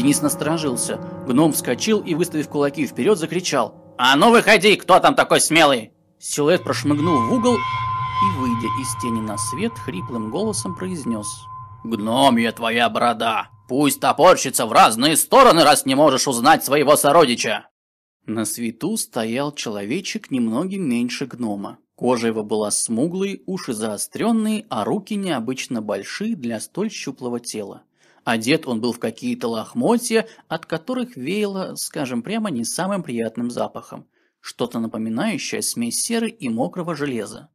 Денис насторожился. Гном вскочил и, выставив кулаки вперед, закричал. «А ну выходи, кто там такой смелый?» Силуэт прошмыгнул в угол и, выйдя из тени на свет, хриплым голосом произнес. «Гномья твоя борода! Пусть топорщится в разные стороны, раз не можешь узнать своего сородича!» На свету стоял человечек немногим меньше гнома. Кожа его была смуглой, уши заостренные, а руки необычно большие для столь щуплого тела. Одет он был в какие-то лохмотья, от которых веяло, скажем прямо, не самым приятным запахом. Что-то напоминающее смесь серы и мокрого железа.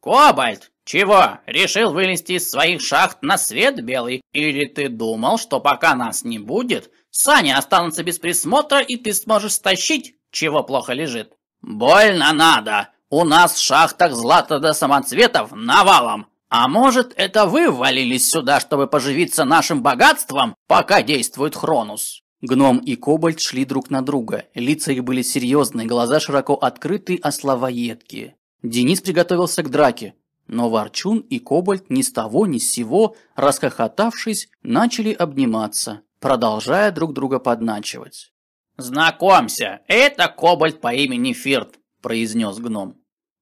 «Кобальт, чего, решил вылезти из своих шахт на свет белый? Или ты думал, что пока нас не будет, сани останутся без присмотра и ты сможешь стащить, чего плохо лежит? Больно надо, у нас в шахтах злата до самоцветов навалом. А может, это вы ввалились сюда, чтобы поживиться нашим богатством, пока действует Хронус?» Гном и Кобальт шли друг на друга. Лица их были серьезные, глаза широко открыты, а слова едкие. Денис приготовился к драке, но Ворчун и Кобальт ни с того ни с сего, расхохотавшись, начали обниматься, продолжая друг друга подначивать. «Знакомься, это Кобальт по имени Фирт», – произнес гном.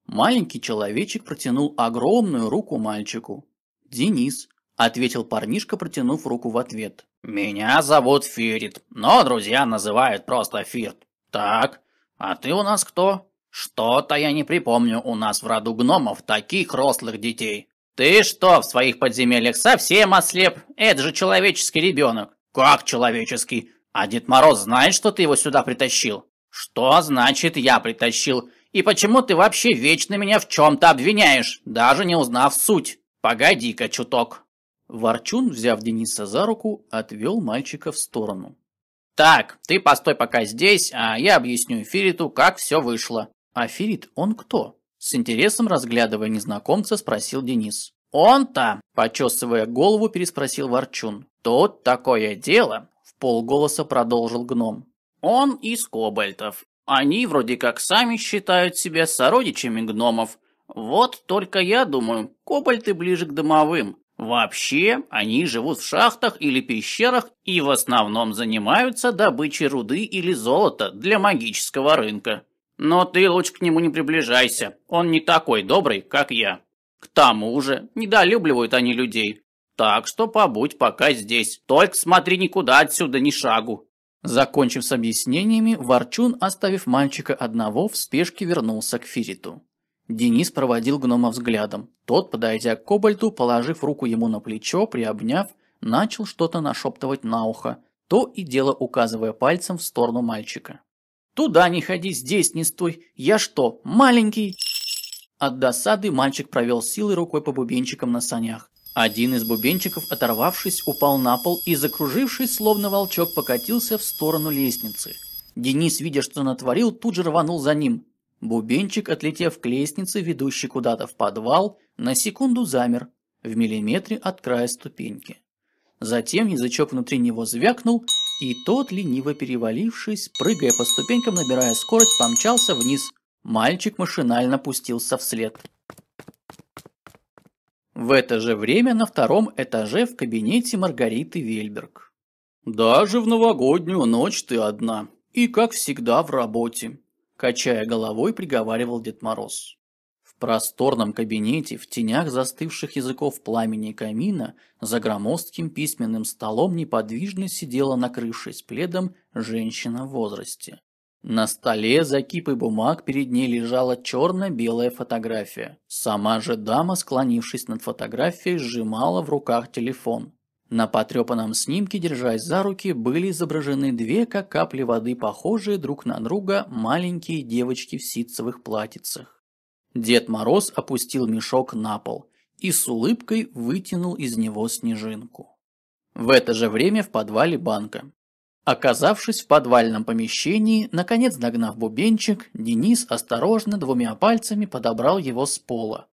Маленький человечек протянул огромную руку мальчику. «Денис», – ответил парнишка, протянув руку в ответ. «Меня зовут Фирит, но друзья называют просто Фирт. Так, а ты у нас кто?» Что-то я не припомню у нас в роду гномов таких рослых детей. Ты что, в своих подземельях совсем ослеп? Это же человеческий ребенок. Как человеческий? А Дед Мороз знает, что ты его сюда притащил? Что значит я притащил? И почему ты вообще вечно меня в чем-то обвиняешь, даже не узнав суть? Погоди-ка чуток. Ворчун, взяв Дениса за руку, отвел мальчика в сторону. Так, ты постой пока здесь, а я объясню Фириту, как все вышло. «А Ферит, он кто?» С интересом разглядывая незнакомца, спросил Денис. «Он-то!» – почесывая голову, переспросил Ворчун. «Тут такое дело!» – в полголоса продолжил гном. «Он из кобальтов. Они вроде как сами считают себя сородичами гномов. Вот только я думаю, кобальты ближе к домовым. Вообще, они живут в шахтах или пещерах и в основном занимаются добычей руды или золота для магического рынка. Но ты лучше к нему не приближайся, он не такой добрый, как я. К тому же, недолюбливают они людей. Так что побудь пока здесь, только смотри никуда отсюда ни шагу. Закончив с объяснениями, Ворчун, оставив мальчика одного, в спешке вернулся к Фириту. Денис проводил гнома взглядом. Тот, подойдя к Кобальту, положив руку ему на плечо, приобняв, начал что-то нашептывать на ухо, то и дело указывая пальцем в сторону мальчика. Туда не ходи, здесь не стой. Я что, маленький? От досады мальчик провел силой рукой по бубенчикам на санях. Один из бубенчиков, оторвавшись, упал на пол и, закружившись, словно волчок, покатился в сторону лестницы. Денис, видя, что натворил, тут же рванул за ним. Бубенчик, отлетев к лестнице, ведущей куда-то в подвал, на секунду замер, в миллиметре от края ступеньки. Затем язычок внутри него звякнул, и тот, лениво перевалившись, прыгая по ступенькам, набирая скорость, помчался вниз. Мальчик машинально пустился вслед. В это же время на втором этаже в кабинете Маргариты Вельберг. «Даже в новогоднюю ночь ты одна, и как всегда в работе», – качая головой, приговаривал Дед Мороз. В просторном кабинете, в тенях застывших языков пламени камина, за громоздким письменным столом неподвижно сидела, накрывшись пледом, женщина в возрасте. На столе за кипой бумаг перед ней лежала черно-белая фотография. Сама же дама, склонившись над фотографией, сжимала в руках телефон. На потрепанном снимке, держась за руки, были изображены две, как капли воды, похожие друг на друга, маленькие девочки в ситцевых платьицах. Дед Мороз опустил мешок на пол и с улыбкой вытянул из него снежинку. В это же время в подвале банка. Оказавшись в подвальном помещении, наконец догнав бубенчик, Денис осторожно двумя пальцами подобрал его с пола.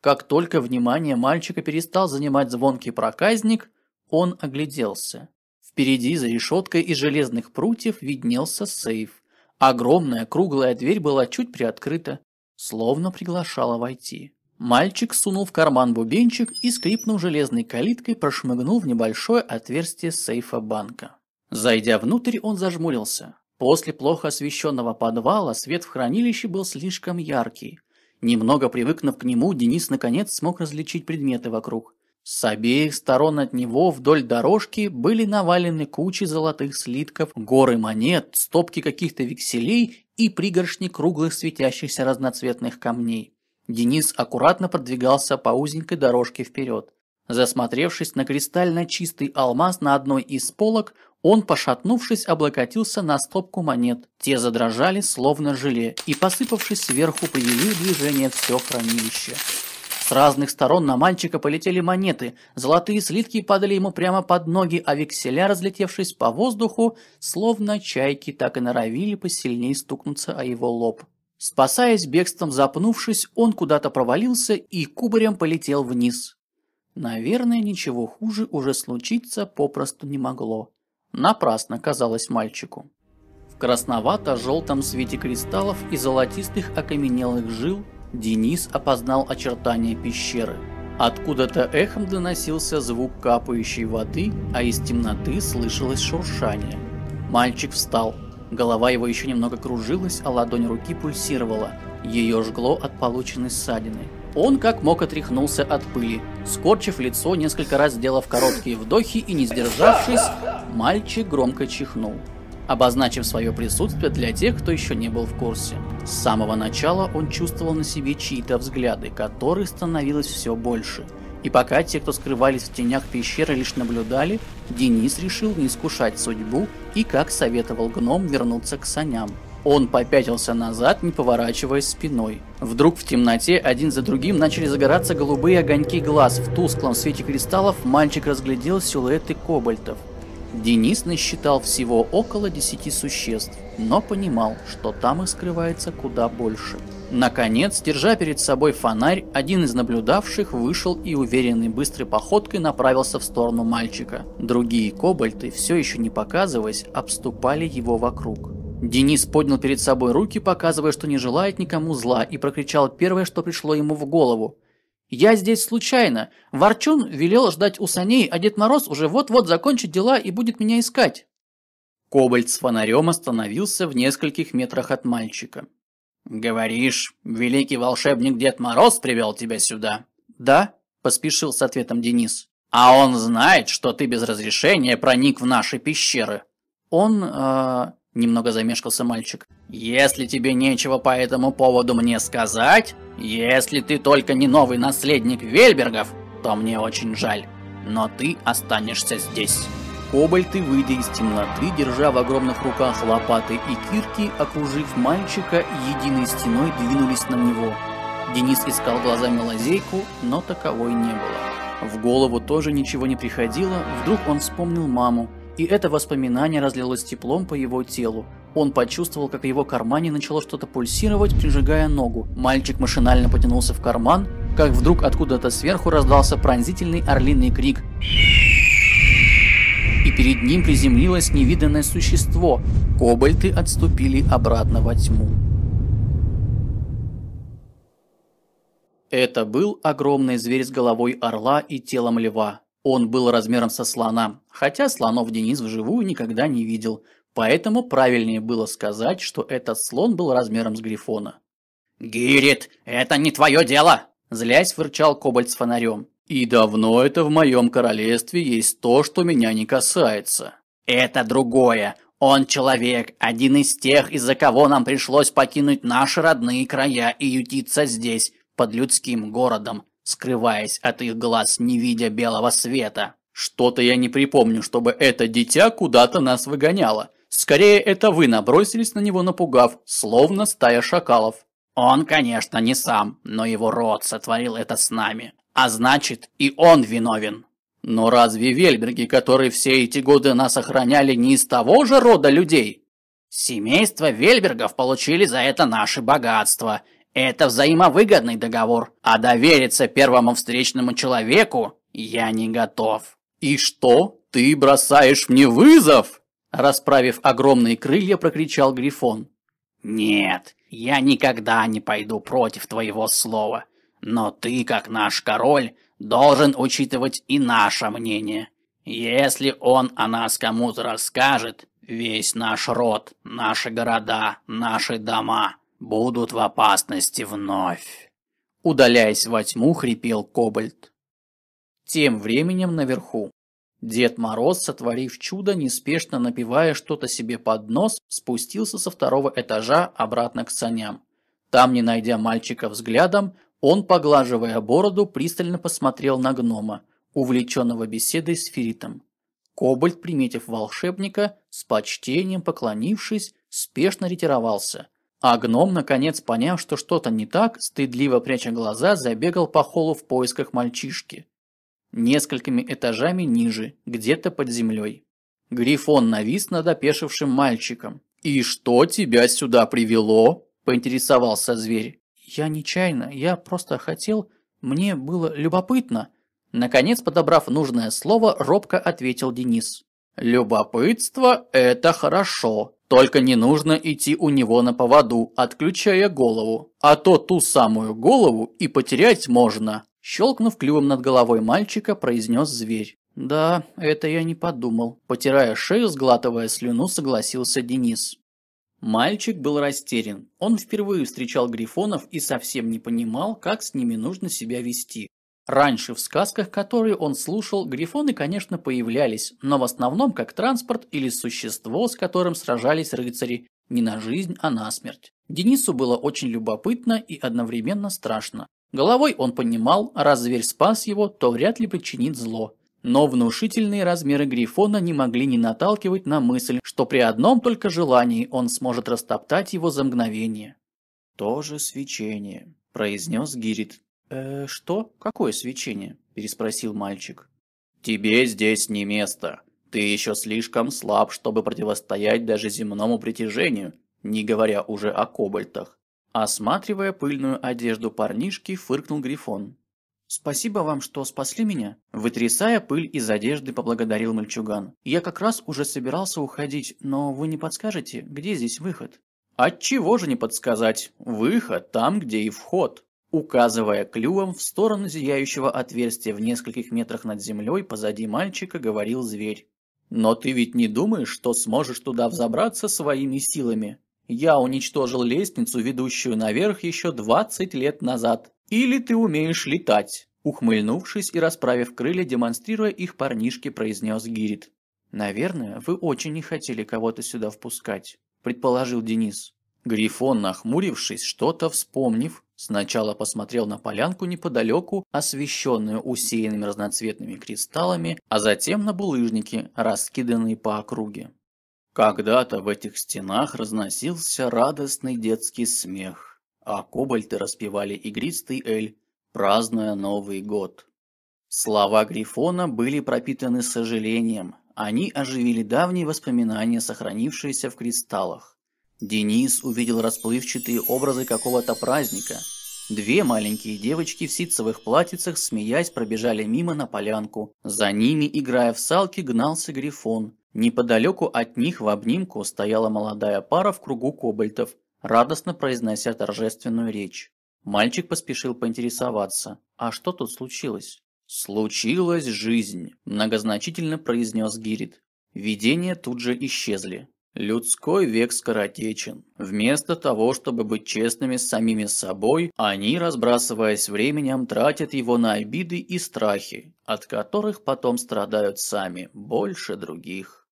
Как только внимание мальчика перестал занимать звонкий проказник, он огляделся. Впереди за решеткой из железных прутьев виднелся сейф. Огромная круглая дверь была чуть приоткрыта, словно приглашала войти. Мальчик сунул в карман бубенчик и, скрипнув железной калиткой, прошмыгнул в небольшое отверстие сейфа банка. Зайдя внутрь, он зажмурился. После плохо освещенного подвала свет в хранилище был слишком яркий. Немного привыкнув к нему, Денис наконец смог различить предметы вокруг. С обеих сторон от него вдоль дорожки были навалены кучи золотых слитков, горы монет, стопки каких-то векселей и пригоршни круглых светящихся разноцветных камней. Денис аккуратно продвигался по узенькой дорожке вперед. Засмотревшись на кристально чистый алмаз на одной из полок, он, пошатнувшись, облокотился на стопку монет. Те задрожали, словно желе, и, посыпавшись сверху, привели движение все хранилище. С разных сторон на мальчика полетели монеты, золотые слитки падали ему прямо под ноги, а векселя, разлетевшись по воздуху, словно чайки, так и норовили посильнее стукнуться о его лоб. Спасаясь бегством, запнувшись, он куда-то провалился и кубарем полетел вниз. Наверное, ничего хуже уже случиться попросту не могло. Напрасно казалось мальчику. В красновато-желтом свете кристаллов и золотистых окаменелых жил Денис опознал очертания пещеры. Откуда-то эхом доносился звук капающей воды, а из темноты слышалось шуршание. Мальчик встал. Голова его еще немного кружилась, а ладонь руки пульсировала. Ее жгло от полученной ссадины. Он как мог отряхнулся от пыли. Скорчив лицо, несколько раз сделав короткие вдохи и не сдержавшись, мальчик громко чихнул обозначив свое присутствие для тех, кто еще не был в курсе. С самого начала он чувствовал на себе чьи-то взгляды, которые становилось все больше. И пока те, кто скрывались в тенях пещеры, лишь наблюдали, Денис решил не искушать судьбу и, как советовал гном, вернуться к саням. Он попятился назад, не поворачиваясь спиной. Вдруг в темноте один за другим начали загораться голубые огоньки глаз. В тусклом свете кристаллов мальчик разглядел силуэты кобальтов. Денис насчитал всего около десяти существ, но понимал, что там их скрывается куда больше. Наконец, держа перед собой фонарь, один из наблюдавших вышел и уверенной быстрой походкой направился в сторону мальчика. Другие кобальты, все еще не показываясь, обступали его вокруг. Денис поднял перед собой руки, показывая, что не желает никому зла, и прокричал первое, что пришло ему в голову. Я здесь случайно. Ворчун велел ждать у саней, а Дед Мороз уже вот-вот закончит дела и будет меня искать. Кобальт с фонарем остановился в нескольких метрах от мальчика. «Говоришь, великий волшебник Дед Мороз привел тебя сюда?» «Да», – поспешил с ответом Денис. «А он знает, что ты без разрешения проник в наши пещеры?» «Он, э, Немного замешкался мальчик. «Если тебе нечего по этому поводу мне сказать, если ты только не новый наследник Вельбергов, то мне очень жаль, но ты останешься здесь». Кобальты, выйдя из темноты, держа в огромных руках лопаты и кирки, окружив мальчика, единой стеной двинулись на него. Денис искал глазами лазейку, но таковой не было. В голову тоже ничего не приходило, вдруг он вспомнил маму, и это воспоминание разлилось теплом по его телу. Он почувствовал, как в его кармане начало что-то пульсировать, прижигая ногу. Мальчик машинально потянулся в карман, как вдруг откуда-то сверху раздался пронзительный орлиный крик. И перед ним приземлилось невиданное существо. Кобальты отступили обратно во тьму. Это был огромный зверь с головой орла и телом льва. Он был размером со слона, хотя слонов Денис вживую никогда не видел, поэтому правильнее было сказать, что этот слон был размером с грифона. «Гирит, это не твое дело!» Злясь, вырчал кобальт с фонарем. «И давно это в моем королевстве есть то, что меня не касается». «Это другое. Он человек, один из тех, из-за кого нам пришлось покинуть наши родные края и ютиться здесь, под людским городом, скрываясь от их глаз, не видя белого света». «Что-то я не припомню, чтобы это дитя куда-то нас выгоняло. Скорее, это вы набросились на него, напугав, словно стая шакалов». Он, конечно, не сам, но его род сотворил это с нами. А значит, и он виновен. Но разве вельберги, которые все эти годы нас охраняли, не из того же рода людей? Семейство вельбергов получили за это наши богатства. Это взаимовыгодный договор, а довериться первому встречному человеку я не готов. И что? Ты бросаешь мне вызов? Расправив огромные крылья, прокричал Грифон. Нет, я никогда не пойду против твоего слова. Но ты, как наш король, должен учитывать и наше мнение. Если он о нас кому-то расскажет, весь наш род, наши города, наши дома будут в опасности вновь. Удаляясь во тьму, хрипел Кобальт. Тем временем наверху. Дед Мороз, сотворив чудо, неспешно напивая что-то себе под нос, спустился со второго этажа обратно к саням. Там, не найдя мальчика взглядом, он, поглаживая бороду, пристально посмотрел на гнома, увлеченного беседой с Феритом. Кобальт, приметив волшебника, с почтением поклонившись, спешно ретировался. А гном, наконец поняв, что что-то не так, стыдливо пряча глаза, забегал по холлу в поисках мальчишки несколькими этажами ниже, где-то под землей. Грифон навис над опешившим мальчиком. «И что тебя сюда привело?» – поинтересовался зверь. «Я нечаянно, я просто хотел, мне было любопытно». Наконец, подобрав нужное слово, робко ответил Денис. «Любопытство – это хорошо, только не нужно идти у него на поводу, отключая голову, а то ту самую голову и потерять можно». Щелкнув клювом над головой мальчика, произнес зверь. «Да, это я не подумал». Потирая шею, сглатывая слюну, согласился Денис. Мальчик был растерян. Он впервые встречал грифонов и совсем не понимал, как с ними нужно себя вести. Раньше в сказках, которые он слушал, грифоны, конечно, появлялись, но в основном как транспорт или существо, с которым сражались рыцари, не на жизнь, а на смерть. Денису было очень любопытно и одновременно страшно. Головой он понимал, раз зверь спас его, то вряд ли причинит зло. Но внушительные размеры Грифона не могли не наталкивать на мысль, что при одном только желании он сможет растоптать его за мгновение. «Тоже свечение», – произнес Гирит. «Э, что? Какое свечение?» – переспросил мальчик. «Тебе здесь не место. Ты еще слишком слаб, чтобы противостоять даже земному притяжению, не говоря уже о кобальтах. Осматривая пыльную одежду парнишки, фыркнул Грифон. «Спасибо вам, что спасли меня». Вытрясая пыль из одежды, поблагодарил мальчуган. «Я как раз уже собирался уходить, но вы не подскажете, где здесь выход?» «Отчего же не подсказать? Выход там, где и вход». Указывая клювом в сторону зияющего отверстия в нескольких метрах над землей, позади мальчика говорил зверь. «Но ты ведь не думаешь, что сможешь туда взобраться своими силами?» Я уничтожил лестницу, ведущую наверх еще 20 лет назад. Или ты умеешь летать?» Ухмыльнувшись и расправив крылья, демонстрируя их парнишке, произнес Гирит. «Наверное, вы очень не хотели кого-то сюда впускать», – предположил Денис. Грифон, нахмурившись, что-то вспомнив, сначала посмотрел на полянку неподалеку, освещенную усеянными разноцветными кристаллами, а затем на булыжники, раскиданные по округе. Когда-то в этих стенах разносился радостный детский смех, а кобальты распевали игристый эль, празднуя Новый год. Слова Грифона были пропитаны сожалением, они оживили давние воспоминания, сохранившиеся в кристаллах. Денис увидел расплывчатые образы какого-то праздника. Две маленькие девочки в ситцевых платьицах, смеясь, пробежали мимо на полянку. За ними, играя в салки, гнался Грифон. Неподалеку от них в обнимку стояла молодая пара в кругу кобальтов, радостно произнося торжественную речь. Мальчик поспешил поинтересоваться, а что тут случилось? «Случилась жизнь», – многозначительно произнес Гирит. Видения тут же исчезли. Людской век скоротечен. Вместо того, чтобы быть честными с самими собой, они, разбрасываясь временем, тратят его на обиды и страхи, от которых потом страдают сами, больше других.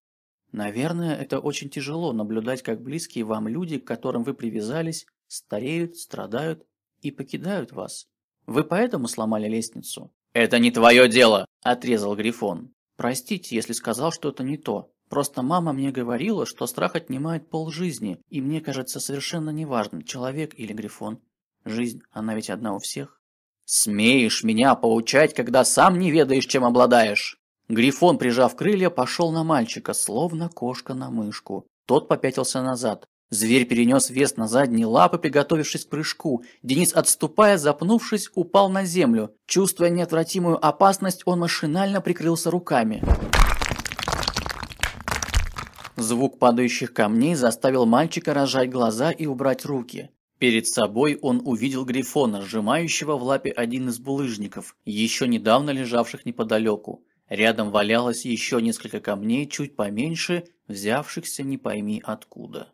Наверное, это очень тяжело наблюдать, как близкие вам люди, к которым вы привязались, стареют, страдают и покидают вас. Вы поэтому сломали лестницу? «Это не твое дело!» – отрезал Грифон. «Простите, если сказал что-то не то. Просто мама мне говорила, что страх отнимает полжизни, и мне кажется совершенно неважно, человек или грифон. Жизнь, она ведь одна у всех. Смеешь меня поучать, когда сам не ведаешь, чем обладаешь? Грифон, прижав крылья, пошел на мальчика, словно кошка на мышку. Тот попятился назад. Зверь перенес вес на задние лапы, приготовившись к прыжку. Денис, отступая, запнувшись, упал на землю. Чувствуя неотвратимую опасность, он машинально прикрылся руками. Звук падающих камней заставил мальчика разжать глаза и убрать руки. Перед собой он увидел Грифона, сжимающего в лапе один из булыжников, еще недавно лежавших неподалеку. Рядом валялось еще несколько камней, чуть поменьше, взявшихся не пойми откуда.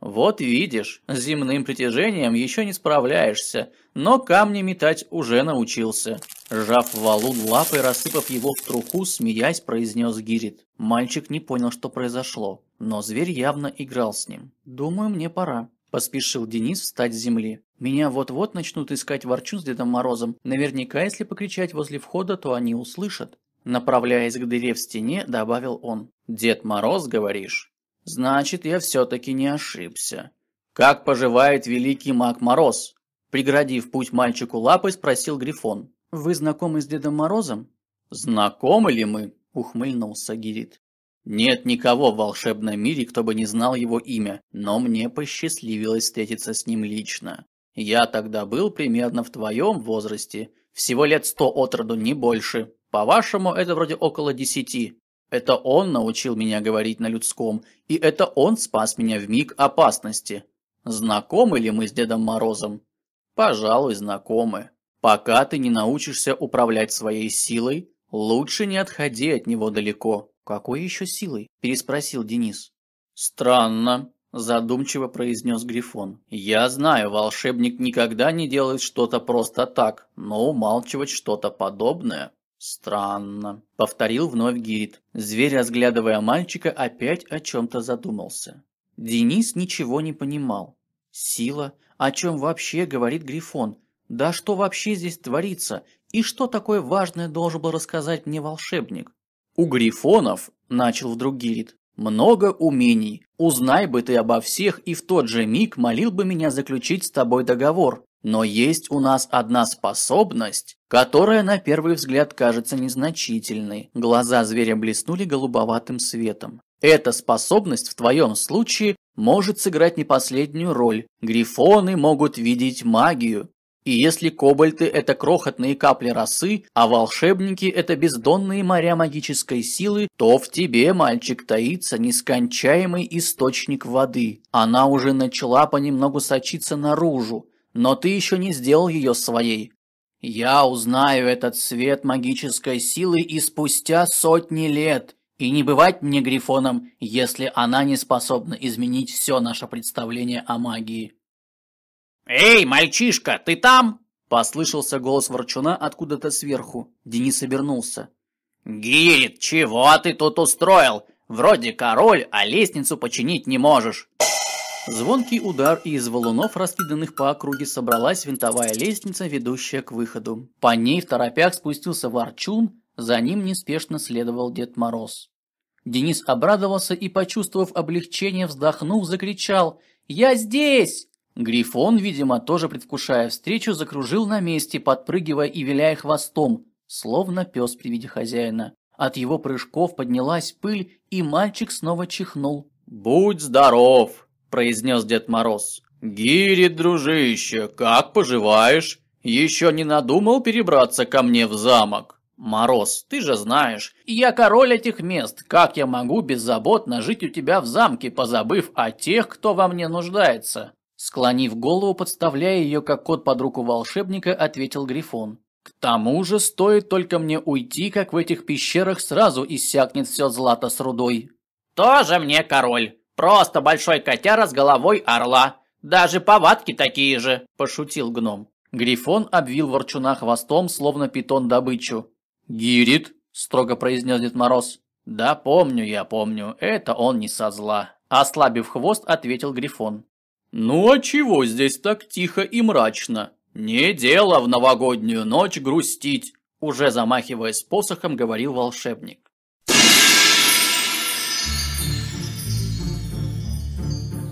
«Вот видишь, с земным притяжением еще не справляешься, но камни метать уже научился». Сжав валун лапой, рассыпав его в труху, смеясь, произнес Гирит. Мальчик не понял, что произошло, но зверь явно играл с ним. «Думаю, мне пора», – поспешил Денис встать с земли. «Меня вот-вот начнут искать ворчун с Дедом Морозом. Наверняка, если покричать возле входа, то они услышат». Направляясь к дыре в стене, добавил он. «Дед Мороз, говоришь?» Значит, я все-таки не ошибся. Как поживает великий маг Мороз? Преградив путь мальчику лапой, спросил Грифон. Вы знакомы с Дедом Морозом? Знакомы ли мы? Ухмыльнулся Гирит. Нет никого в волшебном мире, кто бы не знал его имя, но мне посчастливилось встретиться с ним лично. Я тогда был примерно в твоем возрасте, всего лет сто от роду, не больше. По-вашему, это вроде около десяти. Это он научил меня говорить на людском, и это он спас меня в миг опасности. Знакомы ли мы с Дедом Морозом? Пожалуй, знакомы. Пока ты не научишься управлять своей силой, лучше не отходи от него далеко. Какой еще силой? Переспросил Денис. Странно, задумчиво произнес Грифон. Я знаю, волшебник никогда не делает что-то просто так, но умалчивать что-то подобное «Странно», — повторил вновь Гирит. Зверь, разглядывая мальчика, опять о чем-то задумался. Денис ничего не понимал. Сила? О чем вообще говорит Грифон? Да что вообще здесь творится? И что такое важное должен был рассказать мне волшебник? У Грифонов, начал вдруг Гирит, много умений. Узнай бы ты обо всех, и в тот же миг молил бы меня заключить с тобой договор. Но есть у нас одна способность, которая на первый взгляд кажется незначительной. Глаза зверя блеснули голубоватым светом. Эта способность в твоем случае может сыграть не последнюю роль. Грифоны могут видеть магию. И если кобальты – это крохотные капли росы, а волшебники – это бездонные моря магической силы, то в тебе, мальчик, таится нескончаемый источник воды. Она уже начала понемногу сочиться наружу но ты еще не сделал ее своей. Я узнаю этот свет магической силы и спустя сотни лет, и не бывать мне грифоном, если она не способна изменить все наше представление о магии. «Эй, мальчишка, ты там?» Послышался голос ворчуна откуда-то сверху. Денис обернулся. «Гирит, чего ты тут устроил? Вроде король, а лестницу починить не можешь». Звонкий удар, и из валунов, раскиданных по округе, собралась винтовая лестница, ведущая к выходу. По ней в торопях спустился Ворчун, за ним неспешно следовал Дед Мороз. Денис обрадовался и, почувствовав облегчение, вздохнув, закричал «Я здесь!». Грифон, видимо, тоже предвкушая встречу, закружил на месте, подпрыгивая и виляя хвостом, словно пес при виде хозяина. От его прыжков поднялась пыль, и мальчик снова чихнул. «Будь здоров!» произнес Дед Мороз. «Гири, дружище, как поживаешь? Еще не надумал перебраться ко мне в замок?» «Мороз, ты же знаешь, я король этих мест. Как я могу беззаботно жить у тебя в замке, позабыв о тех, кто во мне нуждается?» Склонив голову, подставляя ее как кот под руку волшебника, ответил Грифон. «К тому же, стоит только мне уйти, как в этих пещерах сразу иссякнет все злато с рудой». «Тоже мне король!» Просто большой котяра с головой орла. Даже повадки такие же, пошутил гном. Грифон обвил ворчуна хвостом, словно питон добычу. «Гирит», — строго произнес Дед Мороз. «Да помню я, помню, это он не со зла», — ослабив хвост, ответил Грифон. «Ну а чего здесь так тихо и мрачно? Не дело в новогоднюю ночь грустить», — уже замахиваясь посохом, говорил волшебник.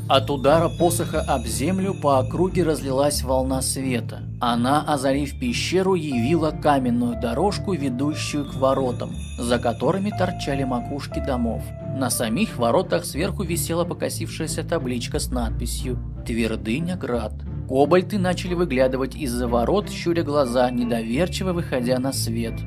От удара посоха об землю по округе разлилась волна света. Она, озарив пещеру, явила каменную дорожку, ведущую к воротам, за которыми торчали макушки домов. На самих воротах сверху висела покосившаяся табличка с надписью «Твердыня Град». Кобальты начали выглядывать из-за ворот, щуря глаза, недоверчиво выходя на свет.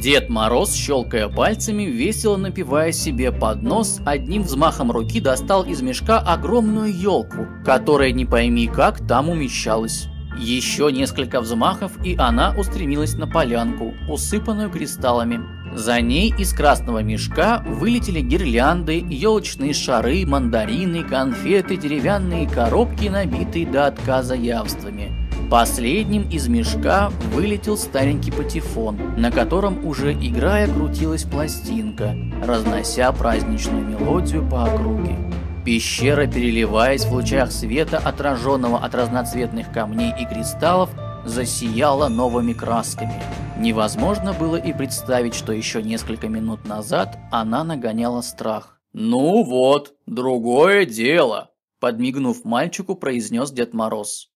Дед Мороз, щелкая пальцами, весело напивая себе под нос, одним взмахом руки достал из мешка огромную елку, которая не пойми как там умещалась. Еще несколько взмахов, и она устремилась на полянку, усыпанную кристаллами. За ней из красного мешка вылетели гирлянды, елочные шары, мандарины, конфеты, деревянные коробки, набитые до отказа явствами. Последним из мешка вылетел старенький патефон, на котором уже играя крутилась пластинка, разнося праздничную мелодию по округе. Пещера, переливаясь в лучах света, отраженного от разноцветных камней и кристаллов, засияла новыми красками. Невозможно было и представить, что еще несколько минут назад она нагоняла страх. «Ну вот, другое дело», – подмигнув мальчику, произнес Дед Мороз.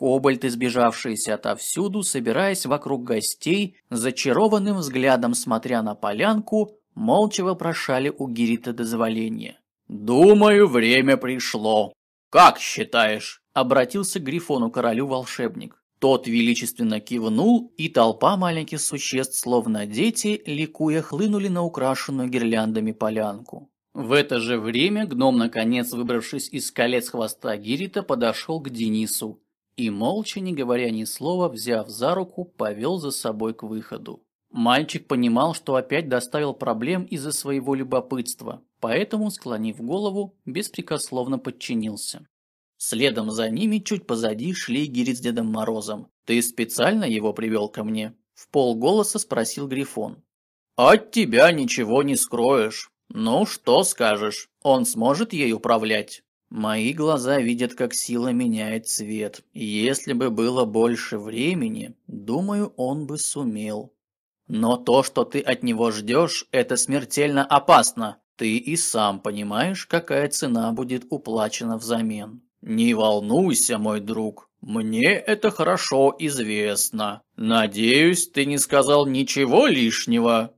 Кобальты, сбежавшиеся отовсюду, собираясь вокруг гостей, зачарованным взглядом смотря на полянку, молча вопрошали у Гирита дозволения. «Думаю, время пришло. Как считаешь?» – обратился к Грифону королю волшебник. Тот величественно кивнул, и толпа маленьких существ, словно дети, ликуя хлынули на украшенную гирляндами полянку. В это же время гном, наконец выбравшись из колец хвоста Гирита, подошел к Денису и, молча, не говоря ни слова, взяв за руку, повел за собой к выходу. Мальчик понимал, что опять доставил проблем из-за своего любопытства, поэтому, склонив голову, беспрекословно подчинился. Следом за ними, чуть позади, шли Гири с Дедом Морозом. «Ты специально его привел ко мне?» В полголоса спросил Грифон. «От тебя ничего не скроешь. Ну, что скажешь? Он сможет ей управлять?» Мои глаза видят, как сила меняет цвет. Если бы было больше времени, думаю, он бы сумел. Но то, что ты от него ждешь, это смертельно опасно. Ты и сам понимаешь, какая цена будет уплачена взамен. Не волнуйся, мой друг. Мне это хорошо известно. Надеюсь, ты не сказал ничего лишнего.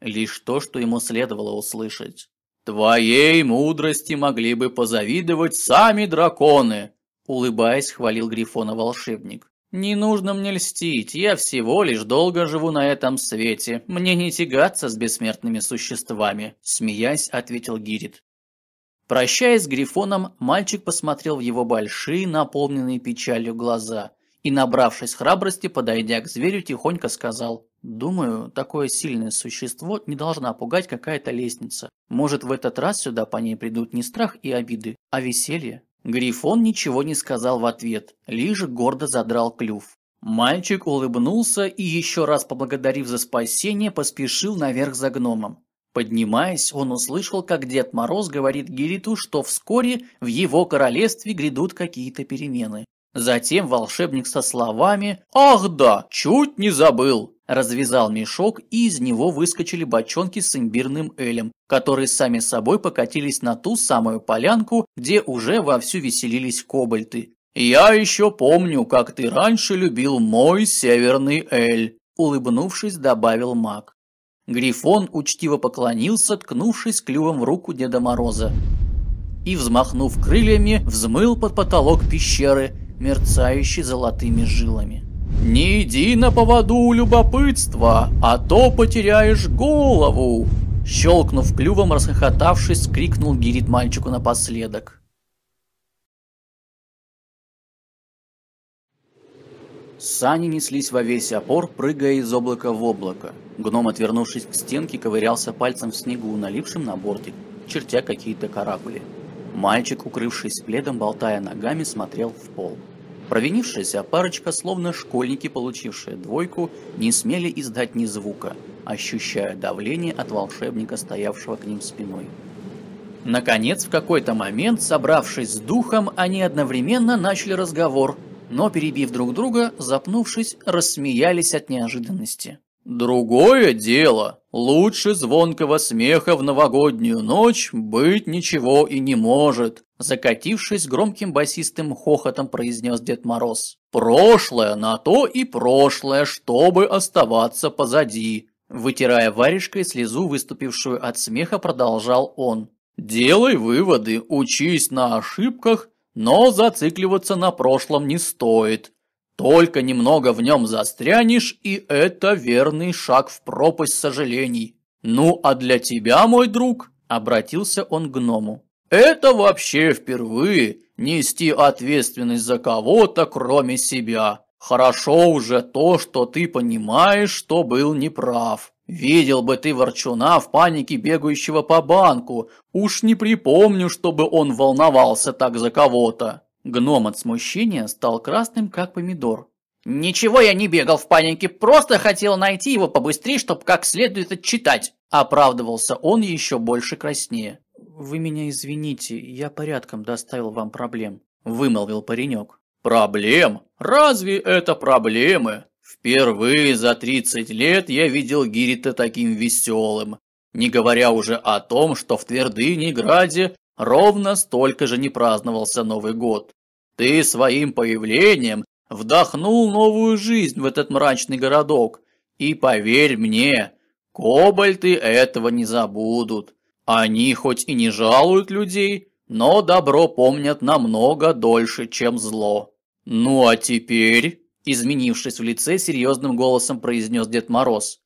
Лишь то, что ему следовало услышать. «Твоей мудрости могли бы позавидовать сами драконы!» Улыбаясь, хвалил Грифона волшебник. «Не нужно мне льстить, я всего лишь долго живу на этом свете, мне не тягаться с бессмертными существами», смеясь, ответил Гирит. Прощаясь с Грифоном, мальчик посмотрел в его большие, наполненные печалью глаза и, набравшись храбрости, подойдя к зверю, тихонько сказал Думаю, такое сильное существо не должна пугать какая-то лестница. Может, в этот раз сюда по ней придут не страх и обиды, а веселье? Грифон ничего не сказал в ответ, лишь гордо задрал клюв. Мальчик улыбнулся и, еще раз поблагодарив за спасение, поспешил наверх за гномом. Поднимаясь, он услышал, как Дед Мороз говорит Гириту, что вскоре в его королевстве грядут какие-то перемены. Затем волшебник со словами «Ах да, чуть не забыл!» развязал мешок, и из него выскочили бочонки с имбирным элем, которые сами собой покатились на ту самую полянку, где уже вовсю веселились кобальты. «Я еще помню, как ты раньше любил мой северный эль», улыбнувшись, добавил маг. Грифон учтиво поклонился, ткнувшись клювом в руку Деда Мороза. И, взмахнув крыльями, взмыл под потолок пещеры, мерцающий золотыми жилами. «Не иди на поводу у любопытства, а то потеряешь голову!» Щелкнув клювом, расхохотавшись, крикнул Гирит мальчику напоследок. Сани неслись во весь опор, прыгая из облака в облако. Гном, отвернувшись к стенке, ковырялся пальцем в снегу, налившим на бортик, чертя какие-то каракули. Мальчик, укрывшись пледом, болтая ногами, смотрел в пол. Провинившаяся парочка, словно школьники, получившие двойку, не смели издать ни звука, ощущая давление от волшебника, стоявшего к ним спиной. Наконец, в какой-то момент, собравшись с духом, они одновременно начали разговор, но, перебив друг друга, запнувшись, рассмеялись от неожиданности. Другое дело. Лучше звонкого смеха в новогоднюю ночь быть ничего и не может. Закатившись громким басистым хохотом, произнес Дед Мороз. Прошлое на то и прошлое, чтобы оставаться позади. Вытирая варежкой слезу, выступившую от смеха, продолжал он. Делай выводы, учись на ошибках, но зацикливаться на прошлом не стоит. Только немного в нем застрянешь, и это верный шаг в пропасть сожалений. Ну а для тебя, мой друг, обратился он к гному. Это вообще впервые нести ответственность за кого-то, кроме себя. Хорошо уже то, что ты понимаешь, что был неправ. Видел бы ты ворчуна в панике бегающего по банку. Уж не припомню, чтобы он волновался так за кого-то. Гном от смущения стал красным, как помидор. «Ничего я не бегал в панике, просто хотел найти его побыстрее, чтобы как следует отчитать», оправдывался он еще больше краснее. «Вы меня извините, я порядком доставил вам проблем», вымолвил паренек. «Проблем? Разве это проблемы? Впервые за 30 лет я видел Гирита таким веселым, не говоря уже о том, что в Твердыне Граде ровно столько же не праздновался Новый год. Ты своим появлением вдохнул новую жизнь в этот мрачный городок. И поверь мне, кобальты этого не забудут. Они хоть и не жалуют людей, но добро помнят намного дольше, чем зло. Ну а теперь, изменившись в лице, серьезным голосом произнес Дед Мороз.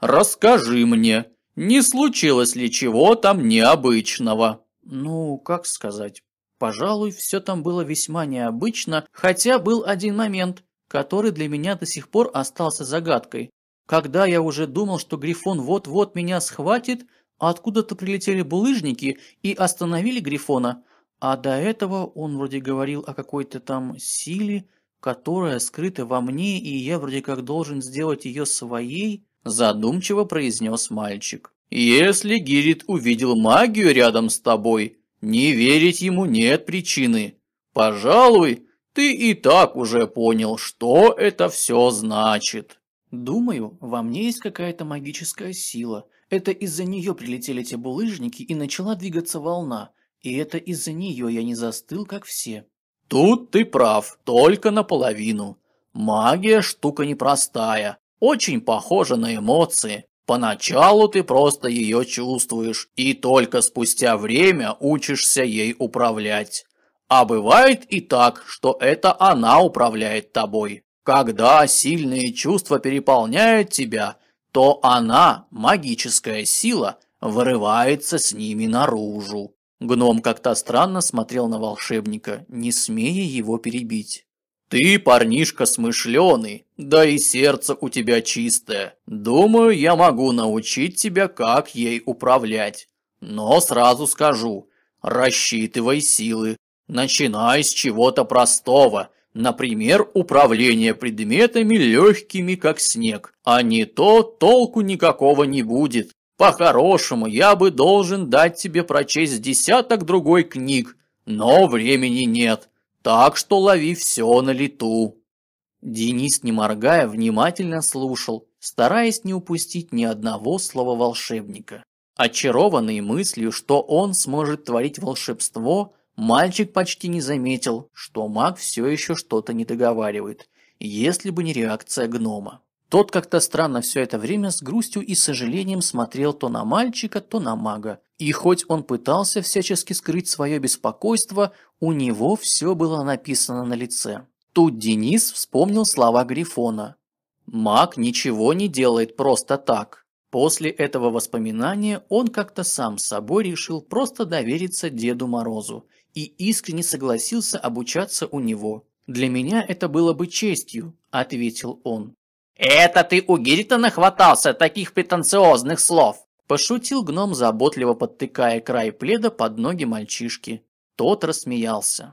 Расскажи мне, не случилось ли чего там необычного? Ну, как сказать, пожалуй, все там было весьма необычно, хотя был один момент, который для меня до сих пор остался загадкой. Когда я уже думал, что Грифон вот-вот меня схватит, откуда-то прилетели булыжники и остановили Грифона, а до этого он вроде говорил о какой-то там силе, которая скрыта во мне, и я вроде как должен сделать ее своей, задумчиво произнес мальчик. Если Гирит увидел магию рядом с тобой, не верить ему нет причины. Пожалуй, ты и так уже понял, что это все значит. Думаю, во мне есть какая-то магическая сила. Это из-за нее прилетели те булыжники и начала двигаться волна. И это из-за нее я не застыл, как все. Тут ты прав, только наполовину. Магия штука непростая, очень похожа на эмоции. Поначалу ты просто ее чувствуешь, и только спустя время учишься ей управлять. А бывает и так, что это она управляет тобой. Когда сильные чувства переполняют тебя, то она, магическая сила, вырывается с ними наружу. Гном как-то странно смотрел на волшебника, не смея его перебить. Ты парнишка смышленый, да и сердце у тебя чистое. Думаю, я могу научить тебя, как ей управлять. Но сразу скажу, рассчитывай силы. Начинай с чего-то простого, например, управление предметами легкими, как снег. А не то толку никакого не будет. По-хорошему, я бы должен дать тебе прочесть десяток другой книг, но времени нет. Так что лови все на лету. Денис, не моргая, внимательно слушал, стараясь не упустить ни одного слова волшебника. Очарованный мыслью, что он сможет творить волшебство, мальчик почти не заметил, что маг все еще что-то не договаривает, если бы не реакция гнома. Тот как-то странно все это время с грустью и сожалением смотрел то на мальчика, то на мага. И хоть он пытался всячески скрыть свое беспокойство, у него все было написано на лице. Тут Денис вспомнил слова Грифона. «Маг ничего не делает просто так». После этого воспоминания он как-то сам собой решил просто довериться Деду Морозу и искренне согласился обучаться у него. «Для меня это было бы честью», – ответил он. «Это ты у Гирита нахватался таких претенциозных слов!» Пошутил гном, заботливо подтыкая край пледа под ноги мальчишки. Тот рассмеялся.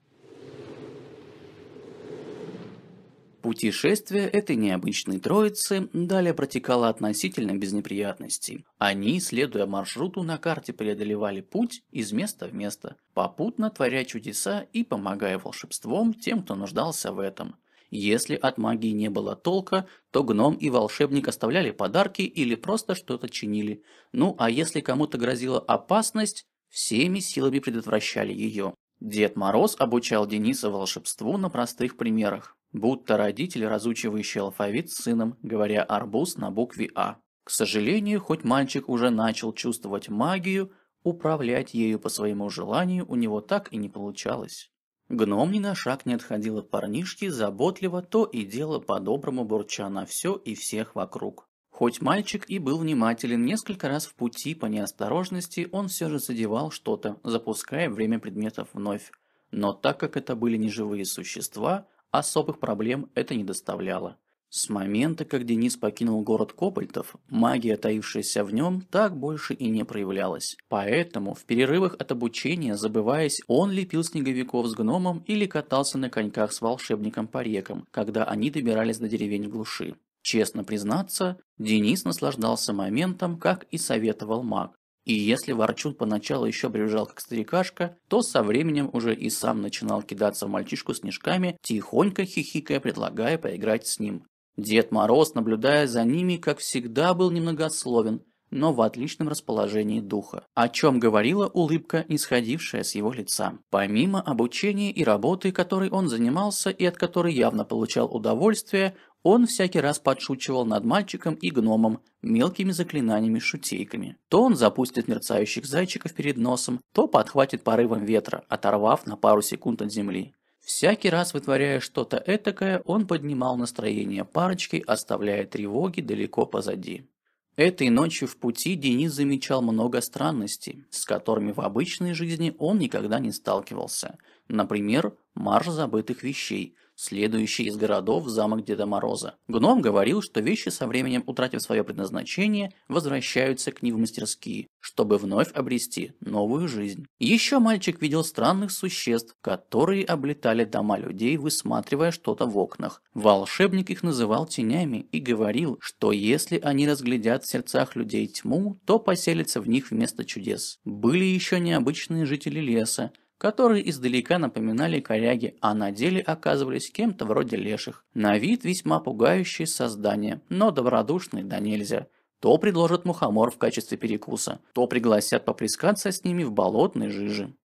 Путешествие этой необычной троицы далее протекало относительно без неприятностей. Они, следуя маршруту на карте, преодолевали путь из места в место, попутно творя чудеса и помогая волшебством тем, кто нуждался в этом. Если от магии не было толка, то гном и волшебник оставляли подарки или просто что-то чинили. Ну а если кому-то грозила опасность, всеми силами предотвращали ее. Дед Мороз обучал Дениса волшебству на простых примерах. Будто родитель, разучивающий алфавит с сыном, говоря «арбуз» на букве «А». К сожалению, хоть мальчик уже начал чувствовать магию, управлять ею по своему желанию у него так и не получалось. Гном ни на шаг не отходил от парнишки, заботливо то и дело по-доброму бурча на все и всех вокруг. Хоть мальчик и был внимателен несколько раз в пути по неосторожности, он все же задевал что-то, запуская время предметов вновь. Но так как это были неживые существа, Особых проблем это не доставляло. С момента, как Денис покинул город Кобальтов, магия, таившаяся в нем, так больше и не проявлялась. Поэтому в перерывах от обучения, забываясь, он лепил снеговиков с гномом или катался на коньках с волшебником по рекам, когда они добирались до деревень в глуши. Честно признаться, Денис наслаждался моментом, как и советовал маг. И если Ворчун поначалу еще приезжал как старикашка, то со временем уже и сам начинал кидаться в мальчишку снежками, тихонько хихикая, предлагая поиграть с ним. Дед Мороз, наблюдая за ними, как всегда был немногословен, но в отличном расположении духа, о чем говорила улыбка, исходившая с его лица. Помимо обучения и работы, которой он занимался и от которой явно получал удовольствие, он всякий раз подшучивал над мальчиком и гномом мелкими заклинаниями-шутейками. То он запустит мерцающих зайчиков перед носом, то подхватит порывом ветра, оторвав на пару секунд от земли. Всякий раз вытворяя что-то этакое, он поднимал настроение парочки, оставляя тревоги далеко позади. Этой ночью в пути Денис замечал много странностей, с которыми в обычной жизни он никогда не сталкивался. Например, марш забытых вещей – следующий из городов замок Деда Мороза. Гном говорил, что вещи со временем, утратив свое предназначение, возвращаются к ним в мастерские, чтобы вновь обрести новую жизнь. Еще мальчик видел странных существ, которые облетали дома людей, высматривая что-то в окнах. Волшебник их называл тенями и говорил, что если они разглядят в сердцах людей тьму, то поселятся в них вместо чудес. Были еще необычные жители леса, которые издалека напоминали коряги, а на деле оказывались кем-то вроде леших. На вид весьма пугающие создания, но добродушные да нельзя. То предложат мухомор в качестве перекуса, то пригласят поприскаться с ними в болотной жиже.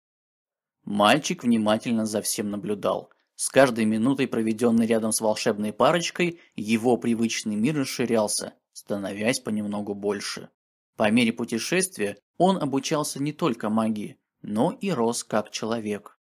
Мальчик внимательно за всем наблюдал. С каждой минутой, проведенной рядом с волшебной парочкой, его привычный мир расширялся, становясь понемногу больше. По мере путешествия он обучался не только магии, но и рос как человек.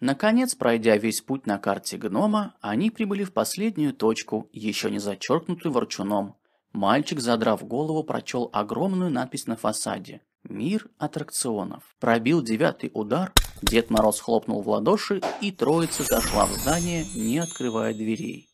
Наконец, пройдя весь путь на карте гнома, они прибыли в последнюю точку, еще не зачеркнутую ворчуном. Мальчик, задрав голову, прочел огромную надпись на фасаде «Мир аттракционов». Пробил девятый удар, Дед Мороз хлопнул в ладоши, и троица зашла в здание, не открывая дверей.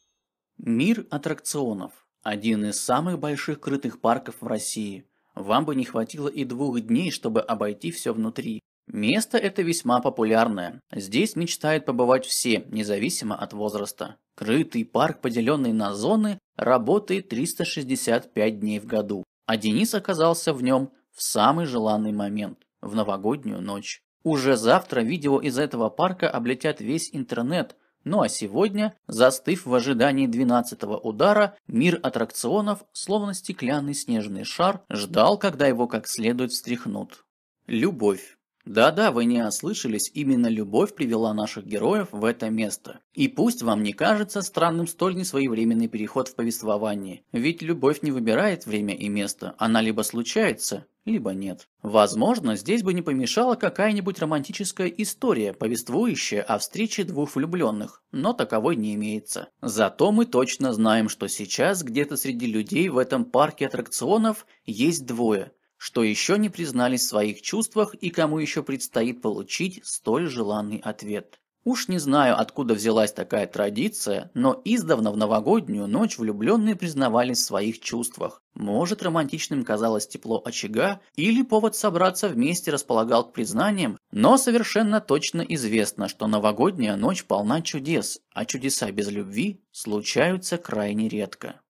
Мир аттракционов – один из самых больших крытых парков в России. Вам бы не хватило и двух дней, чтобы обойти все внутри. Место это весьма популярное. Здесь мечтают побывать все, независимо от возраста. Крытый парк, поделенный на зоны, работает 365 дней в году. А Денис оказался в нем в самый желанный момент – в новогоднюю ночь. Уже завтра видео из этого парка облетят весь интернет, ну а сегодня, застыв в ожидании 12-го удара, мир аттракционов, словно стеклянный снежный шар, ждал, когда его как следует встряхнут. Любовь. Да-да, вы не ослышались, именно любовь привела наших героев в это место. И пусть вам не кажется странным столь несвоевременный переход в повествовании, ведь любовь не выбирает время и место, она либо случается, либо нет. Возможно, здесь бы не помешала какая-нибудь романтическая история, повествующая о встрече двух влюбленных, но таковой не имеется. Зато мы точно знаем, что сейчас где-то среди людей в этом парке аттракционов есть двое – что еще не признались в своих чувствах и кому еще предстоит получить столь желанный ответ. Уж не знаю, откуда взялась такая традиция, но издавна в новогоднюю ночь влюбленные признавались в своих чувствах. Может, романтичным казалось тепло очага, или повод собраться вместе располагал к признаниям, но совершенно точно известно, что новогодняя ночь полна чудес, а чудеса без любви случаются крайне редко.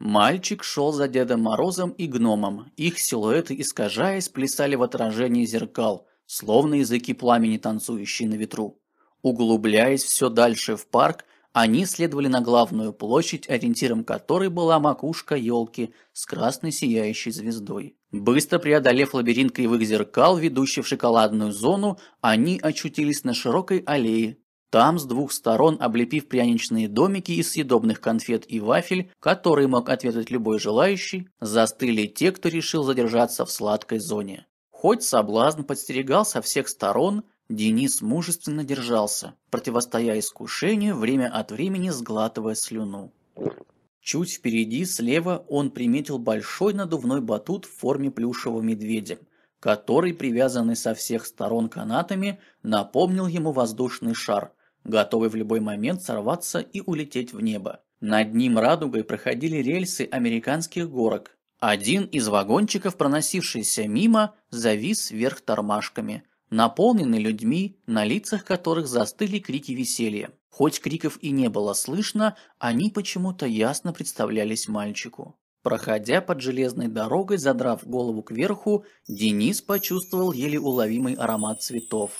Мальчик шел за Дедом Морозом и гномом, их силуэты искажаясь плясали в отражении зеркал, словно языки пламени, танцующие на ветру. Углубляясь все дальше в парк, они следовали на главную площадь, ориентиром которой была макушка елки с красной сияющей звездой. Быстро преодолев лабиринт кривых зеркал, ведущий в шоколадную зону, они очутились на широкой аллее. Там, с двух сторон, облепив пряничные домики из съедобных конфет и вафель, которые мог ответить любой желающий, застыли те, кто решил задержаться в сладкой зоне. Хоть соблазн подстерегал со всех сторон, Денис мужественно держался, противостоя искушению, время от времени сглатывая слюну. Чуть впереди, слева, он приметил большой надувной батут в форме плюшевого медведя, который, привязанный со всех сторон канатами, напомнил ему воздушный шар, готовый в любой момент сорваться и улететь в небо. Над ним радугой проходили рельсы американских горок. Один из вагончиков, проносившийся мимо, завис вверх тормашками – наполнены людьми, на лицах которых застыли крики веселья. Хоть криков и не было слышно, они почему-то ясно представлялись мальчику. Проходя под железной дорогой, задрав голову кверху, Денис почувствовал еле уловимый аромат цветов.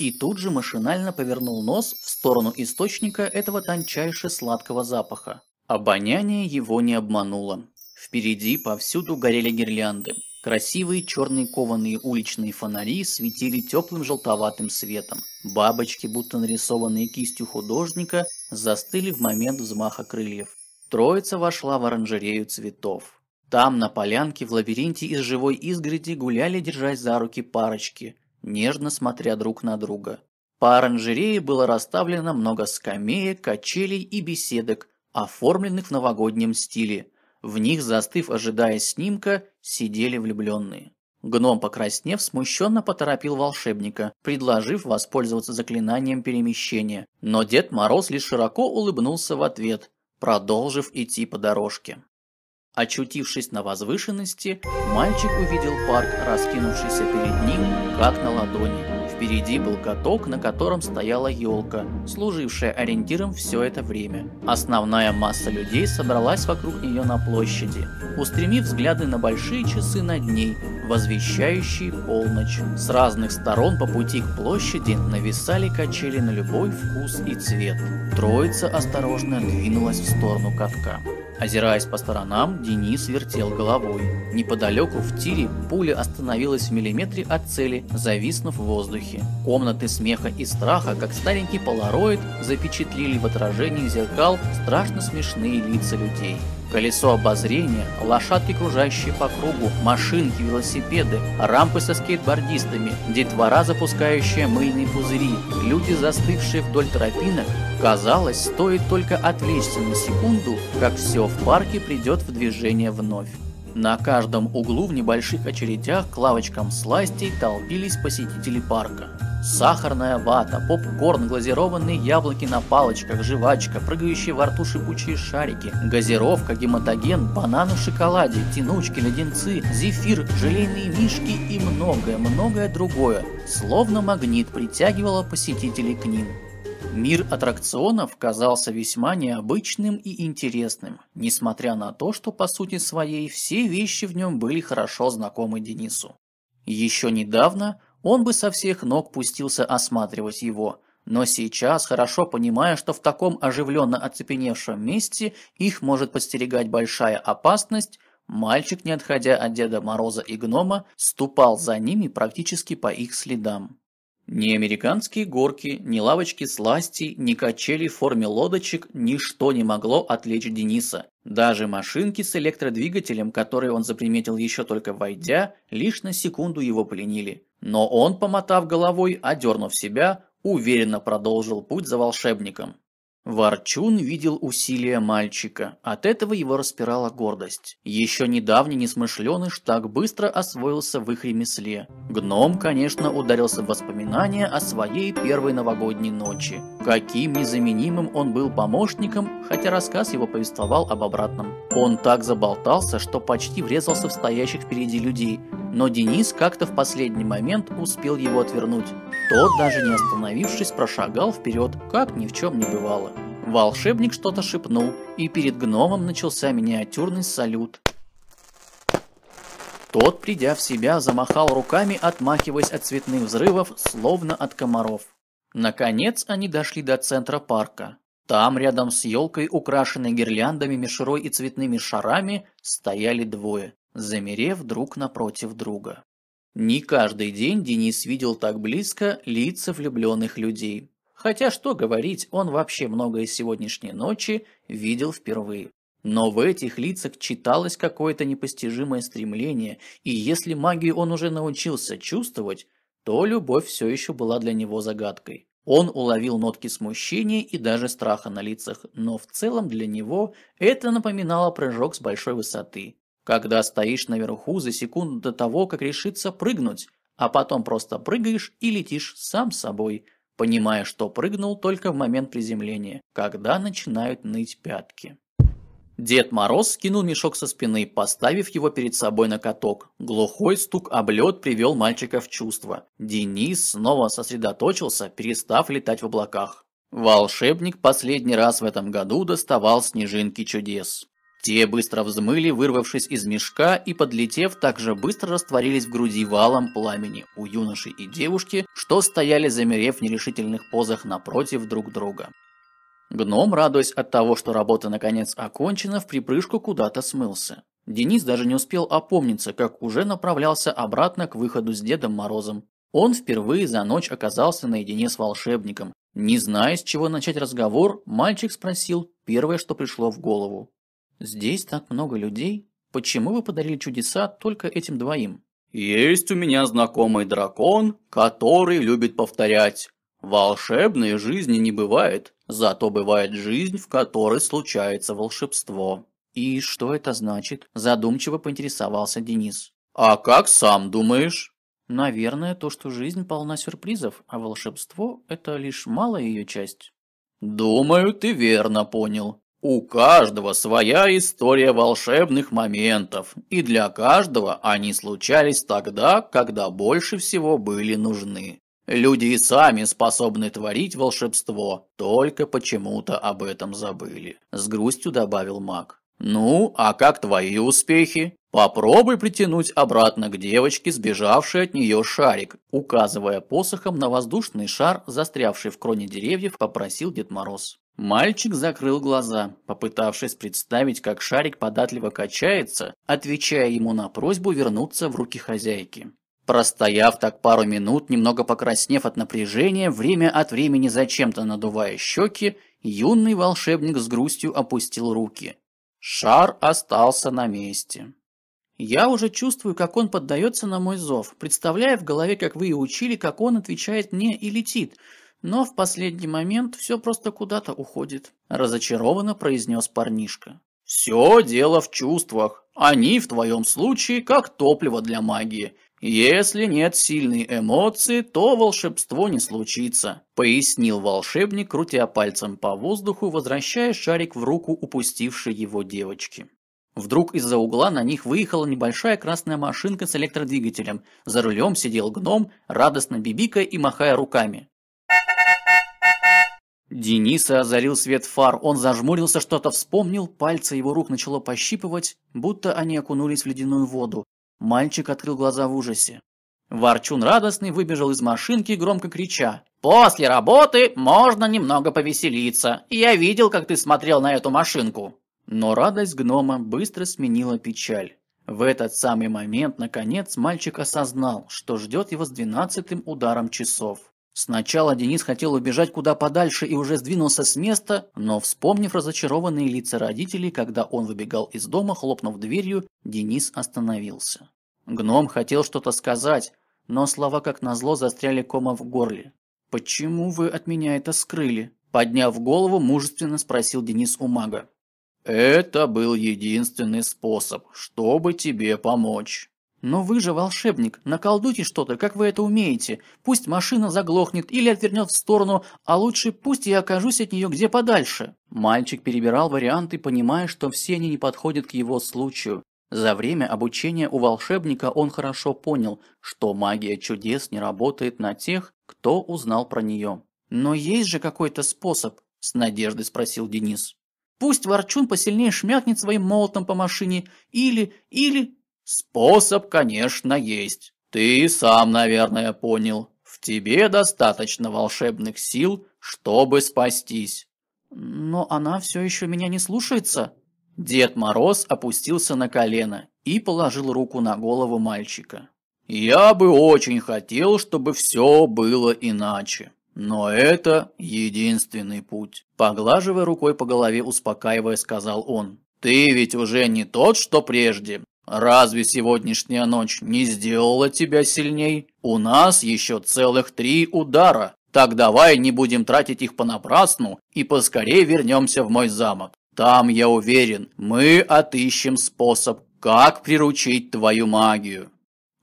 И тут же машинально повернул нос в сторону источника этого тончайше сладкого запаха. Обоняние его не обмануло. Впереди повсюду горели гирлянды. Красивые черные кованые уличные фонари светили теплым желтоватым светом. Бабочки, будто нарисованные кистью художника, застыли в момент взмаха крыльев. Троица вошла в оранжерею цветов. Там, на полянке, в лабиринте из живой изгороди гуляли, держась за руки парочки, нежно смотря друг на друга. По оранжерее было расставлено много скамеек, качелей и беседок, оформленных в новогоднем стиле – в них, застыв, ожидая снимка, сидели влюбленные. Гном, покраснев, смущенно поторопил волшебника, предложив воспользоваться заклинанием перемещения. Но Дед Мороз лишь широко улыбнулся в ответ, продолжив идти по дорожке. Очутившись на возвышенности, мальчик увидел парк, раскинувшийся перед ним, как на ладони. Впереди был каток, на котором стояла елка, служившая ориентиром все это время. Основная масса людей собралась вокруг нее на площади, устремив взгляды на большие часы над ней, возвещающие полночь. С разных сторон по пути к площади нависали качели на любой вкус и цвет. Троица осторожно двинулась в сторону катка. Озираясь по сторонам, Денис вертел головой. Неподалеку в тире пуля остановилась в миллиметре от цели, зависнув в воздухе. Комнаты смеха и страха, как старенький полароид, запечатлили в отражении зеркал страшно смешные лица людей. Колесо обозрения, лошадки, кружащие по кругу, машинки, велосипеды, рампы со скейтбордистами, детвора, запускающая мыльные пузыри, люди, застывшие вдоль тропинок, Казалось, стоит только отвлечься на секунду, как все в парке придет в движение вновь. На каждом углу в небольших очередях к лавочкам сластей толпились посетители парка. Сахарная вата, попкорн, глазированные яблоки на палочках, жвачка, прыгающие во рту шипучие шарики, газировка, гематоген, бананы в шоколаде, тянучки, леденцы, зефир, желейные мишки и многое-многое другое, словно магнит притягивало посетителей к ним. Мир аттракционов казался весьма необычным и интересным, несмотря на то, что по сути своей все вещи в нем были хорошо знакомы Денису. Еще недавно он бы со всех ног пустился осматривать его, но сейчас, хорошо понимая, что в таком оживленно оцепеневшем месте их может подстерегать большая опасность, мальчик, не отходя от Деда Мороза и Гнома, ступал за ними практически по их следам. Ни американские горки, ни лавочки сласти, ни качели в форме лодочек ничто не могло отвлечь Дениса. Даже машинки с электродвигателем, которые он заприметил еще только войдя, лишь на секунду его пленили. Но он, помотав головой, одернув себя, уверенно продолжил путь за волшебником. Ворчун видел усилия мальчика, от этого его распирала гордость. Еще недавний несмышленыш так быстро освоился в их ремесле. Гном, конечно, ударился в воспоминания о своей первой новогодней ночи. Каким незаменимым он был помощником, хотя рассказ его повествовал об обратном. Он так заболтался, что почти врезался в стоящих впереди людей, но Денис как-то в последний момент успел его отвернуть. Тот, даже не остановившись, прошагал вперед, как ни в чем не бывало. Волшебник что-то шепнул, и перед гномом начался миниатюрный салют. Тот, придя в себя, замахал руками, отмахиваясь от цветных взрывов, словно от комаров. Наконец они дошли до центра парка. Там, рядом с елкой, украшенной гирляндами, мишерой и цветными шарами, стояли двое, замерев друг напротив друга. Не каждый день Денис видел так близко лица влюбленных людей. Хотя что говорить, он вообще многое сегодняшней ночи видел впервые. Но в этих лицах читалось какое-то непостижимое стремление, и если магию он уже научился чувствовать, то любовь все еще была для него загадкой. Он уловил нотки смущения и даже страха на лицах, но в целом для него это напоминало прыжок с большой высоты когда стоишь наверху за секунду до того, как решиться прыгнуть, а потом просто прыгаешь и летишь сам собой, понимая, что прыгнул только в момент приземления, когда начинают ныть пятки. Дед Мороз скинул мешок со спины, поставив его перед собой на каток. Глухой стук об лед привел мальчика в чувство. Денис снова сосредоточился, перестав летать в облаках. Волшебник последний раз в этом году доставал снежинки чудес. Те быстро взмыли, вырвавшись из мешка, и, подлетев, так же быстро растворились в груди валом пламени у юноши и девушки, что стояли, замерев в нерешительных позах напротив друг друга. Гном, радуясь от того, что работа наконец окончена, в припрыжку куда-то смылся. Денис даже не успел опомниться, как уже направлялся обратно к выходу с Дедом Морозом. Он впервые за ночь оказался наедине с волшебником. Не зная, с чего начать разговор, мальчик спросил первое, что пришло в голову. Здесь так много людей. Почему вы подарили чудеса только этим двоим? Есть у меня знакомый дракон, который любит повторять. Волшебной жизни не бывает, зато бывает жизнь, в которой случается волшебство. И что это значит? Задумчиво поинтересовался Денис. А как сам думаешь? Наверное, то, что жизнь полна сюрпризов, а волшебство – это лишь малая ее часть. Думаю, ты верно понял. У каждого своя история волшебных моментов, и для каждого они случались тогда, когда больше всего были нужны. Люди и сами способны творить волшебство, только почему-то об этом забыли. С грустью добавил маг. Ну, а как твои успехи? Попробуй притянуть обратно к девочке, сбежавшей от нее шарик. Указывая посохом на воздушный шар, застрявший в кроне деревьев, попросил Дед Мороз. Мальчик закрыл глаза, попытавшись представить, как шарик податливо качается, отвечая ему на просьбу вернуться в руки хозяйки. Простояв так пару минут, немного покраснев от напряжения, время от времени зачем-то надувая щеки, юный волшебник с грустью опустил руки. Шар остался на месте. Я уже чувствую, как он поддается на мой зов, представляя в голове, как вы и учили, как он отвечает мне и летит – но в последний момент все просто куда-то уходит», – разочарованно произнес парнишка. «Все дело в чувствах. Они в твоем случае как топливо для магии. Если нет сильной эмоции, то волшебство не случится», – пояснил волшебник, крутя пальцем по воздуху, возвращая шарик в руку упустившей его девочки. Вдруг из-за угла на них выехала небольшая красная машинка с электродвигателем. За рулем сидел гном, радостно бибикая и махая руками. Дениса озарил свет фар, он зажмурился, что-то вспомнил, пальцы его рук начало пощипывать, будто они окунулись в ледяную воду. Мальчик открыл глаза в ужасе. Ворчун радостный выбежал из машинки, громко крича. «После работы можно немного повеселиться. Я видел, как ты смотрел на эту машинку». Но радость гнома быстро сменила печаль. В этот самый момент, наконец, мальчик осознал, что ждет его с двенадцатым ударом часов. Сначала Денис хотел убежать куда подальше и уже сдвинулся с места, но вспомнив разочарованные лица родителей, когда он выбегал из дома, хлопнув дверью, Денис остановился. Гном хотел что-то сказать, но слова как назло застряли кома в горле. «Почему вы от меня это скрыли?» Подняв голову, мужественно спросил Денис у мага. Это был единственный способ, чтобы тебе помочь. Но вы же волшебник, наколдуйте что-то, как вы это умеете. Пусть машина заглохнет или отвернет в сторону, а лучше пусть я окажусь от нее где подальше. Мальчик перебирал варианты, понимая, что все они не подходят к его случаю. За время обучения у волшебника он хорошо понял, что магия чудес не работает на тех, кто узнал про нее. «Но есть же какой-то способ?» – с надеждой спросил Денис. «Пусть Ворчун посильнее шмякнет своим молотом по машине, или, или...» Способ, конечно, есть. Ты сам, наверное, понял. В тебе достаточно волшебных сил, чтобы спастись. Но она все еще меня не слушается. Дед Мороз опустился на колено и положил руку на голову мальчика. Я бы очень хотел, чтобы все было иначе. Но это единственный путь. Поглаживая рукой по голове, успокаивая, сказал он. Ты ведь уже не тот, что прежде. Разве сегодняшняя ночь не сделала тебя сильней? У нас еще целых три удара. Так давай не будем тратить их понапрасну и поскорее вернемся в мой замок. Там, я уверен, мы отыщем способ, как приручить твою магию.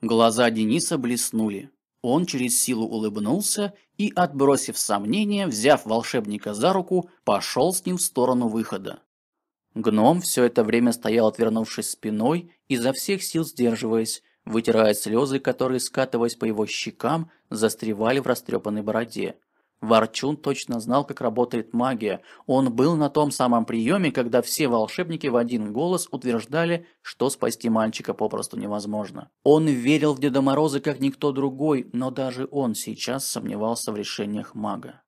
Глаза Дениса блеснули. Он через силу улыбнулся и, отбросив сомнения, взяв волшебника за руку, пошел с ним в сторону выхода. Гном все это время стоял, отвернувшись спиной, изо всех сил сдерживаясь, вытирая слезы, которые, скатываясь по его щекам, застревали в растрепанной бороде. Ворчун точно знал, как работает магия. Он был на том самом приеме, когда все волшебники в один голос утверждали, что спасти мальчика попросту невозможно. Он верил в Деда Мороза как никто другой, но даже он сейчас сомневался в решениях мага.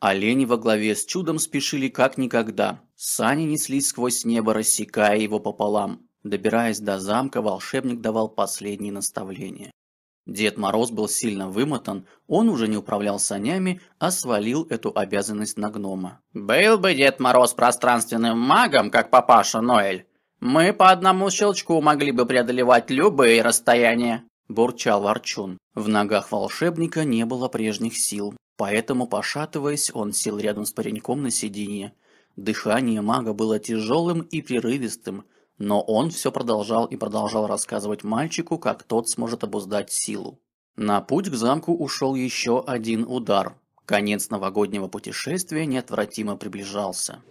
Олени во главе с чудом спешили как никогда. Сани неслись сквозь небо, рассекая его пополам. Добираясь до замка, волшебник давал последние наставления. Дед Мороз был сильно вымотан, он уже не управлял санями, а свалил эту обязанность на гнома. «Был бы Дед Мороз пространственным магом, как папаша Ноэль, мы по одному щелчку могли бы преодолевать любые расстояния», – бурчал Ворчун. В ногах волшебника не было прежних сил. Поэтому, пошатываясь, он сел рядом с пареньком на сиденье. Дыхание мага было тяжелым и прерывистым, но он все продолжал и продолжал рассказывать мальчику, как тот сможет обуздать силу. На путь к замку ушел еще один удар. Конец новогоднего путешествия неотвратимо приближался.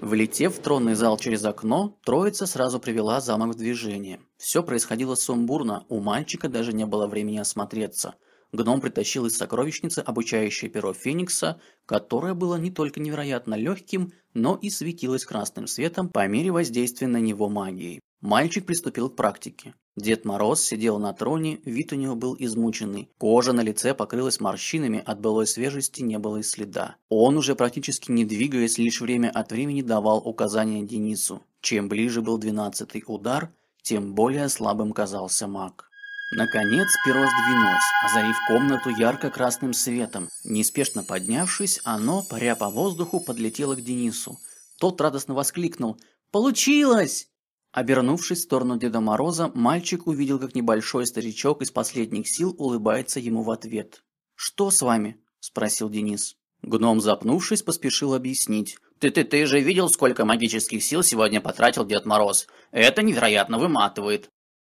Влетев в тронный зал через окно, троица сразу привела замок в движение. Все происходило сумбурно, у мальчика даже не было времени осмотреться – гном притащил из сокровищницы обучающее перо Феникса, которое было не только невероятно легким, но и светилось красным светом по мере воздействия на него магией. Мальчик приступил к практике. Дед Мороз сидел на троне, вид у него был измученный. Кожа на лице покрылась морщинами, от былой свежести не было и следа. Он уже практически не двигаясь, лишь время от времени давал указания Денису. Чем ближе был двенадцатый удар, тем более слабым казался маг. Наконец перо сдвинулось, озарив комнату ярко-красным светом. Неспешно поднявшись, оно, паря по воздуху, подлетело к Денису. Тот радостно воскликнул «Получилось!» Обернувшись в сторону Деда Мороза, мальчик увидел, как небольшой старичок из последних сил улыбается ему в ответ. «Что с вами?» – спросил Денис. Гном, запнувшись, поспешил объяснить. «Ты-ты-ты же видел, сколько магических сил сегодня потратил Дед Мороз? Это невероятно выматывает.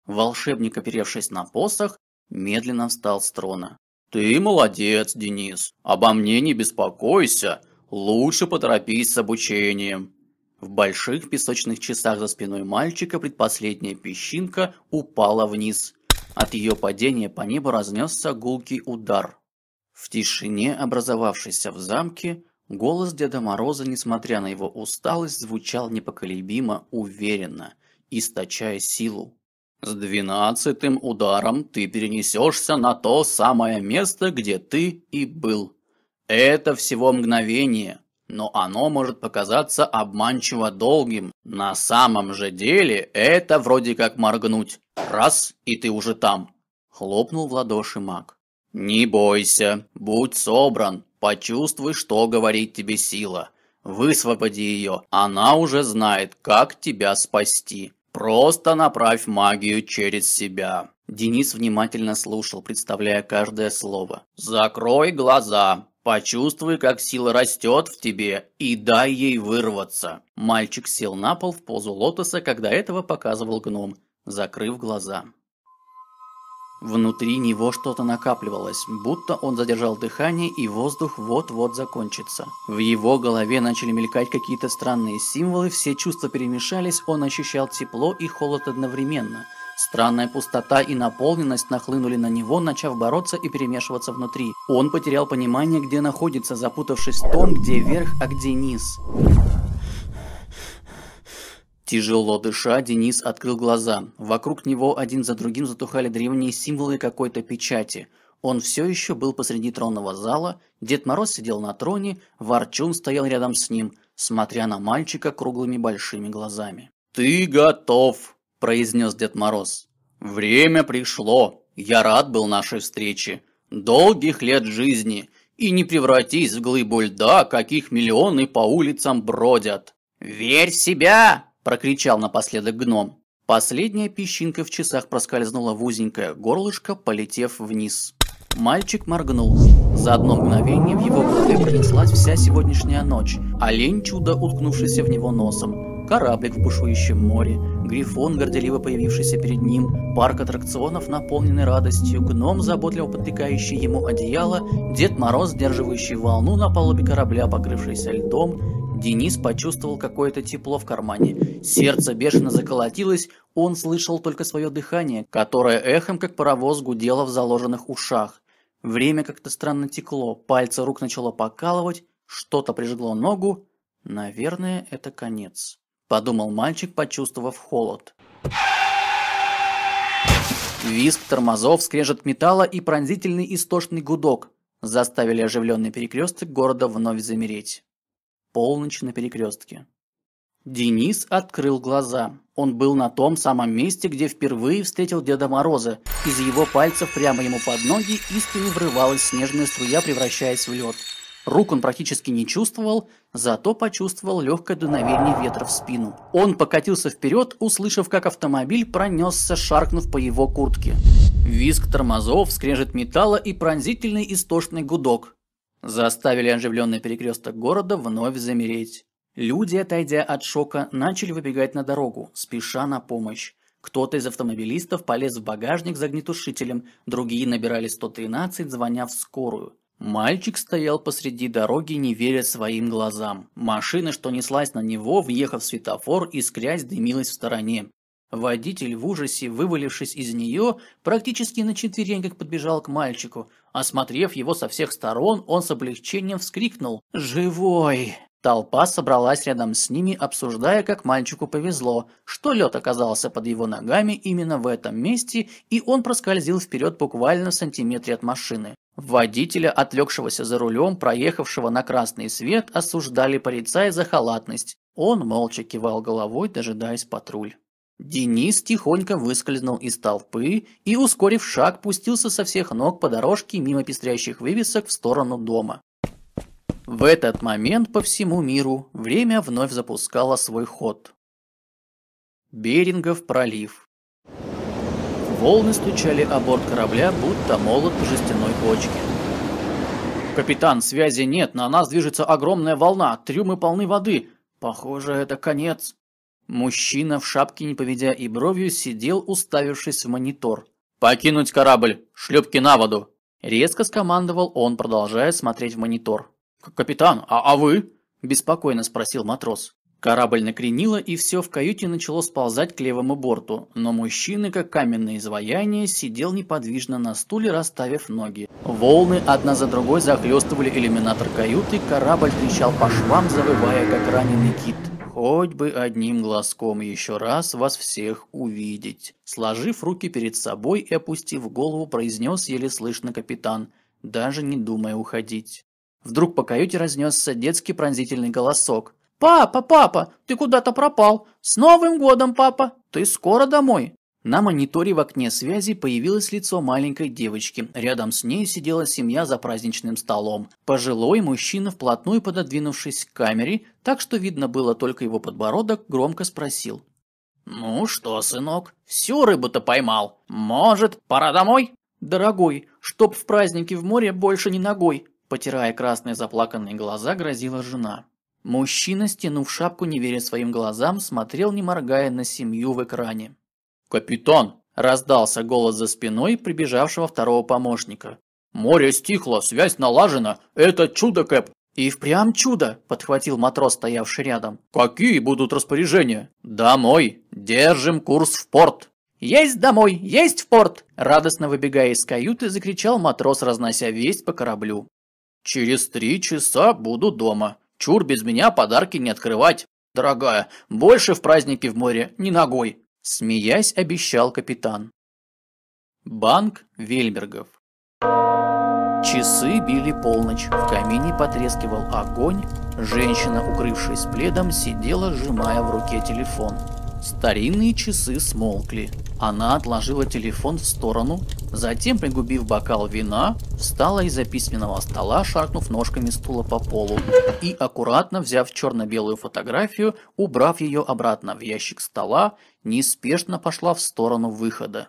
Волшебник, оперевшись на посох, медленно встал с трона. «Ты молодец, Денис. Обо мне не беспокойся. Лучше поторопись с обучением». В больших песочных часах за спиной мальчика предпоследняя песчинка упала вниз. От ее падения по небу разнесся гулкий удар. В тишине, образовавшейся в замке, голос Деда Мороза, несмотря на его усталость, звучал непоколебимо, уверенно, источая силу. С двенадцатым ударом ты перенесешься на то самое место, где ты и был. Это всего мгновение, но оно может показаться обманчиво долгим. На самом же деле это вроде как моргнуть. Раз, и ты уже там. Хлопнул в ладоши маг. Не бойся, будь собран, почувствуй, что говорит тебе сила. Высвободи ее, она уже знает, как тебя спасти. Просто направь магию через себя. Денис внимательно слушал, представляя каждое слово. «Закрой глаза, почувствуй, как сила растет в тебе, и дай ей вырваться». Мальчик сел на пол в позу лотоса, когда этого показывал гном, закрыв глаза. Внутри него что-то накапливалось, будто он задержал дыхание и воздух вот-вот закончится. В его голове начали мелькать какие-то странные символы, все чувства перемешались, он ощущал тепло и холод одновременно. Странная пустота и наполненность нахлынули на него, начав бороться и перемешиваться внутри. Он потерял понимание, где находится, запутавшись в том, где верх, а где низ. Тяжело дыша, Денис открыл глаза. Вокруг него один за другим затухали древние символы какой-то печати. Он все еще был посреди тронного зала, Дед Мороз сидел на троне, Ворчун стоял рядом с ним, смотря на мальчика круглыми большими глазами. «Ты готов!» – произнес Дед Мороз. «Время пришло. Я рад был нашей встрече. Долгих лет жизни. И не превратись в глыбу льда, каких миллионы по улицам бродят». «Верь в себя!» Прокричал напоследок гном. Последняя песчинка в часах проскользнула в узенькое горлышко, полетев вниз. Мальчик моргнул. За одно мгновение в его голове пронеслась вся сегодняшняя ночь. Олень чудо, уткнувшийся в него носом. Кораблик в бушующем море. Грифон, горделиво появившийся перед ним. Парк аттракционов, наполненный радостью. Гном, заботливо подтыкающий ему одеяло. Дед Мороз, сдерживающий волну на палубе корабля, покрывшийся льдом. Денис почувствовал какое-то тепло в кармане. Сердце бешено заколотилось, он слышал только свое дыхание, которое эхом, как паровоз, гудело в заложенных ушах. Время как-то странно текло, пальцы рук начало покалывать, что-то прижгло ногу. Наверное, это конец. Подумал мальчик, почувствовав холод. Визг тормозов, скрежет металла и пронзительный истошный гудок заставили оживленный перекресток города вновь замереть. Полночь на перекрестке. Денис открыл глаза. Он был на том самом месте, где впервые встретил Деда Мороза. Из его пальцев прямо ему под ноги искренне врывалась снежная струя, превращаясь в лед. Рук он практически не чувствовал, зато почувствовал легкое дуновение ветра в спину. Он покатился вперед, услышав, как автомобиль пронесся, шаркнув по его куртке. Визг тормозов, скрежет металла и пронзительный истошный гудок заставили оживленный перекресток города вновь замереть. Люди, отойдя от шока, начали выбегать на дорогу, спеша на помощь. Кто-то из автомобилистов полез в багажник за огнетушителем, другие набирали 113, звоня в скорую. Мальчик стоял посреди дороги, не веря своим глазам. Машина, что неслась на него, въехав в светофор, искрясь, дымилась в стороне. Водитель в ужасе, вывалившись из нее, практически на четвереньках подбежал к мальчику. Осмотрев его со всех сторон, он с облегчением вскрикнул «Живой!». Толпа собралась рядом с ними, обсуждая, как мальчику повезло, что лед оказался под его ногами именно в этом месте, и он проскользил вперед буквально в сантиметре от машины. Водителя, отвлекшегося за рулем, проехавшего на красный свет, осуждали полицаи за халатность. Он молча кивал головой, дожидаясь патруль. Денис тихонько выскользнул из толпы и, ускорив шаг, пустился со всех ног по дорожке мимо пестрящих вывесок в сторону дома. В этот момент по всему миру время вновь запускало свой ход. Берингов пролив. Волны стучали о борт корабля, будто молот по жестяной бочке. «Капитан, связи нет, на нас движется огромная волна, трюмы полны воды. Похоже, это конец». Мужчина в шапке, не поведя и бровью, сидел, уставившись в монитор. «Покинуть корабль! Шлюпки на воду!» Резко скомандовал он, продолжая смотреть в монитор. «Капитан, а, а вы?» – беспокойно спросил матрос. Корабль накренило, и все в каюте начало сползать к левому борту, но мужчина, как каменное изваяние, сидел неподвижно на стуле, расставив ноги. Волны одна за другой захлестывали иллюминатор каюты, корабль трещал по швам, завывая, как раненый кит. Хоть бы одним глазком еще раз вас всех увидеть. Сложив руки перед собой и опустив голову, произнес еле слышно капитан, даже не думая уходить. Вдруг по каюте разнесся детский пронзительный голосок. «Папа, папа, ты куда-то пропал! С Новым годом, папа! Ты скоро домой!» На мониторе в окне связи появилось лицо маленькой девочки. Рядом с ней сидела семья за праздничным столом. Пожилой мужчина, вплотную пододвинувшись к камере, так что видно было только его подбородок, громко спросил. Ну что, сынок, всю рыбу-то поймал. Может, пора домой? Дорогой, чтоб в празднике в море больше не ногой, потирая красные заплаканные глаза, грозила жена. Мужчина, стянув шапку, не веря своим глазам, смотрел, не моргая, на семью в экране. «Капитан!» – раздался голос за спиной прибежавшего второго помощника. «Море стихло, связь налажена. Это чудо, Кэп!» «И впрямь чудо!» – подхватил матрос, стоявший рядом. «Какие будут распоряжения?» «Домой! Держим курс в порт!» «Есть домой! Есть в порт!» Радостно выбегая из каюты, закричал матрос, разнося весть по кораблю. «Через три часа буду дома. Чур без меня подарки не открывать. Дорогая, больше в праздники в море не ногой!» Смеясь, обещал капитан. Банк Вельбергов Часы били полночь, в камине потрескивал огонь, женщина, укрывшись пледом, сидела, сжимая в руке телефон. Старинные часы смолкли. Она отложила телефон в сторону, затем, пригубив бокал вина, встала из-за письменного стола, шаркнув ножками стула по полу, и, аккуратно взяв черно-белую фотографию, убрав ее обратно в ящик стола, неспешно пошла в сторону выхода.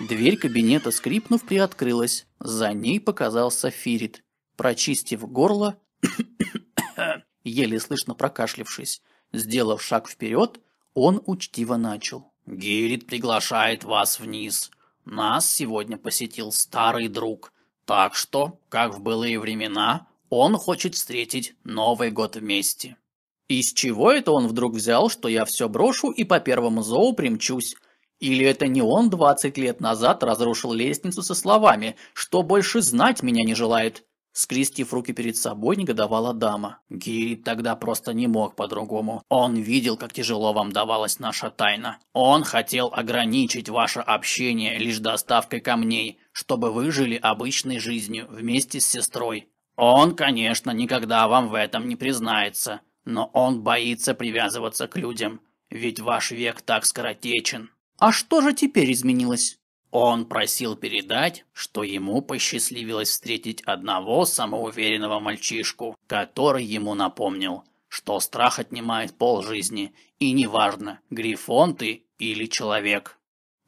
Дверь кабинета, скрипнув, приоткрылась. За ней показался Фирит. Прочистив горло, еле слышно прокашлившись, сделав шаг вперед, он учтиво начал. «Гирит приглашает вас вниз. Нас сегодня посетил старый друг. Так что, как в былые времена, он хочет встретить Новый год вместе». Из чего это он вдруг взял, что я все брошу и по первому зову примчусь? Или это не он 20 лет назад разрушил лестницу со словами, что больше знать меня не желает? Скрестив руки перед собой, негодовала дама. Гирит тогда просто не мог по-другому. Он видел, как тяжело вам давалась наша тайна. Он хотел ограничить ваше общение лишь доставкой камней, чтобы вы жили обычной жизнью вместе с сестрой. Он, конечно, никогда вам в этом не признается, но он боится привязываться к людям, ведь ваш век так скоротечен. А что же теперь изменилось? Он просил передать, что ему посчастливилось встретить одного самоуверенного мальчишку, который ему напомнил, что страх отнимает полжизни, и неважно, грифон ты или человек.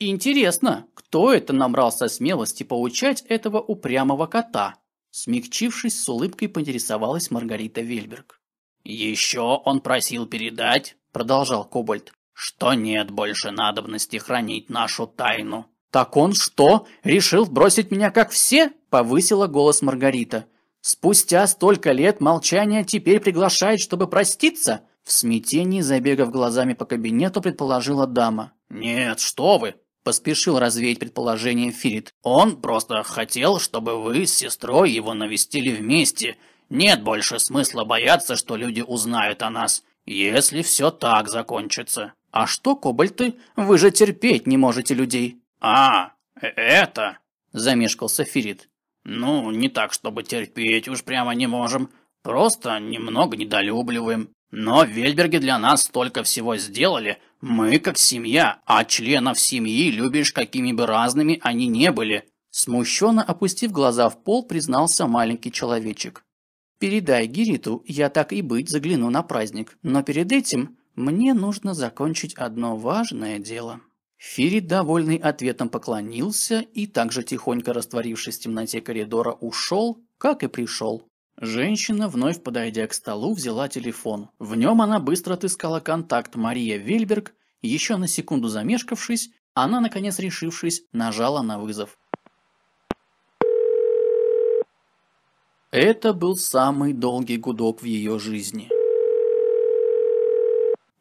Интересно, кто это набрался смелости поучать этого упрямого кота? Смягчившись с улыбкой, поинтересовалась Маргарита Вельберг. «Еще он просил передать», — продолжал Кобальт, что нет больше надобности хранить нашу тайну. «Так он что, решил бросить меня как все?» – повысила голос Маргарита. «Спустя столько лет молчания теперь приглашает, чтобы проститься?» В смятении, забегав глазами по кабинету, предположила дама. «Нет, что вы!» – поспешил развеять предположение Фирит. «Он просто хотел, чтобы вы с сестрой его навестили вместе. Нет больше смысла бояться, что люди узнают о нас, если все так закончится». «А что, кобальты, вы же терпеть не можете людей!» «А, это...» – замешкался Фирит. «Ну, не так, чтобы терпеть уж прямо не можем. Просто немного недолюбливаем. Но Вельберги для нас столько всего сделали. Мы как семья, а членов семьи любишь какими бы разными они не были». Смущенно опустив глаза в пол, признался маленький человечек. «Передай Гириту, я так и быть загляну на праздник, но перед этим мне нужно закончить одно важное дело». Фирит, довольный ответом, поклонился и также тихонько растворившись в темноте коридора, ушел, как и пришел. Женщина, вновь подойдя к столу, взяла телефон. В нем она быстро отыскала контакт Мария Вельберг, еще на секунду замешкавшись, она, наконец решившись, нажала на вызов. Это был самый долгий гудок в ее жизни.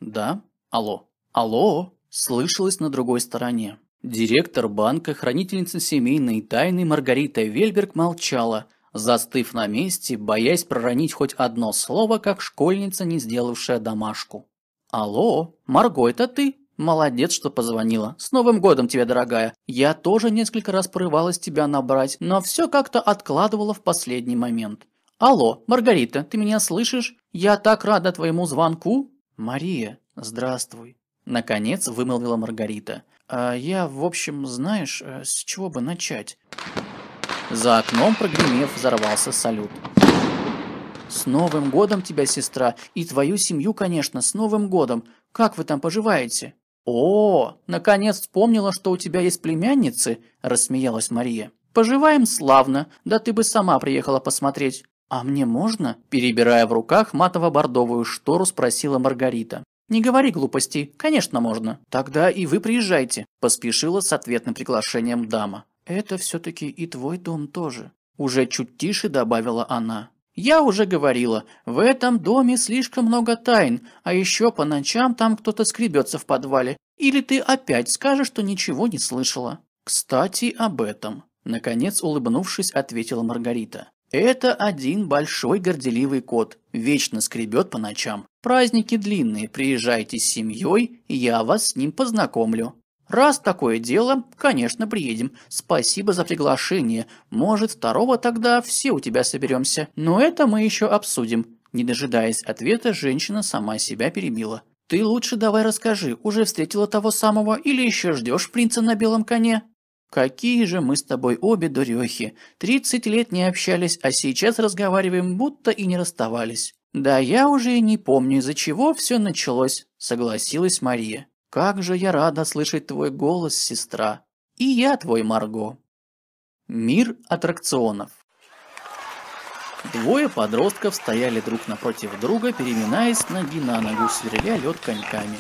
Да? Алло? Алло? Слышалось на другой стороне. Директор банка, хранительница семейной тайны Маргарита Вельберг молчала, застыв на месте, боясь проронить хоть одно слово, как школьница, не сделавшая домашку. «Алло, Марго, это ты? Молодец, что позвонила. С Новым годом тебя, дорогая. Я тоже несколько раз порывалась тебя набрать, но все как-то откладывала в последний момент. Алло, Маргарита, ты меня слышишь? Я так рада твоему звонку. Мария, здравствуй. Наконец вымолвила Маргарита. «А я, в общем, знаешь, э, с чего бы начать?» За окном, прогремев, взорвался салют. «С Новым годом тебя, сестра, и твою семью, конечно, с Новым годом. Как вы там поживаете?» «О, наконец вспомнила, что у тебя есть племянницы», – рассмеялась Мария. «Поживаем славно, да ты бы сама приехала посмотреть». «А мне можно?» – перебирая в руках матово-бордовую штору, спросила Маргарита. «Не говори глупостей, конечно можно. Тогда и вы приезжайте», – поспешила с ответным приглашением дама. «Это все-таки и твой дом тоже», – уже чуть тише добавила она. «Я уже говорила, в этом доме слишком много тайн, а еще по ночам там кто-то скребется в подвале. Или ты опять скажешь, что ничего не слышала?» «Кстати, об этом», – наконец улыбнувшись, ответила Маргарита. «Это один большой горделивый кот, вечно скребет по ночам. Праздники длинные, приезжайте с семьей, я вас с ним познакомлю. Раз такое дело, конечно, приедем. Спасибо за приглашение. Может, второго тогда все у тебя соберемся. Но это мы еще обсудим. Не дожидаясь ответа, женщина сама себя перебила. Ты лучше давай расскажи, уже встретила того самого или еще ждешь принца на белом коне? Какие же мы с тобой обе дурехи. Тридцать лет не общались, а сейчас разговариваем, будто и не расставались. Да я уже и не помню, из-за чего все началось, согласилась Мария. Как же я рада слышать твой голос, сестра. И я твой, Марго. Мир аттракционов. Двое подростков стояли друг напротив друга, переминаясь ноги на ногу, сверля лед коньками.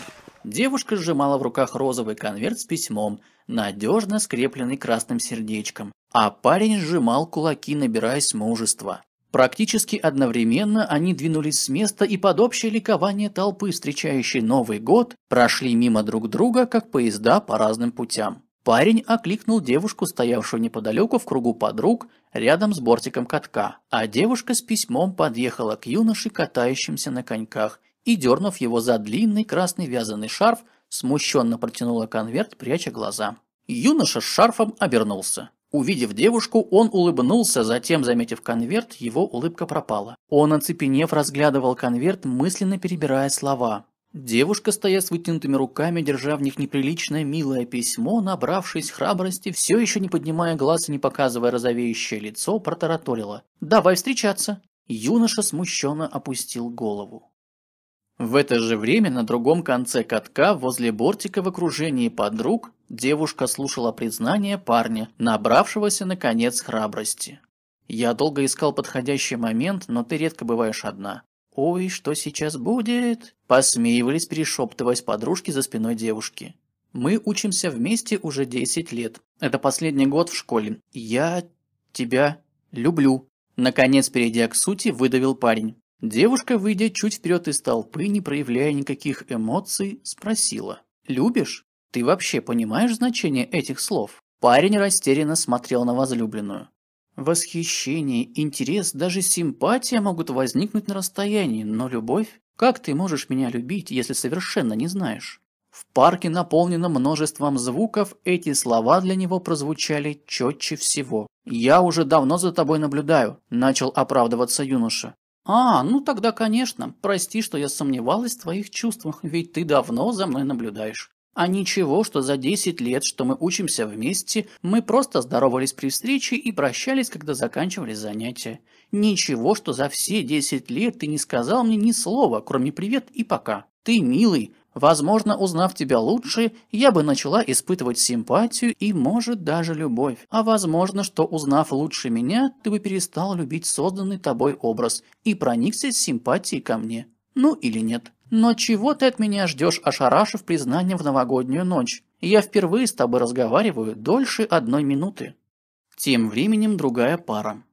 Девушка сжимала в руках розовый конверт с письмом, надежно скрепленный красным сердечком, а парень сжимал кулаки, набираясь мужества. Практически одновременно они двинулись с места и под общее ликование толпы, встречающей Новый год, прошли мимо друг друга, как поезда по разным путям. Парень окликнул девушку, стоявшую неподалеку в кругу подруг, рядом с бортиком катка, а девушка с письмом подъехала к юноше, катающимся на коньках, и, дернув его за длинный красный вязаный шарф, смущенно протянула конверт, пряча глаза. Юноша с шарфом обернулся. Увидев девушку, он улыбнулся, затем, заметив конверт, его улыбка пропала. Он, оцепенев, разглядывал конверт, мысленно перебирая слова. Девушка, стоя с вытянутыми руками, держа в них неприличное милое письмо, набравшись храбрости, все еще не поднимая глаз и не показывая розовеющее лицо, протараторила. «Давай встречаться!» Юноша смущенно опустил голову. В это же время на другом конце катка, возле бортика в окружении подруг, девушка слушала признание парня, набравшегося наконец храбрости. «Я долго искал подходящий момент, но ты редко бываешь одна. «Ой, что сейчас будет?» Посмеивались, перешептываясь подружки за спиной девушки. «Мы учимся вместе уже 10 лет. Это последний год в школе. Я тебя люблю». Наконец, перейдя к сути, выдавил парень. Девушка, выйдя чуть вперед из толпы, не проявляя никаких эмоций, спросила. «Любишь? Ты вообще понимаешь значение этих слов?» Парень растерянно смотрел на возлюбленную. Восхищение, интерес, даже симпатия могут возникнуть на расстоянии, но любовь? Как ты можешь меня любить, если совершенно не знаешь? В парке, наполненном множеством звуков, эти слова для него прозвучали четче всего. «Я уже давно за тобой наблюдаю», – начал оправдываться юноша. «А, ну тогда, конечно. Прости, что я сомневалась в твоих чувствах, ведь ты давно за мной наблюдаешь. А ничего, что за 10 лет, что мы учимся вместе, мы просто здоровались при встрече и прощались, когда заканчивали занятия. Ничего, что за все 10 лет ты не сказал мне ни слова, кроме «привет» и «пока». Ты милый, Возможно, узнав тебя лучше, я бы начала испытывать симпатию и, может, даже любовь. А возможно, что узнав лучше меня, ты бы перестал любить созданный тобой образ и проникся симпатией ко мне. Ну или нет. Но чего ты от меня ждешь, ошарашив признание в новогоднюю ночь? Я впервые с тобой разговариваю дольше одной минуты. Тем временем другая пара.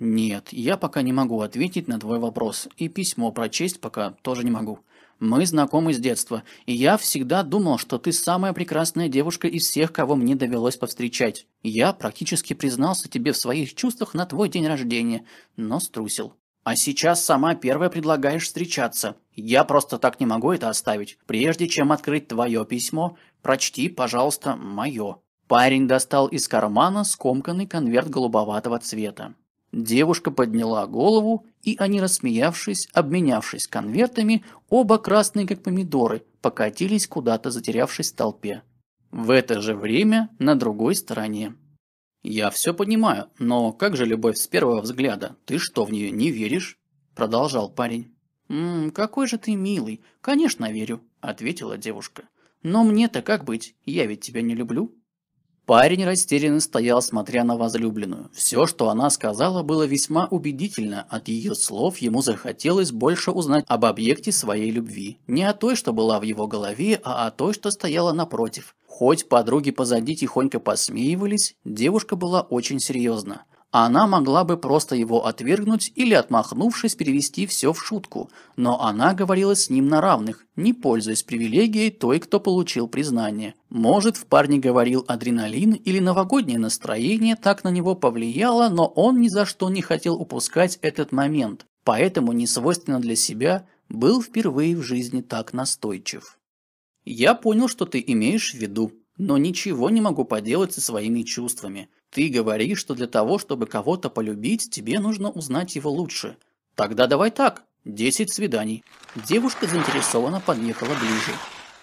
Нет, я пока не могу ответить на твой вопрос, и письмо прочесть пока тоже не могу. Мы знакомы с детства, и я всегда думал, что ты самая прекрасная девушка из всех, кого мне довелось повстречать. Я практически признался тебе в своих чувствах на твой день рождения, но струсил. А сейчас сама первая предлагаешь встречаться. Я просто так не могу это оставить. Прежде чем открыть твое письмо, прочти, пожалуйста, мое. Парень достал из кармана скомканный конверт голубоватого цвета. Девушка подняла голову, и они, рассмеявшись, обменявшись конвертами, оба красные как помидоры, покатились куда-то, затерявшись в толпе. В это же время на другой стороне. «Я все понимаю, но как же любовь с первого взгляда? Ты что, в нее не веришь?» Продолжал парень. «Ммм, какой же ты милый. Конечно, верю», — ответила девушка. Но мне-то как быть? Я ведь тебя не люблю. Парень растерянно стоял, смотря на возлюбленную. Все, что она сказала, было весьма убедительно. От ее слов ему захотелось больше узнать об объекте своей любви. Не о той, что была в его голове, а о той, что стояла напротив. Хоть подруги позади тихонько посмеивались, девушка была очень серьезна. Она могла бы просто его отвергнуть или, отмахнувшись, перевести все в шутку, но она говорила с ним на равных, не пользуясь привилегией той, кто получил признание. Может, в парне говорил адреналин или новогоднее настроение так на него повлияло, но он ни за что не хотел упускать этот момент, поэтому несвойственно для себя был впервые в жизни так настойчив. «Я понял, что ты имеешь в виду, но ничего не могу поделать со своими чувствами. Ты говоришь, что для того, чтобы кого-то полюбить, тебе нужно узнать его лучше. Тогда давай так, 10 свиданий. Девушка заинтересованно подъехала ближе.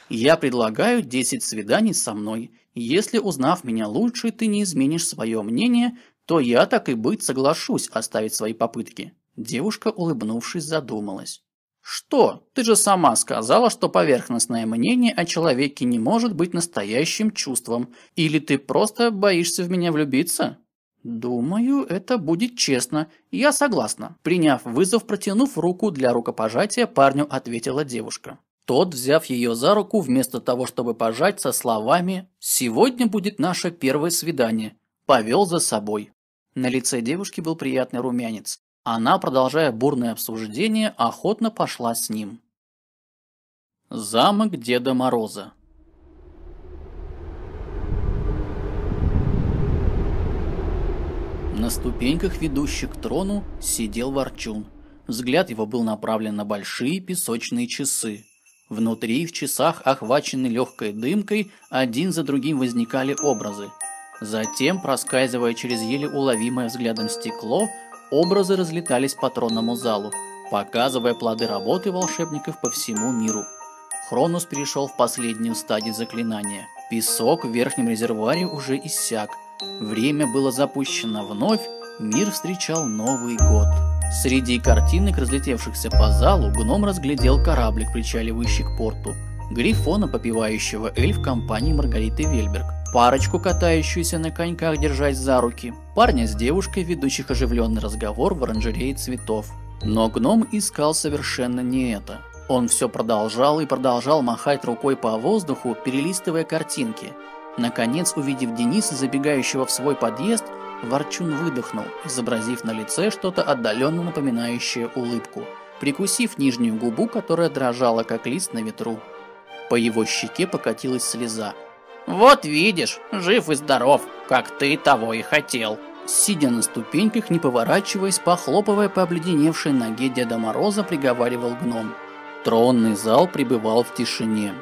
Я предлагаю 10 свиданий со мной. Если, узнав меня лучше, ты не изменишь свое мнение, то я так и быть соглашусь оставить свои попытки. Девушка, улыбнувшись, задумалась. Что? Ты же сама сказала, что поверхностное мнение о человеке не может быть настоящим чувством. Или ты просто боишься в меня влюбиться? Думаю, это будет честно. Я согласна. Приняв вызов, протянув руку для рукопожатия, парню ответила девушка. Тот, взяв ее за руку, вместо того, чтобы пожать со словами «Сегодня будет наше первое свидание», повел за собой. На лице девушки был приятный румянец. Она, продолжая бурное обсуждение, охотно пошла с ним. Замок Деда Мороза На ступеньках, ведущих к трону, сидел Ворчун. Взгляд его был направлен на большие песочные часы. Внутри, в часах, охваченный легкой дымкой, один за другим возникали образы. Затем, проскальзывая через еле уловимое взглядом стекло, Образы разлетались по тронному залу, показывая плоды работы волшебников по всему миру. Хронус перешел в последнюю стадию заклинания. Песок в верхнем резервуаре уже иссяк. Время было запущено вновь, мир встречал Новый год. Среди картинок, разлетевшихся по залу, гном разглядел кораблик, причаливающий к порту. Грифона, попивающего эльф компании Маргариты Вельберг парочку, катающуюся на коньках, держась за руки, парня с девушкой, ведущих оживленный разговор в оранжерее цветов. Но гном искал совершенно не это. Он все продолжал и продолжал махать рукой по воздуху, перелистывая картинки. Наконец, увидев Дениса, забегающего в свой подъезд, Ворчун выдохнул, изобразив на лице что-то отдаленно напоминающее улыбку, прикусив нижнюю губу, которая дрожала, как лист на ветру. По его щеке покатилась слеза, «Вот видишь, жив и здоров, как ты того и хотел». Сидя на ступеньках, не поворачиваясь, похлопывая по обледеневшей ноге Деда Мороза, приговаривал гном. Тронный зал пребывал в тишине.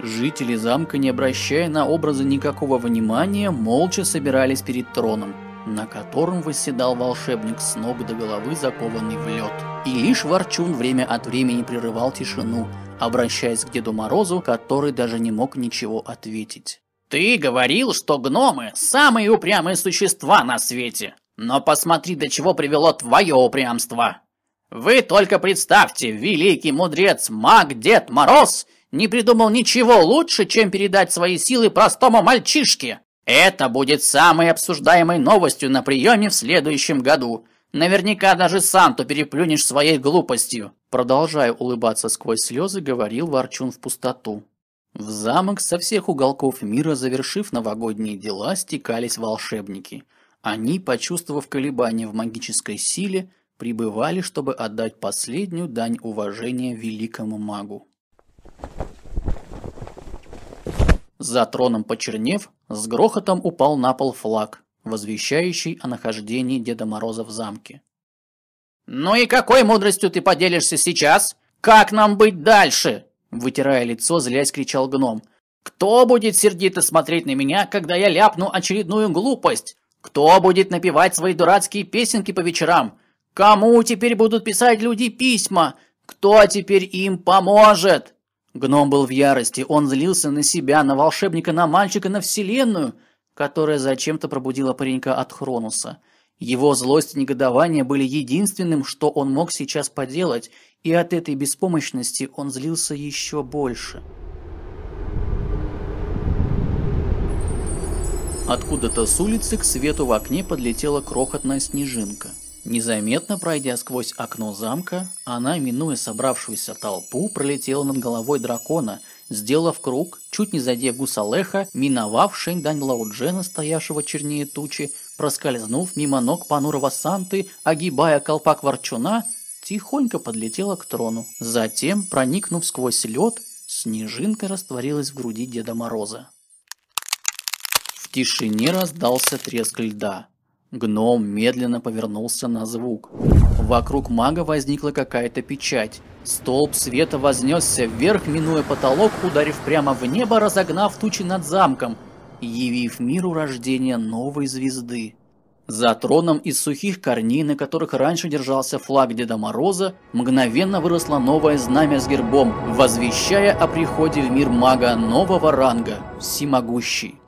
Жители замка, не обращая на образы никакого внимания, молча собирались перед троном, на котором восседал волшебник с ног до головы, закованный в лед. И лишь Ворчун время от времени прерывал тишину, обращаясь к Деду Морозу, который даже не мог ничего ответить. Ты говорил, что гномы – самые упрямые существа на свете. Но посмотри, до чего привело твое упрямство. Вы только представьте, великий мудрец, маг Дед Мороз не придумал ничего лучше, чем передать свои силы простому мальчишке. Это будет самой обсуждаемой новостью на приеме в следующем году. Наверняка даже сам то переплюнешь своей глупостью. Продолжая улыбаться сквозь слезы, говорил Ворчун в пустоту. В замок со всех уголков мира, завершив новогодние дела, стекались волшебники. Они, почувствовав колебания в магической силе, прибывали, чтобы отдать последнюю дань уважения великому магу. За троном почернев, с грохотом упал на пол флаг, возвещающий о нахождении Деда Мороза в замке. «Ну и какой мудростью ты поделишься сейчас? Как нам быть дальше?» Вытирая лицо, злясь, кричал гном. «Кто будет сердито смотреть на меня, когда я ляпну очередную глупость? Кто будет напевать свои дурацкие песенки по вечерам? Кому теперь будут писать люди письма? Кто теперь им поможет?» Гном был в ярости, он злился на себя, на волшебника, на мальчика, на вселенную, которая зачем-то пробудила паренька от Хронуса. Его злость и негодование были единственным, что он мог сейчас поделать, и от этой беспомощности он злился еще больше. Откуда-то с улицы к свету в окне подлетела крохотная снежинка. Незаметно пройдя сквозь окно замка, она, минуя собравшуюся толпу, пролетела над головой дракона, сделав круг, чуть не задев гусалеха, миновав Шэньдань Лауджена, стоявшего чернее тучи, проскользнув мимо ног панурого Санты, огибая колпак ворчуна, тихонько подлетела к трону. Затем, проникнув сквозь лед, снежинка растворилась в груди Деда Мороза. В тишине раздался треск льда. Гном медленно повернулся на звук. Вокруг мага возникла какая-то печать. Столб света вознесся вверх, минуя потолок, ударив прямо в небо, разогнав тучи над замком, явив миру рождение новой звезды. За троном из сухих корней, на которых раньше держался флаг Деда Мороза, мгновенно выросло новое знамя с гербом, возвещая о приходе в мир мага нового ранга, всемогущий.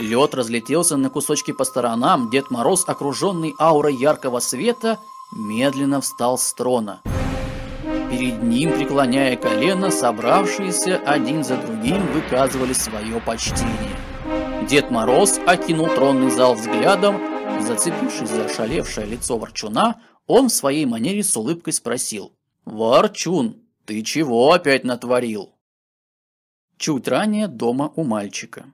Лед разлетелся на кусочки по сторонам, Дед Мороз, окруженный аурой яркого света, медленно встал с трона. Перед ним, преклоняя колено, собравшиеся один за другим выказывали свое почтение. Дед Мороз окинул тронный зал взглядом, зацепившись за ошалевшее лицо Ворчуна, он в своей манере с улыбкой спросил. «Ворчун, ты чего опять натворил?» Чуть ранее дома у мальчика.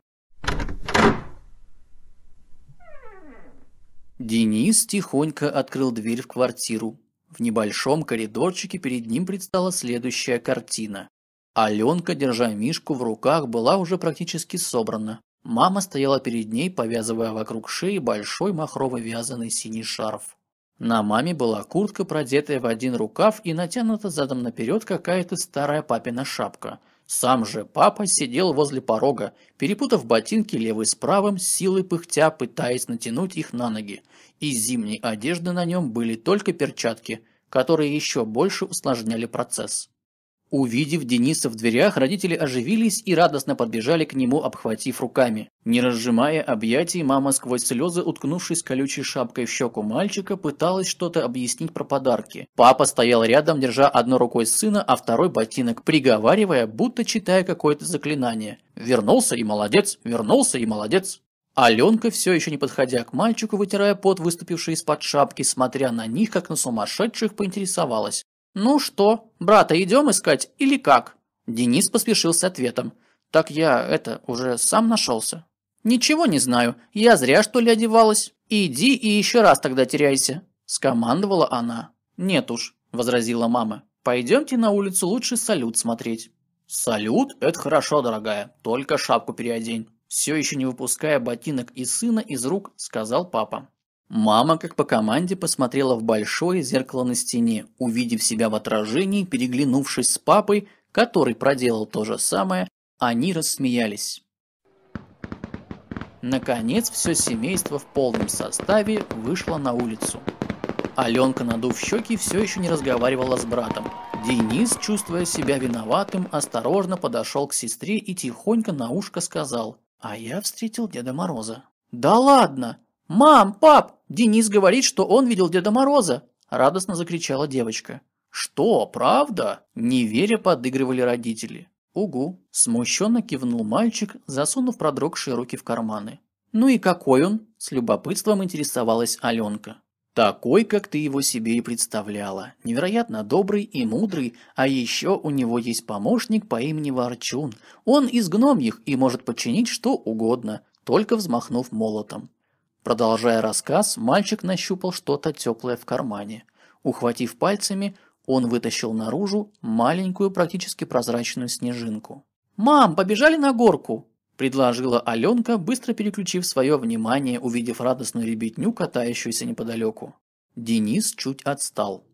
Денис тихонько открыл дверь в квартиру. В небольшом коридорчике перед ним предстала следующая картина. Аленка, держа Мишку в руках, была уже практически собрана. Мама стояла перед ней, повязывая вокруг шеи большой махровый вязаный синий шарф. На маме была куртка, продетая в один рукав и натянута задом наперед какая-то старая папина шапка – сам же папа сидел возле порога, перепутав ботинки левый с правым, силой пыхтя, пытаясь натянуть их на ноги. Из зимней одежды на нем были только перчатки, которые еще больше усложняли процесс. Увидев Дениса в дверях, родители оживились и радостно подбежали к нему, обхватив руками. Не разжимая объятий, мама сквозь слезы, уткнувшись колючей шапкой в щеку мальчика, пыталась что-то объяснить про подарки. Папа стоял рядом, держа одной рукой сына, а второй ботинок, приговаривая, будто читая какое-то заклинание. «Вернулся и молодец! Вернулся и молодец!» Аленка, все еще не подходя к мальчику, вытирая пот, выступивший из-под шапки, смотря на них, как на сумасшедших, поинтересовалась. «Ну что, брата идем искать или как?» Денис поспешил с ответом. «Так я, это, уже сам нашелся». «Ничего не знаю. Я зря, что ли, одевалась? Иди и еще раз тогда теряйся», – скомандовала она. «Нет уж», – возразила мама. «Пойдемте на улицу лучше салют смотреть». «Салют? Это хорошо, дорогая. Только шапку переодень». Все еще не выпуская ботинок и сына из рук, сказал папа. Мама, как по команде, посмотрела в большое зеркало на стене, увидев себя в отражении, переглянувшись с папой, который проделал то же самое, они рассмеялись. Наконец, все семейство в полном составе вышло на улицу. Аленка, надув щеки, все еще не разговаривала с братом. Денис, чувствуя себя виноватым, осторожно подошел к сестре и тихонько на ушко сказал, «А я встретил Деда Мороза». «Да ладно!» «Мам, пап, Денис говорит, что он видел Деда Мороза!» – радостно закричала девочка. «Что, правда?» – не веря подыгрывали родители. «Угу!» – смущенно кивнул мальчик, засунув продрогшие руки в карманы. «Ну и какой он?» – с любопытством интересовалась Аленка. Такой, как ты его себе и представляла. Невероятно добрый и мудрый, а еще у него есть помощник по имени Ворчун. Он из гномьих и может подчинить что угодно, только взмахнув молотом. Продолжая рассказ, мальчик нащупал что-то теплое в кармане. Ухватив пальцами, он вытащил наружу маленькую, практически прозрачную снежинку. «Мам, побежали на горку!» – предложила Аленка, быстро переключив свое внимание, увидев радостную ребятню, катающуюся неподалеку. Денис чуть отстал.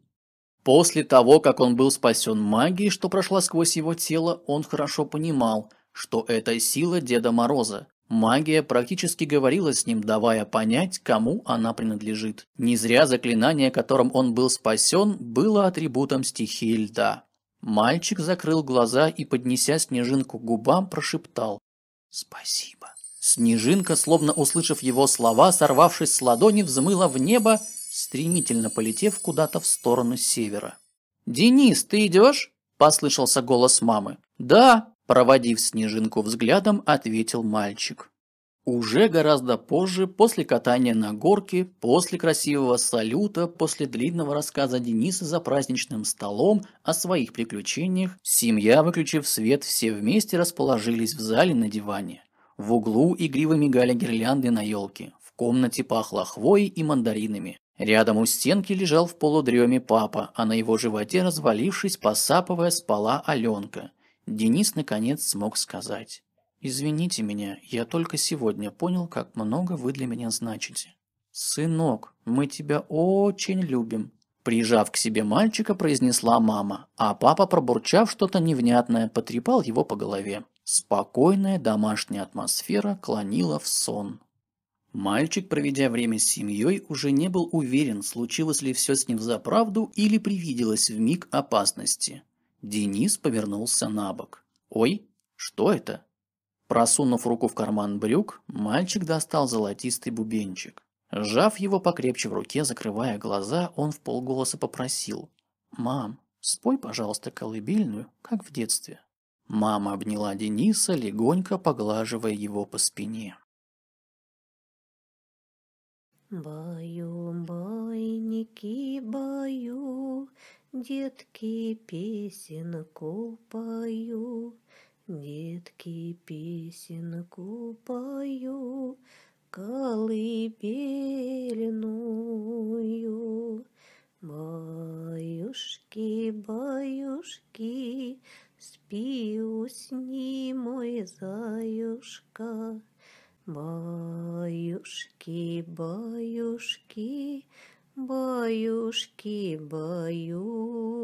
После того, как он был спасен магией, что прошла сквозь его тело, он хорошо понимал, что это сила Деда Мороза, Магия практически говорила с ним, давая понять, кому она принадлежит. Не зря заклинание, которым он был спасен, было атрибутом стихии льда. Мальчик закрыл глаза и, поднеся снежинку к губам, прошептал «Спасибо». Снежинка, словно услышав его слова, сорвавшись с ладони, взмыла в небо, стремительно полетев куда-то в сторону севера. «Денис, ты идешь?» – послышался голос мамы. «Да», Проводив снежинку взглядом, ответил мальчик. Уже гораздо позже, после катания на горке, после красивого салюта, после длинного рассказа Дениса за праздничным столом о своих приключениях, семья, выключив свет, все вместе расположились в зале на диване. В углу игриво мигали гирлянды на елке, в комнате пахло хвоей и мандаринами. Рядом у стенки лежал в полудреме папа, а на его животе, развалившись, посапывая, спала Аленка. Денис наконец смог сказать. Извините меня, я только сегодня понял, как много вы для меня значите. Сынок, мы тебя очень любим. Прижав к себе мальчика, произнесла мама, а папа, пробурчав что-то невнятное, потрепал его по голове. Спокойная домашняя атмосфера клонила в сон. Мальчик, проведя время с семьей, уже не был уверен, случилось ли все с ним за правду или привиделось в миг опасности. Денис повернулся на бок. «Ой, что это?» Просунув руку в карман брюк, мальчик достал золотистый бубенчик. Сжав его покрепче в руке, закрывая глаза, он в полголоса попросил. «Мам, спой, пожалуйста, колыбельную, как в детстве». Мама обняла Дениса, легонько поглаживая его по спине. Баю, байники, баю, детки песенку пою. Детки песенку пою, колыбельную. Баюшки, баюшки, спи, усни, мой заюшка. Баюшки, баюшки, баюшки, баюшки.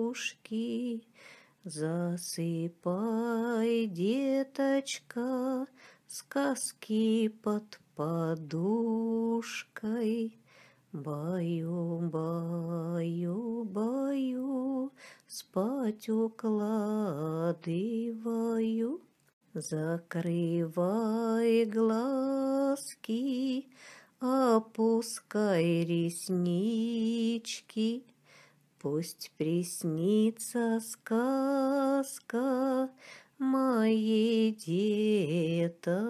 Засыпай, деточка, сказки под подушкой. Баю, баю, баю, спать укладываю. Закрывай глазки, опускай реснички. Пусть приснится сказка моей деточки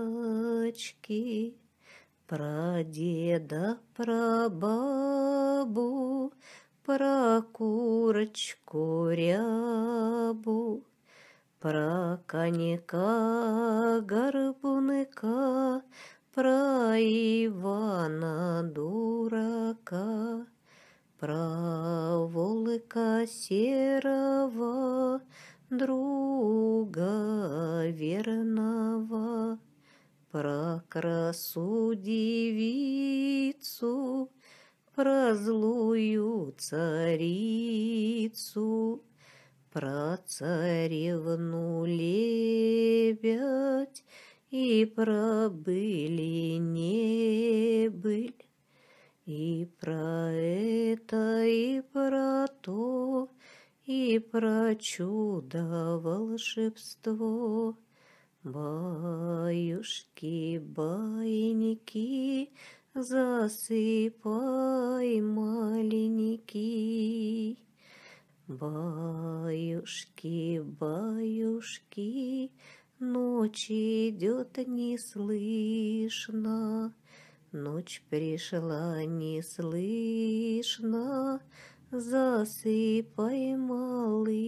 про деда, про бабу, про курочку рябу, про конька горбуныка, про Ивана дурака. Про волка серого, друга верного, Про красу девицу, про злую царицу, Про царевну лебедь и про были не быль. И про это, и про то, и про чудо волшебство. Баюшки, байники, засыпай маленький. Баюшки, баюшки, ночь идет неслышно. Ночь пришла неслышно, Засыпай, малышка.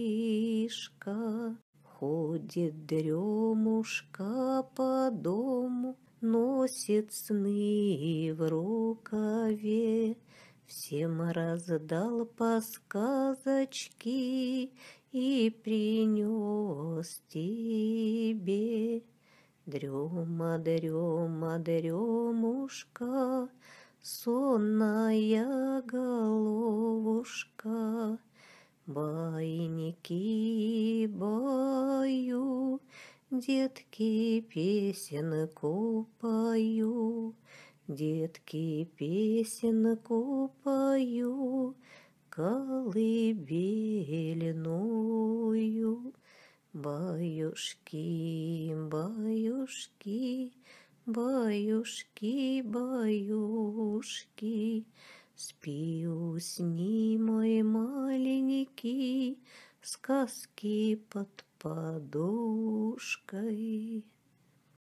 Ходит дремушка по дому, Носит сны в рукаве, Всем раздал по сказочке И принес тебе. Дрема, дрема, дремушка, сонная головушка. Байники баю, детки песенку пою, детки песенку пою, колыбельную. Баюшки, баюшки, баюшки, баюшки, Спи, усни, мой маленький, Сказки под подушкой.